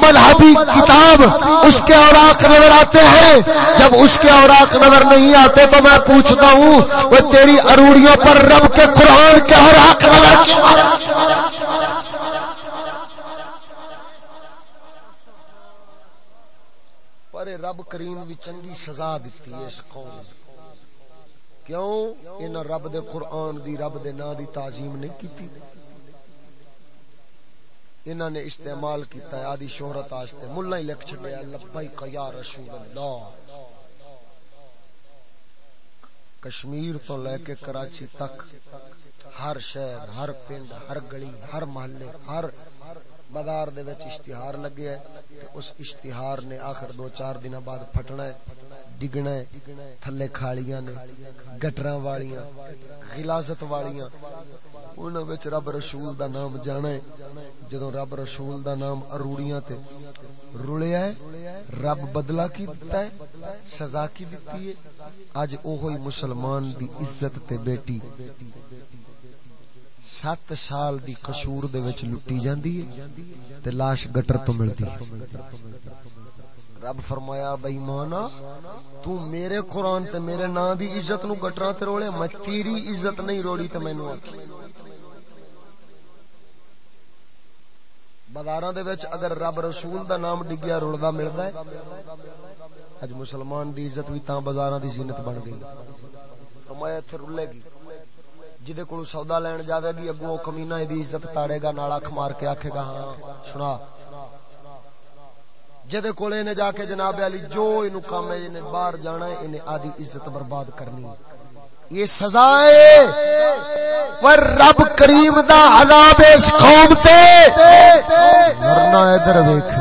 مذہبی کتاب اس کے اوراق نظر آتے ہیں؟ جب اس کے اوراق نظر نہیں آتے تو میں پوچھتا ہوں، وہ تیری اروڑیوں پر رب کے قرآن کے اوراق نظر کیوں رب کریم بھی چنگی سزا دیتی ہے اس قوم کیوں؟ ان رب دے قرآن دی رب دے نا دی تعظیم نہیں کیتی۔ انہوں نے استعمال کیتا ہے، آدھی شہرت آستے ملہ ہی لکھ چھڑے لبیک یا رسول اللہ۔ کشمیر تو لے کے کراچی تک ہر شہر، ہر پنڈ، ہر گلی، ہر محلے، ہر بازار دے وچ اشتہار لگے ہے تے اس اشتہار نے آخر دو چار دن بعد پھٹنا ہے، ڈگنا ہے، تھلے کھالیاں نے، گٹراں والیاں غلاظت والیاں۔ انہاں وچ رب رسول دا نام جانا ہے۔ جدوں رب رسول دا نام اروڑیاں تے رولیا ہے، رب بدلا کی دتا ہے، سزا کی دتی ہے۔ اج اوہی مسلمان دی عزت تے بیٹی۔ سات سال دی قصور دے وچ لٹی جاندی ہے تے لاش گٹر تو ملدی ہے۔ رب فرمایا بے ایمانا تو میرے قرآن تے میرے نا دی عزت نو گٹراں تے رولے، میں تیری عزت نہیں روڑی تے مینوں آکھی بازار اگر رب رسول دا نام ڈگیا رلدا ملتا ہے اج مسلمان دی عزت بھی تاں بازاراں دی زینت بن گئی۔ کمایا ایتھے رلے گی۔ جدے کولو سودا لین جاوے گی، اگوں کمینہ دی عزت تاڑے گا نال اکھ مار کے آکھے گا ہاں سنا۔ جدے کولے نے جا کے جناب علی، جو اینو کام ہے نے باہر جانا ہے انہیں آدھی عزت برباد کرنی یہ سزا ہے۔ پر رب کریم دا عذاب اس قوم تے۔ مرنا ادھر ویکھ۔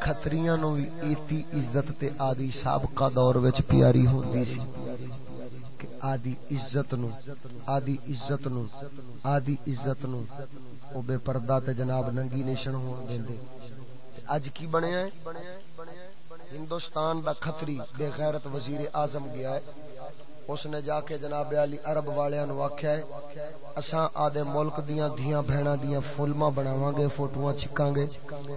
کھتریاں نو بھی ایتی عزت تے آدی سابقہ دور وچ پیاری ہوندی سی۔ آدی عزت نو، آدی عزت نو، آدی عزت نو۔ او بے پردہ تے جناب ننگی نیشن ہون دیندے اج کی بنیا ہے؟ ہندوستان دا خطری بے غیرت وزیر اعظم گیا ہے۔ اس نے جا کے جناب علی عرب والیاں نو آکھیا ہے اساں آدے ملک دیاں دھیاں بہناں دیاں فلماں بناواں گے فوٹواں چھکاں گے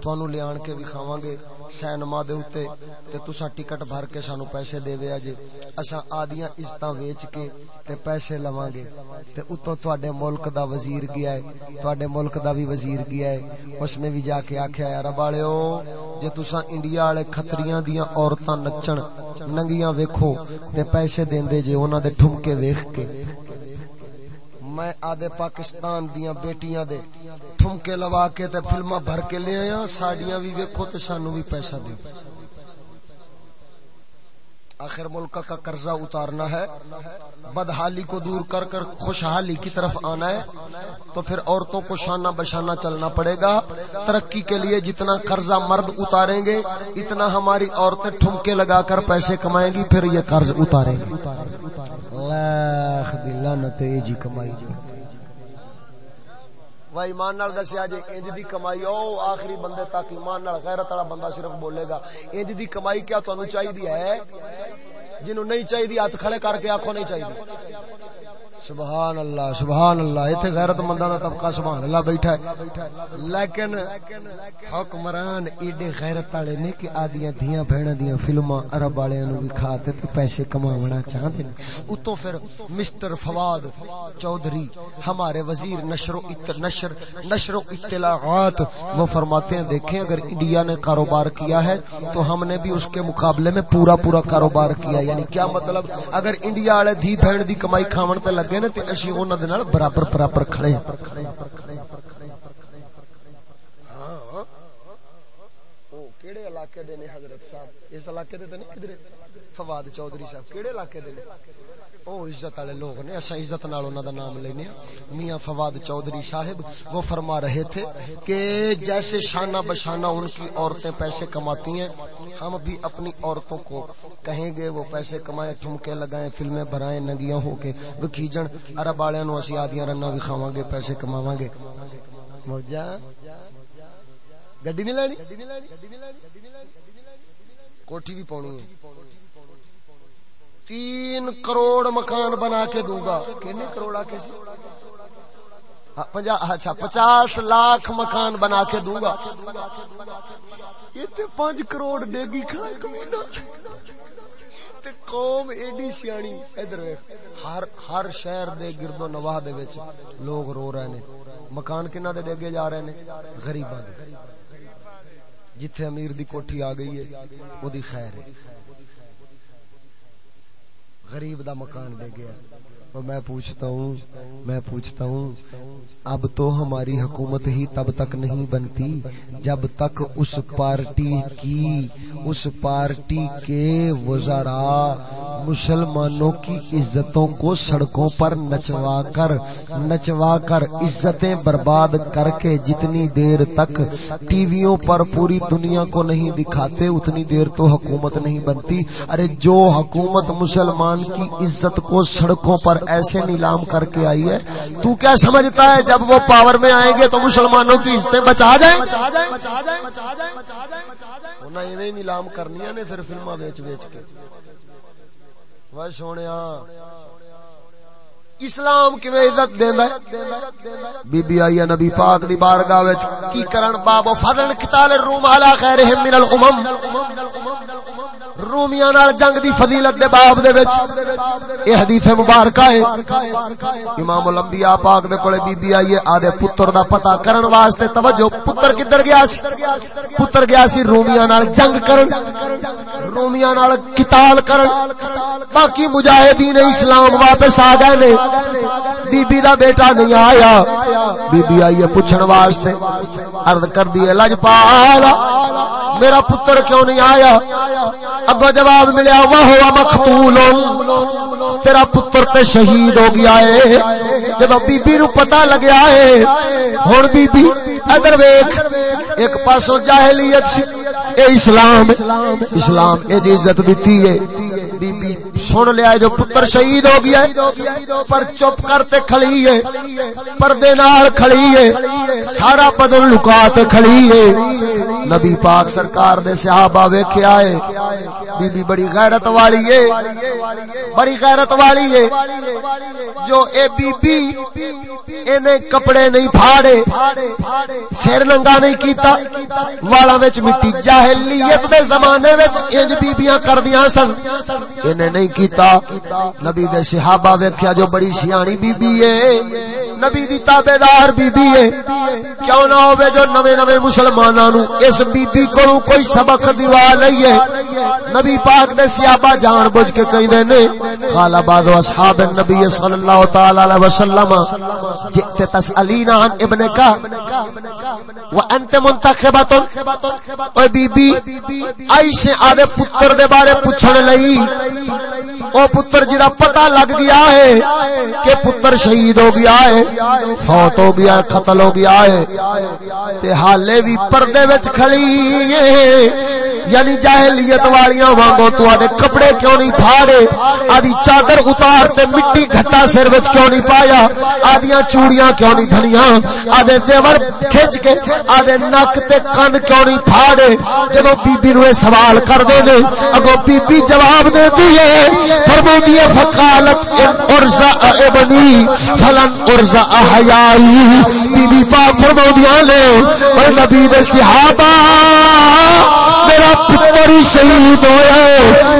تانوں لیان کے وکھاواں گے سینما دے اوتے تے تساں ٹکٹ بھر کے سانو پیسے دیوے اج اساں آدیاں عزتاں ویچ کے تے پیسے لواں گے تے اتوں تواڈے ملک دا وزیر گیا ہے تواڈے ملک دا بھی وزیر گیا ہے اس نے بھی جا کے آکھیا ہے عرب والےو جے تساں انڈیا والے کھتریاں دیاں عورتاں نچن ننگیاں ویکھو تے پیسے دیندے جے انہاں دے ٹھمکے ویکھ کے۔ میں آدھے پاکستان دیاں بیٹیاں دے ٹھمکے لوا کے تے فلمہ بھر کے لے آیا ساڑیاں بھی ویکھو تے سانو بھی پیسہ دیو۔ آخر ملک کا قرضہ اتارنا ہے۔ بدحالی کو دور کر کر خوشحالی کی طرف آنا ہے۔ تو پھر عورتوں کو شانہ بشانہ چلنا پڑے گا۔ ترقی کے لیے جتنا قرضہ مرد اتاریں گے، اتنا ہماری عورتیں ٹھمکے لگا کر پیسے کمائیں گی، پھر یہ قرض اتاریں گے۔ جی کمائی۔ جی ایمان نال دسیا جے انج دی کمائی، او آخری بندے تک ایمان نال غیرت والا بندہ صرف بولے گا۔ انج دی کمائی کیا تانوں چاہیے ہے؟ جنوں نہیں چاہیے ہاتھ کھڑے کر کے آکھو نہیں چاہیے سبحان اللہ سبحان اللہ۔ ایتھے غیرت منداں دا طبقہ سبحان اللہ بیٹھا ہے۔ لیکن حکمران ایڈے غیرت والے نے کہ آدیاں دھیاں بہناں دیاں فلماں عرب والےاں نو کھا تے پیسے کماونا چاہندے نے۔ اتوں پھر مسٹر فواد چوہدری ہمارے وزیر نشر و نشر نشر و اطلاعات، وہ فرماتے ہیں، دیکھیں اگر انڈیا نے کاروبار کیا ہے تو ہم نے بھی اس کے مقابلے میں پورا پورا کاروبار کیا۔ یعنی کیا مطلب؟ اگر انڈیا والے دھی بہن دی کمائی کھاون تے لگے نے تے اسی انہاں دے نال برابر برابر کھڑے ہیں۔ ہاں، کیڑے علاقے دے نے حضرت صاحب؟ اس علاقے دے تے نہیں کدھر؟ فواد چودھری صاحب، کیڑے علاقے دے نے؟ او عزت والے لوگ نے اسا عزت نال انہاں دا نام لینے میاں فواد چودھری صاحب، وہ فرما رہے تھے کہ جیسے شانہ بشانہ ان کی عورتیں پیسے کماتی ہیں، ہم بھی اپنی عورتوں کو کہیں گے وہ پیسے کمائیں، ٹھمکے لگائیں، فلمیں بھرائیں، ننگیاں ہو کے وکھیجن عرب والےاں نو اسی آدیاں رنا وکھاواں گے، پیسے کماواں گے۔ موجا گڈی نہیں لینی؟ کوٹھی بھی پاونی ہے۔ تین کروڑ مکان بنا کے دوں گا۔ کنے کروڑ آکے ہاں، اچھا پچاس لاکھ مکان بنا کے دوں گا۔ یہ تے پانچ کروڑ دے گی کھائے کمینا تے قوم ایڈی سیانی۔ ادھر ہر ہر شہر دے گرد و نواح دے وچ لوگ رو رہے نے۔ مکان کنا دے ڈگے جا رہے نے؟ غریباں دے۔ جتھے امیر دی کوٹھی آ گئی ہے او دی خیر ہے۔ غریب دا مکان دے گیا۔ اور میں پوچھتا ہوں، میں پوچھتا ہوں، اب تو ہماری حکومت ہی تب تک نہیں بنتی جب تک اس پارٹی کی، اس پارٹی کے وزراء مسلمانوں کی عزتوں کو سڑکوں پر نچوا کر نچوا کر عزتیں برباد کر کے جتنی دیر تک ٹی ویوں پر پوری دنیا کو نہیں دکھاتے، اتنی دیر تو حکومت نہیں بنتی۔ ارے جو حکومت مسلمان کی عزت کو سڑکوں پر ایسے نیلام کر کے آئی ہے؟ تو کیا سمجھتا ہے جب وہ پاور میں آئیں گے تو مسلمانوں کی عزتیں بچا جائیں؟ انہیں نیلام کرنی نے پھر فلما بیچ بیچ کے۔ وہ سونے اسلام کی عزت دیندا بی بی آئی نبی پاک دی بارگاہ وچ کی کرن؟ باب فضل قتال الروم علی خیرہم من الامم۔ رومیاں نال جنگ دی فضیلت دے باب دے وچ۔ اے حدیث مبارکہ ہے۔ امام الانبیاء پاک دے کولے بی بی آئی ہے آدے پتر دا پتہ کرن واسطے توجہ۔ پتر کدھر گیا سی؟ پتر گیا سی رومیاں نال جنگ کرن۔ رومیاں نال قتال کرن۔ باقی مجاہدین اسلام واپس آ گئے نے۔ بی بی دا بیٹا نہیں آیا۔ بی بی آئی ہے پوچھن واسطے۔ عرض کر دی لجپال میرا پتر کیوں نہیں آیا؟ اگو جواب ملیا واہ مقتول، تیرا پتر تے شہید ہو گیا ہے۔ جب بی بی نو پتہ لگیا ہے، ہن بی بی ادھر ویکھ، ایک پاسوں جاہلیت اے اسلام اسلام اے دی عزت دتی ہے۔ بی بی سن لیا جو پتر شہید ہو گیا پر چپ کرتے کھڑی ہے، پردے نال کھڑی ہے، سارا بدن لکا تے کھڑی ہے۔ نبی پاک سرکار دے صحابہ ویکھیا ہے بی بی بڑی غیرت والی ہے، بڑی غیرت والی ہے۔ جو اے بی بی اینے کپڑے نہیں پھاڑے، سر ننگا نہیں کیتا والا وچ مٹی جاہلیت دے زمانے وچ انج بیبییاں کردیاں سن۔ اینے نہیں کیتا۔ نبی دے صحابہ ویکھیا جو بڑی سیانی بی بی اے نبی دی تابعدار بی بی ہے۔ کیوں نہ ہوے جو نوے نوے مسلماناں نو اس بی بی کولوں کوئی سبق دیوا لئیے نبی پاک دے صحابہ جان بوجھ کے کہندے نے قال بعض اصحاب النبی صلی اللہ تعالی علیہ وسلم جئت تسالین عن ابنک وانت منتخبۃ او بی بی عائشہ آدے پتر دے بارے پوچھن لئی۔ او پتر جی جڑا پتہ لگ گیا ہے کہ پتر شہید ہو گیا ہے۔ فوت ہو گیا قتل ہو گیا ہے۔ تے حالے بھی پردے وچ کھڑی ہے۔ یعنی جاہلیت والیاں وانگو تو آدھے کپڑے کیوں نہیں پھاڑے؟ آدھی چادر اتار تے مٹی گھٹا سر وچ کیوں نہیں پایا؟ آدھیاں چوڑیاں کیوں نہیں بھنیاں آدھے دیور کھچ کے آدھے نک تے کن کیوں نہیں پھاڑے؟ جدو بی بی نوے سوال کر دے نے اگو بی بی جواب دے دیئے فرمو دیئے فقالت ارزا ابنی، فلن ارزا احیائی۔ بی بی پاک فرمو دیا نے، اے نبی دے صحابہ، میرا پتر ہی شہید ہویا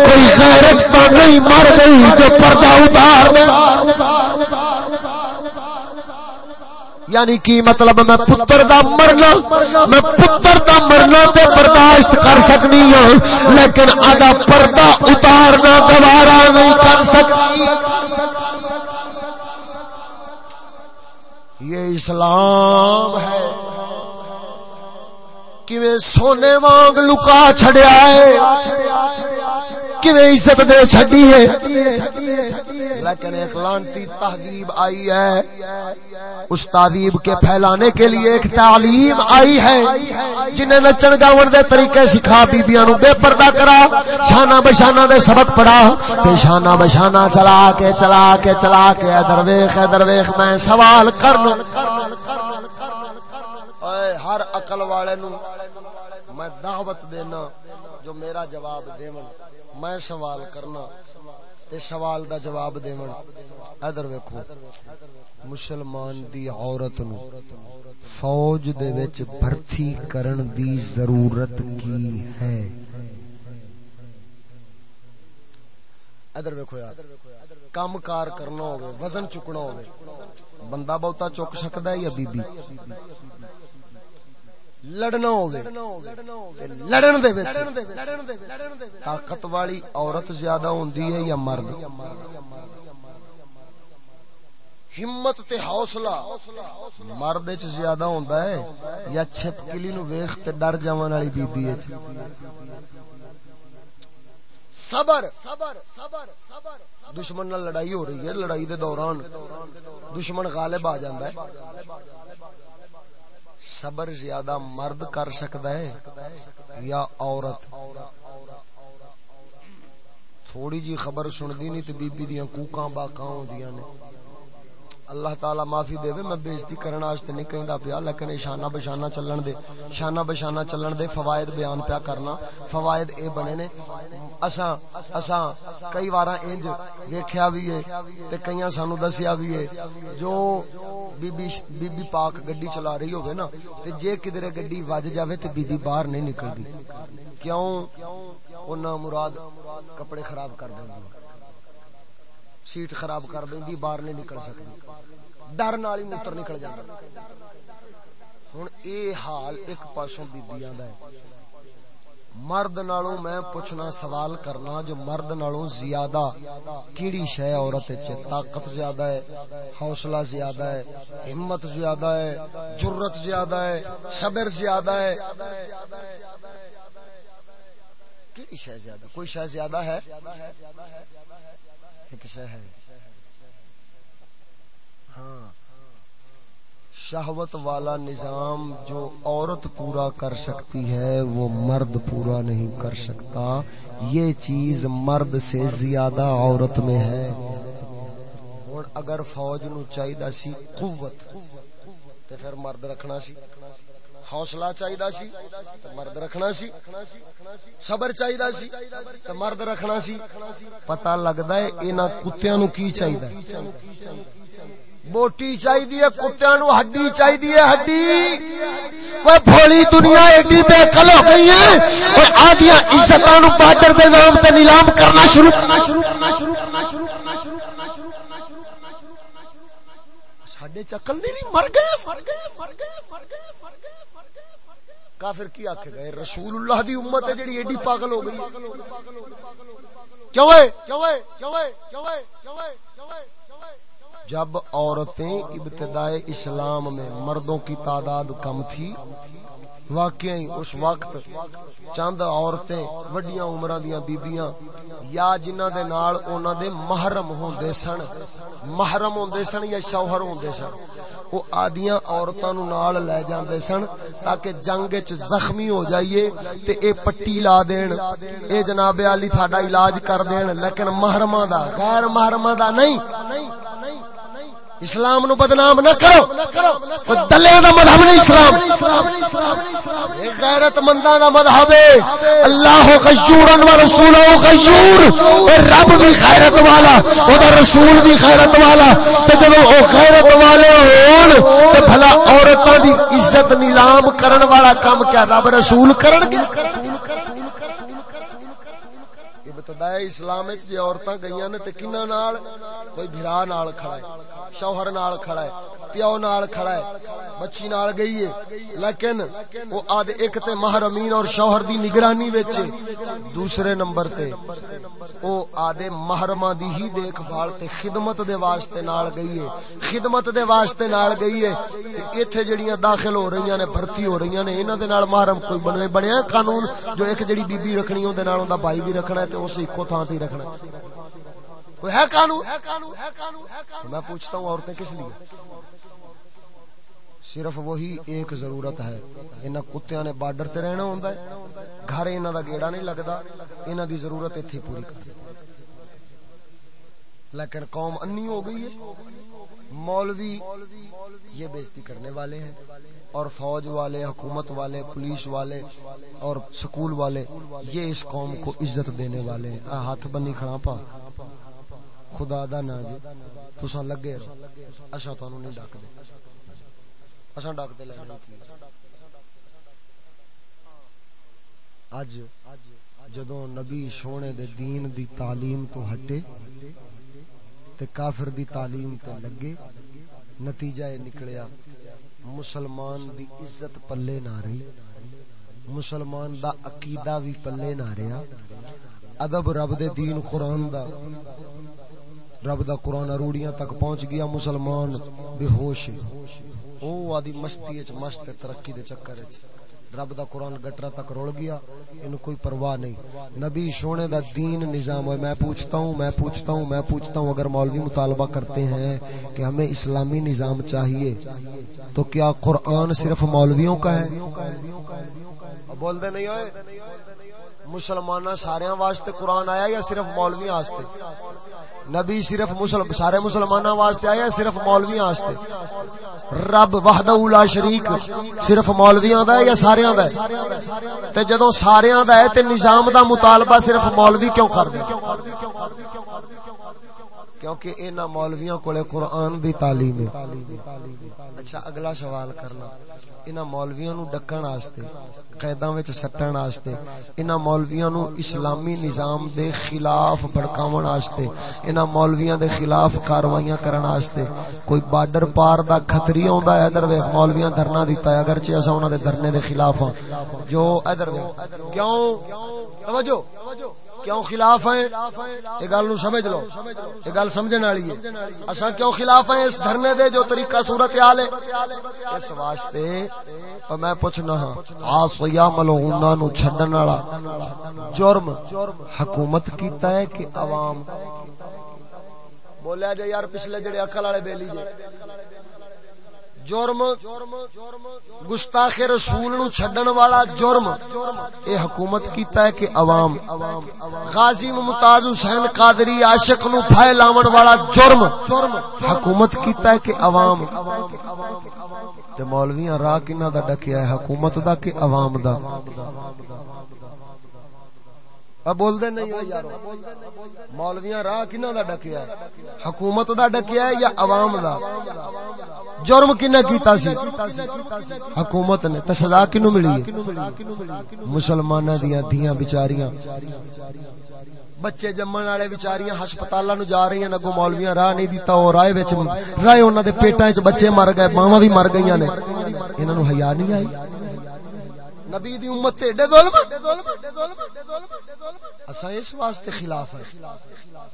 کوئی غیرت تو نہیں مر گئی جو پردہ اتار یعنی کی مطلب میں پتر دا مرنا، میں پتر دا مرنا تے برداشت کر سکنی ہوں، لیکن آدھا پردہ اتارنا دوبارہ نہیں کر سکتی یہ اسلام ہے۔ کیویں سونے وانگ لکا چھڑیا ہے؟ کیویں عزت دے چھڈی ہے؟ لیکن ایک لانتی تہذیب آئی ہے۔ اس تہذیب کے پھیلانے کے لیے ایک تعلیم آئی ہے۔ جنہیں نچن گاون دے طریقے سکھا، بیبیاں نو بے پردہ کرا، شانہ بشانہ دے سبق پڑھا، تے شانہ بشانہ چلا کے چلا کے چلا کے درویش درویش میں سوال کرنا ہر عقل والے نو دعوت دینا جو میرا جواب دیون، میں سوال کرنا تے سوال دا جواب دیون۔ ادھر ویکھو، مسلمان دی عورت نو فوج دے وچ بھرتی کرن دی ضرورت کی ہے؟ ادھر ویکھو یار، کام کار کرنا ہوگے وزن چکنا ہوگے بندہ بہتا چک سکتا ہے یا بی بی؟ لڑنا لڑن دے طاقت والی عورت زیادہ ہوندی ہے یا مرد ہمت تے حوصلہ مرد وچ زیادہ ہوندا ہے یا چھپکلی نو ویکھ تے ڈر جاون والی بی بی وچ صبر دشمن نال لڑائی ہو رہی ہے لڑائی دے دوران دشمن غالب آ جاندا ہے صبر زیادہ مرد کر سکتا ہے یا عورت؟ تھوڑی جی خبر سندی نہیں تو بی بی دیاں کوکاں باکاں ہوندیاں نے۔ اللہ تعالی معافی دے میں بےزتی کرنا واسطے نہیں کہندا پیا، لیکن شانہ بشانہ چلن دے، شانہ بشانہ چلن دے فوائد بیان پیا کرنا۔ فوائد اے بنے نے، اساں اساں کئی وارا انج ویکھیا بھی ہے تے کئیاں سانو دسیا بھی ہے جو بی بی بی بی پاک گڈی چلا رہی ہوے نا، تے جے کدھر گڈی وج جاوے تے بی بی باہر نہیں نکلدی۔ کیوں؟ انہاں مراد کپڑے خراب کر دیں سیٹ خراب کر دیں باہر نہیں نکل سکتی۔ ڈر نال ہی موتر نکل جاتا۔ ہوں اے حال ایک پاسوں بیبیاں دا ہے۔ مرد نالوں میں پوچھنا سوال کرنا جو مرد نالوں زیادہ کیڑی شے عورت وچ طاقت زیادہ ہے، حوصلہ زیادہ ہے، ہمت زیادہ ہے جرت زیادہ ہے، صبر زیادہ ہے۔ کیڑی شے زیادہ؟ کوئی شے زیادہ ہے؟ ایک شے ہے۔ ہاں۔ شہوت والا نظام جو عورت پورا کر سکتی ہے، وہ مرد پورا نہیں کر سکتا۔ یہ چیز مرد سے زیادہ عورت میں ہے۔ اور اگر فوج نو چاہیے سی قوت تو پھر مرد رکھنا سی۔ حوصلہ چاہیے سی مرد رکھنا سی۔ صبر چاہیے سی، تو مرد رکھنا سی۔ پتہ لگتا ہے انہاں کتیاں نو کی چاہیے بوٹی چاہیے کتیا نو ہڈی چاہیے ہڈی۔ وہ بھولی دنیا ایڈی بے کل ہو گئی ہے آدیا عزت بارڈر کے نام سے نیلام کرنا شروع۔ کرنا شروع کرنا شروع کرنا شروع کرنا شروع کرنا شروع کرنا شروع کرنا شروع کرنا شروع کرنا شروع ساڈے چکل نہیں، مر گئے مر گئے مر گئے مر گئے مر گئے مر گئے کافر کی آکھے گئے؟ رسول اللہ دی امت ہے جڑی ایڈی پاگل ہو گئی۔ کیوں ہے؟ جب عورتیں ابتدائے اسلام میں مردوں کی تعداد کم تھی، واقعی اس وقت چند عورتیں وڈیاں عمرہ دیاں بیبیاں یا جنہ دے نال اونا دے محرم ہوندے سن، محرم ہوندے سن یا شوہر ہوندے سن۔ وہ آدیاں عورتاں نو نال لے جاندے سن تاکہ جنگ وچ زخمی ہو جائیے تے اے پٹی لا دین اے جناب علی تھاڈا علاج کر دین لیکن محرماں دا غیر محرماں دا نہیں اسلام نو بدنام نہ کرو۔ دلے دا مذہب نہیں اسلام۔ غیرت منداں دا مذہب ہے۔ اللہ غیور و رسول غیور۔ اے رب بھی غیرت والا او دا رسول بھی غیرت والا۔ تے جدوں او غیرت والے ہون، تے بھلا عورتاں دی عزت نیلام کرن والا کام کیا رب رسول کرن گے؟ ابتدائی اسلام وچ جے عورتاں گئیاں نے تے کنا نال؟ کوئی بھرا نال کھڑا ہے۔ شوہر نال کھڑا ہے، پیو نال کھڑا ہے، بچی نال گئی ہے۔ لیکن وہ آد ایک تے محرمین اور شوہر دی نگرانی وچ دوسرے نمبر تے۔ او آدے محرماں دی ہی دیکھ بھال تے خدمت دے واسطے نال گئی ہے۔ خدمت دے واسطے نال گئی ہے۔ ایتھے جڑیاں داخل ہو رہیاں نے، بھرتی ہو رہیاں نے، انہاں دے نال محرم کوئی بنے بنیا قانون جو ایک جڑی بی بی رکھنی اون دے نال اوندا بھائی بھی رکھنا ہے تے اس اکو تھان تے رکھنا ہے۔ کوئی ہے قانون؟ میں پوچھتا ہوں عورتیں کس لیے؟ صرف وہی ایک ضرورت ہے انہاں کتیاں نے بارڈر تے رہنا ہوندا ہے گھر انہاں دا گیڑا نہیں لگدا انہاں دی ضرورت ایتھے پوری کر لیکن قوم انی ہو گئی ہے مولوی یہ بےزتی کرنے والے ہیں اور فوج والے حکومت والے پولیس والے اور سکول والے یہ اس قوم کو عزت دینے والے ہیں۔ ہاتھ بنی کھڑا پا خدا دا نا جی تسا لگے اچھا تانوں نہیں ڈک دے اچھا ڈک دے لے اج جدوں نبی سونے دے دین دی تعلیم تو ہٹے تے کافر دی تعلیم تے لگے، نتیجہ یہ نکلیا، مسلمان دی عزت پلے نہ رہی، مسلمان دا عقیدہ بھی پلے نہ رہا ادب رب دے دین قرآن دا۔ رب دا قرآن اروڑیاں تک پہنچ گیا مسلمان، بے ہوش۔ او آدی مستی اچ مست ترقی دے چکر اچ رب دا قرآن گٹرا تک رول گیا ان کوئی پرواہ نہیں۔ نبی سونے دا دین نظام ہے میں پوچھتا ہوں، میں پوچھتا ہوں، میں پوچھتا ہوں، اگر مولوی مطالبہ کرتے ہیں کہ ہمیں اسلامی نظام چاہیے، تو کیا قرآن صرف مولویوں کا ہے؟ بول دے نہیں ہوئے مسلمان سارے واسطے قرآن آیا یا صرف مولوی واسطے؟ نبی صرف مسلم سارے مسلمان واسطے آیا صرف مولوی واسطے؟ رب وحدہ اولا شریک صرف مولویاں دا ہے یا سارے دا ہے؟ تے جدوں سارے دا ہے تے نظام دا مطالبہ صرف مولوی کیوں کر دے کیونکہ انہاں مولویاں کولے قرآن دی تعلیم ہے۔ اچھا اگلا سوال کرنا۔ انہاں مولویاں نو ڈکن واسطے قیداں وچ سٹن واسطے انہاں مولویاں نو اسلامی نظام دے خلاف بھڑکاون واسطے انہاں مولویاں دے خلاف کاروائیاں کرن واسطے کوئی بارڈر پار دا خطری اوندا ہے ادھر ویکھ مولویاں دھرنا دیتا ہے اگرچہ اساں انہاں دے دھرنے دے خلاف ہاں جو ادھر ویکھ کیوں توجہ کیوں خلاف ہیں؟ یہ گل نو سمجھ لو۔ یہ گل سمجھن والی ہے۔ اساں کیوں خلاف ہیں؟ اس دھرنے دے جو طریقہ صورت حال ہے۔ اس واسطے اور میں پوچھنا ہاں عاصیا ملعونا نو چھڈن والا جرم حکومت کیتا ہے کہ عوام؟ بولیا جے یار، پچھلے جڑے عقل والے بیلی جے۔ جرم، گستاخ رسول نو چھڈن والا جرم۔ اے حکومت کیتا ہے کہ عوام، غازی ممتاز حسین قادری عاشق نو پھائے لاون والا جرم۔ حکومت کیتا ہے کہ عوام۔ تے مولویاں راہ کنا دا ڈکیا ہے، حکومت دا کہ عوام دا۔ اب بول دے نہیں یارو۔ مولویاں راہ کنا دا ڈکیا ہے، حکومت دا ڈکیا ہے یا عوام دا؟ جرم کنا کیتا سی؟ حکومت نے تے سزا کینو ملی ہے؟ مسلماناں دیاں دیاں بیچاریاں۔ بچے جمن والے بیچاریاں ہسپتالاں نو جا رہی ہیں اگوں مولویاں راہ نہیں دیتا او راہ وچ راہ انہاں دے پیٹاں وچ بچے مر گئے، ماواں بھی مر گئیاں نے۔ انہاں نو حیا نہیں آئی؟ نبی دی امت تے ڈے ظلم؟ اساں اس واسطے خلاف ہے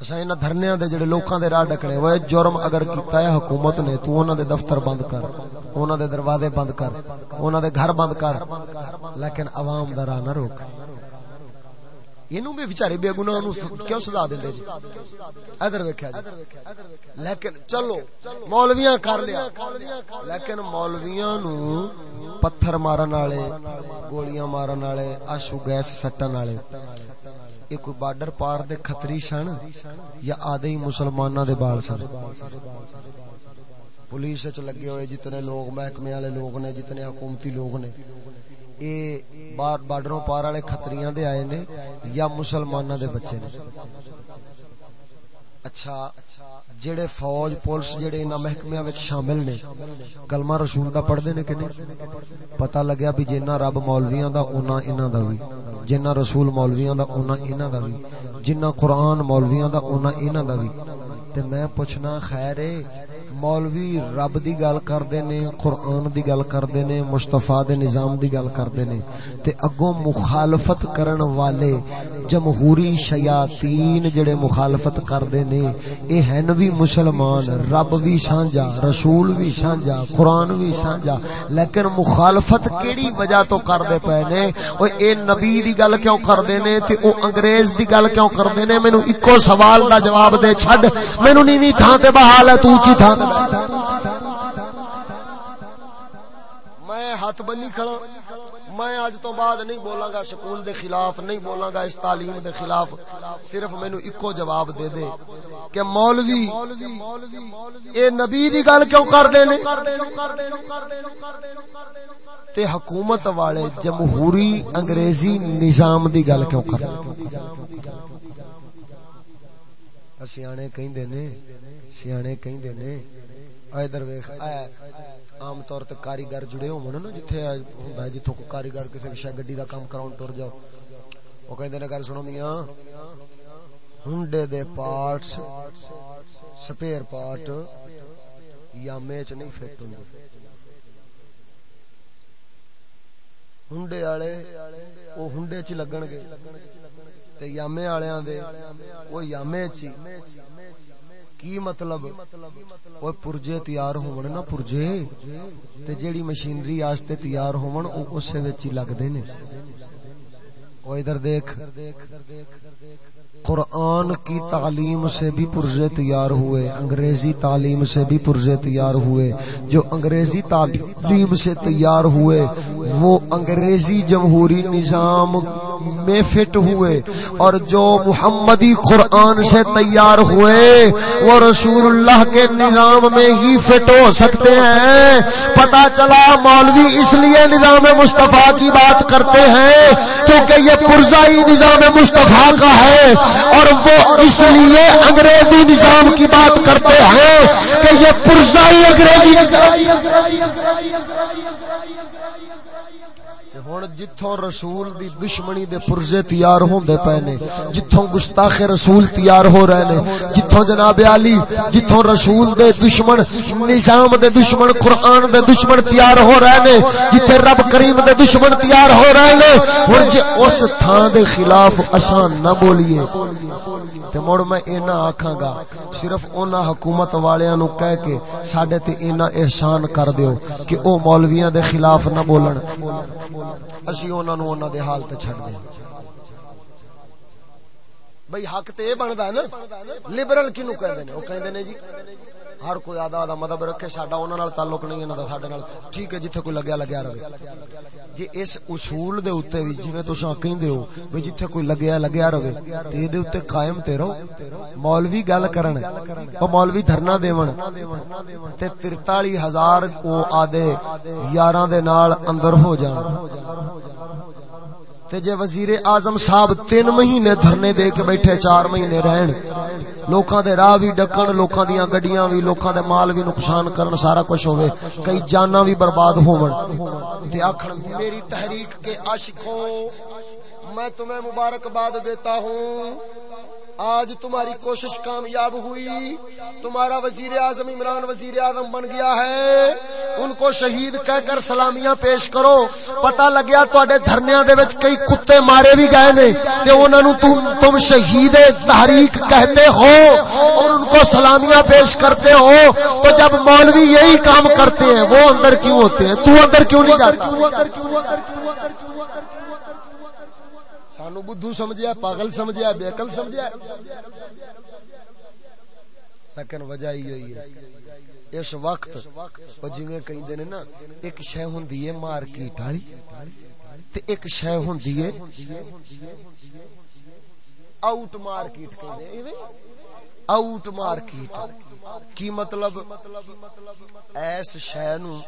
اساں انہاں دھرنیاں دے جڑے لوکاں دے راہ ڈکنے وہ جرم اگر کیتا ہے حکومت نے تو انہاں دے دفتر بند کر، انہاں دے دروازے بند کر، انہاں دے گھر بند کر، لیکن عوام دا راہ نہ روک۔ اینو بھی بیچارے بے گناہ نو کیوں سزا دیندے جی؟ ادھر ویکھیا جی۔ لیکن چلو، مولویاں کر لیا۔ لیکن مولویاں نو پتھر مارن والے، گولیاں مارن والے، آشو گیس سٹن والے، یہ کوئی بارڈر پار دے خطری سن یا آدھے ہی مسلماناں دے بال سن؟ پولیس وچ لگے ہوئے جتنے لوگ، محکمے والے لوگ نے، جتنے حکومتی لوگ نے اے بار بارڈروں پار والے خطریاں دے آئے نے یا مسلماناں دے بچے نے۔ اچھا جڑے فوج، پولیس جڑے انہاں محکمیاں وچ شامل نے، کلمہ رسول دا پڑھ دے نے کہ نہیں؟ پتہ لگیا بھی جنہ رب مولویاں دا اونا انہاں دا وی۔ جنہ رسول مولویاں دا اونا انہاں دا وی۔ جنہ قرآن مولویاں دا اونا انہاں دا وی۔ تے میں پوچھنا، خیر ہے مولوی رب دی گل کردے نے، قرآن دی گل کردے نے، مصطفیٰ دے نظام دی گل کردے نے۔ تے اگوں مخالفت کرن والے جمہوری شیاطین جڑے مخالفت کردے نے، اے ہن وی مسلمان، رب وی سانجا رسول وی سانجا قرآن وی سانجا لیکن مخالفت کیڑی وجہ تو کردے پے نے؟ او اے نبی دی گل کیوں کردے نے؟ تے او انگریز دی گل کیوں کردے نے؟ مینوں اکو سوال دا جواب دے چھڈ۔ مینوں نیویں تھاں تے بحال ہے، تو اونچی تھاں تے میں ہاتھ بنی کھڑا۔ میں اج تو بعد نہیں بولاں گا سکول دے خلاف، نہیں بولاں گا اس تعلیم دے خلاف۔ صرف مینو اکو جواب دے دے کہ مولوی، اے نبی دی گل کیوں کر دے نے؟ تے حکومت والے جمہوری انگریزی نظام دی گل کیوں کر سیانے کہندے نے سیانے کہندے نے ادھر ویکھ عام طور تے کاریگر جڑے ہون نا جتھے ہوندا ہے جتھوں کو کاریگر کسے شے گڈی دا کام کراون ٹر جاؤ او کہندے نے گل سنو میاں ہنڈے دے پارٹس سپیئر پارٹ یا میچ نہیں فٹ ہوندے ہنڈے والے او ہنڈے چ لگن گے تے یامے والےاں دے او یامے چ کی مطلب؟ وہ پرجے تیار ہون نا پرجے، تے جیڑی مشینری آستے تیار ہون، او اسے وچ ہی لگدے نے۔ او ادھر دیکھ۔ قرآن کی تعلیم سے بھی پرزے تیار ہوئے، انگریزی تعلیم سے بھی پرزے تیار ہوئے۔ جو انگریزی تعلیم سے تیار ہوئے، وہ انگریزی جمہوری نظام میں فٹ ہوئے۔ اور جو محمدی قرآن سے تیار ہوئے، وہ رسول اللہ کے نظام میں ہی فٹ ہو سکتے ہیں۔ پتا چلا مولوی اس لیے نظام مصطفیٰ کی بات کرتے ہیں کیونکہ یہ پرزائی نظام مصطفیٰ کا ہے۔ اور وہ اس لیے انگریزی نظام کی بات کرتے ہیں کہ یہ پرزائی انگریزی ہوں جتوں رسول دی دشمنی دے پرزے تیار ہوندے پے نے جتوں گستاخ رسول تیار ہو رہے نے جتوں جناب علی جتوں رسول دے دشمن نظام دے دشمن قرآن دے دشمن تیار ہو رہے نے جتھے رب کریم دے دشمن تیار ہو رہے نے ہن جے اس تھان دے خلاف آسان نہ بولیے تے مڑ میں اینا آکھاں گا، صرف اونا حکومت والیاں نو کہہ کے ساڈے تے اینا احسان کر دیو کہ او مولویاں دے خلاف نہ بولن۔ اسی انہوں نو انہوں دے حال تے چھڑ دیں بھئی حق تے بندا ہے نا۔ لبرل کینو کہندے نے؟ او کہندے نے جی۔ ہر کوئی آدھا آدھا مذہب رکھے، ساڈا انہاں نال تعلق نہیں، انہاں دا ساڈے نال۔ ٹھیک ہے، جتھے کوئی لگیا لگیا رہے۔ جی اس اصول دے اوتے وی، جویں تساں کہندے ہو بھئی جتھے کوئی لگیا لگیا رہے، تے دے اوتے قائم تے رہو۔ مولوی گل کرن، او مولوی دھرنا دیون، تے 43000 او آدے یاراں دے نال اندر ہو جان۔ تے جے وزیر اعظم صاحب تین مہینے دھرنے دے کے بیٹھے، چار مہینے رہن، لوکاں دے راہ وی ڈکن، لوکاں دیاں گڈیاں وی، لوکاں دے مال وی نقصان کرن، سارا کچھ ہوے کئی جاناں وی برباد ہون تے آکھن، میری تحریک کے عاشقوں، میں تمہیں مبارکباد دیتا ہوں۔ آج تمہاری کوشش کامیاب ہوئی۔ تمہارا وزیر اعظم عمران وزیر اعظم بن گیا ہے۔ ان کو شہید کہہ کر سلامیاں پیش کرو۔ پتہ لگیا تواڈے دھرنیاں دے وچ کئی کتے مارے بھی گئے نے۔ تے انہاں نو تم تم شہید تحریک کہتے ہو اور ان کو سلامیاں پیش کرتے ہو۔ تو جب مولوی یہی کام کرتے ہیں، وہ اندر کیوں ہوتے ہیں؟ تو اندر کیوں نہیں جاتا سانو بدھو سمجھیا، پاگل سمجھیا، بے عقل سمجھیا۔ لیکن وجہ ہی ہوئی ہے۔ اس وقت او جویں کہندے نے نا، ایک شے ہوندی ہے مارکیٹ والی، تے ایک شے ہوندی ہے آؤٹ مارکیٹ کہندے۔ ایویں آؤٹ مارکیٹ کی مطلب؟ ایس شے نو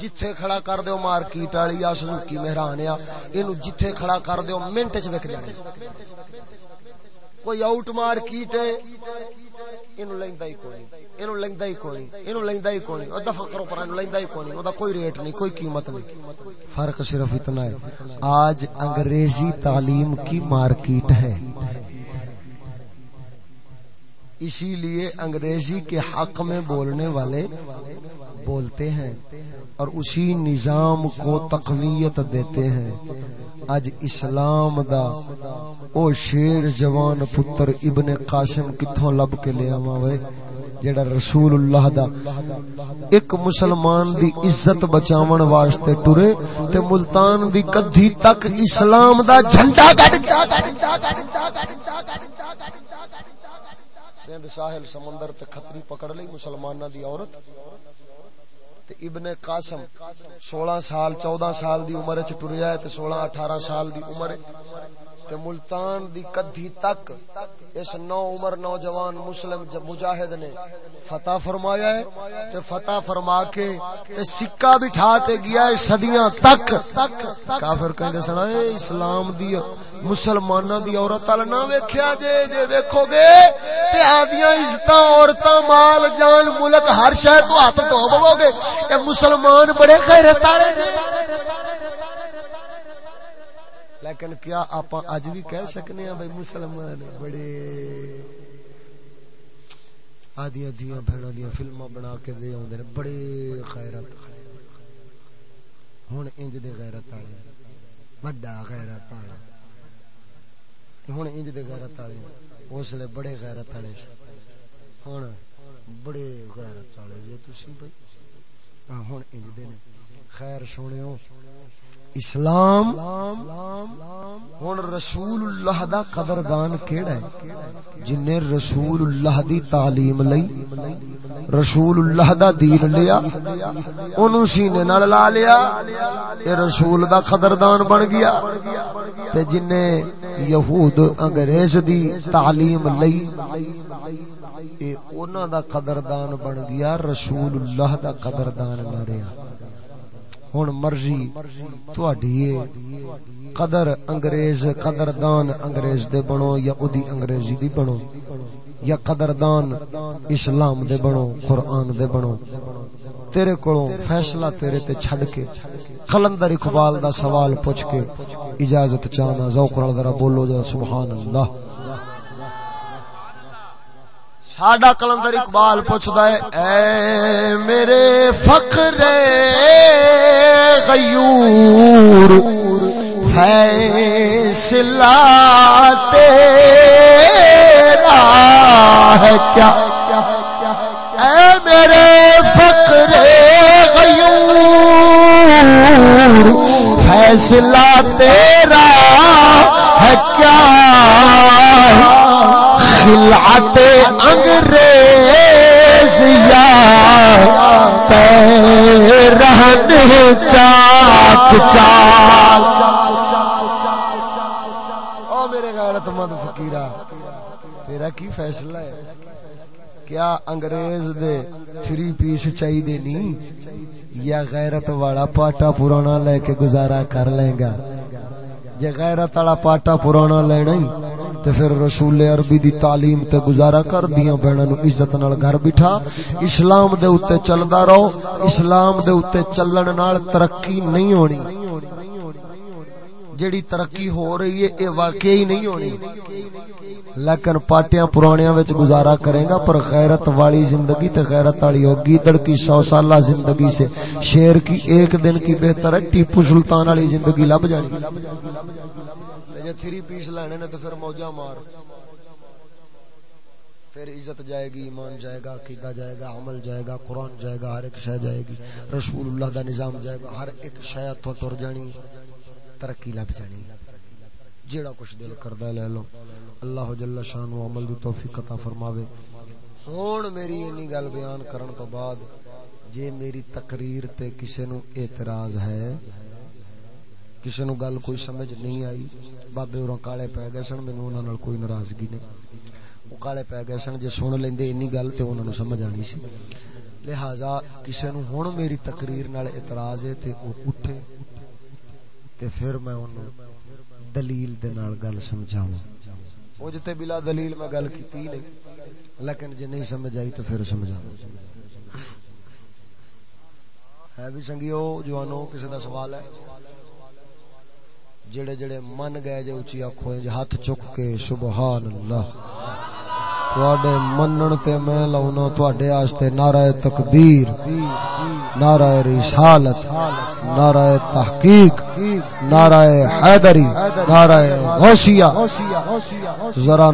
جتھے کھڑا کر دیو مارکیٹ والی، یا سوزوکی مہران یا، اینو جتھے کھڑا کر دیو منٹ وچ وک جائے کوئی آؤٹ مارکیٹ ہے، اینو لیندا ہی کوئی۔ اینو لیندا ہی کوئی۔ اینو لیندا ہی کوئی۔ او دفع کرو پر اینو لیندا ہی کوئی۔ او دا کوئی ریٹ نہیں، کوئی قیمت نہیں۔ فرق صرف اتنا ہے، آج انگریزی تعلیم کی مارکیٹ ہے۔ اسی لیے انگریزی کے حق میں بولنے والے بولتے ہیں اور اسی نظام کو تقویت دیتے ہیں۔ اج اسلام دا او شیر جوان پتر ابن قاسم کتھوں لب کے لے آواں وے جڑا رسول اللہ دا ایک مسلمان دی عزت بچاون واسطے ٹرے تے ملتان دی کدھی تک اسلام دا جھنڈا گڑ سندھ ساحل سمندر تے خطری پکڑ لئی مسلمانہ دی عورت تے ابن قاسم سولہ سال، چودہ سال دی عمر چ ٹریا ہے تے سولہ اٹھارہ سال دی عمر تے ملتان دی کدھی تک اس نو عمر نوجوان مسلم مجاہد نے فتح فرمایا ہے تے فتح فرما کے تے سکہ بٹھا تے گیا ہے صدیاں تک کافر کہندے سنا اے اسلام دی مسلماناں دی عورت ال نہ ویکھیا جے جے ویکھو گے تے آدیاں عزتاں، عورتاں، مال، جان، ملک، ہر شے تو ہاتھ دھو گے۔ اے مسلمان بڑے غیرت والے نے۔ لیکن کیا آپ اج بھی کہہ سکنے ہیں بھائی مسلمان بڑے؟ آدیا دیا بہنا دیا فلما بنا کے دے آدھے بڑے غیرت۔ ہوں انج دے غیرت والے، وڈا غیرت والا ہوں انج دے غیرت والے، اس لیے بڑے غیرت والے ہوں بڑے غیرت والے جی تھی بھائی ہوں انج دے نے۔ خیر سونے اسلام ہوں رسول اللہ دا قدردان کیڑا ہے؟ جن نے رسول اللہ دی تعلیم لئی رسول اللہ دا دین لیا اونوں سینے نال لا لیا، اے رسول دا قدردان بن گیا۔ تے جن یہود، انگریز دی تعلیم لئی، اے انہاں دا قدردان بن گیا رسول اللہ دا قدردان نہ رہیا۔ ہن مرضی تہاڈی قدر انگریز قدردان انگریز دے بنو یا اودی انگریزی دی بنو یا قدردان اسلام دے بنو قرآن دے بنو تیرے کولوں فیصلہ تیرے تے چھڈ کے قلندر اقبال دا سوال پوچھ کے اجازت چاہنا ذوق نال ذرا بولو جا سبحان اللہ ساڈا قلندر اقبال پوچھدا ہے، اے میرے فخر غیور، فیصلہ تیرا ہے کیا؟ اے میرے فقر غیور، فیصلہ تیرا ہے کیا؟ خلعت انگریز یا رہن چاک چاک. او میرے غیرت مند فقیرہ، تیرا کی فیصلہ ہے؟ کیا انگریز دے تھری پیس چاہی دے نہیں؟ یا غیرت والا پاٹا پرانا لے کے گزارا کر لیں گا؟ جے غیرت والا پاٹا پرانا لینا ہی تے پھر رسول عربی دی تعلیم تے گزارا کر دیاں بہناں نو عزت نال گھر بٹھا۔ اسلام دے اوتے چلدا رہو۔ اسلام دے اوتے چلن نال ترقی نہیں ہونی۔ جیڑی ترقی ہو رہی ہے، اے واقعی نہیں ہونی۔ لیکن پاٹیاں پرانیاں وچ گزارا کرے گا، پر غیرت والی زندگی تے غیرت والی ہوگی۔ در کی سو سالہ زندگی سے شیر کی ایک دن کی بہتر ہے ٹیپو سلطان والی زندگی لب جانی۔ جے تھری پیس لینے نے تو پھر موجا مار۔ پھر عزت جائے گی، ایمان جائے گا، عقیدہ جائے گا، عمل جائے گا، قرآن جائے گا، ہر ایک شے جائے گی۔ رسول اللہ دا نظام جائے گا، ہر ایک شے تو تر جانی۔ ترقی لب جانی۔ جیڑا کچھ دل کردا لے لو۔ اللہ جل شان و عمل دی توفیق عطا فرماوے۔ ہن میری اینی گل بیان کرن تو بعد، جے میری تقریر تے کسے نو اعتراض ہے کسی نو گل کوئی سمجھ نہیں آئی بابے اور کالے پی گئے سن مینوں انہاں نال کوئی ناراضگی نہیں وہ کالے پی گئے سن جے سن لیندے انی گل تے انہاں نو سمجھ آنی سی لہذا کسی نو ہن میری تقریر نال اعتراض ہے تے او اٹھے تے پھر میں انہوں دلیل دے نال گل سمجھاواں او جتے بلا دلیل میں گل کیتی نہیں لیکن جے نہیں سمجھ آئی تو پھر سمجھاواں ہے بھی سنگیو جوانو کسی دا سوال ہے جڑے جڑے من گئے جے اچھی آنکھوں جے ہاتھ چک کے سبحان اللہ تواڈے منن تے میں لاونا تواڈے واسطے نعرہ تکبیر، نعرہ رسالت، نعرہ تحقیق، نعرہ حیدری، نعرہ غوثیہ۔ ذرا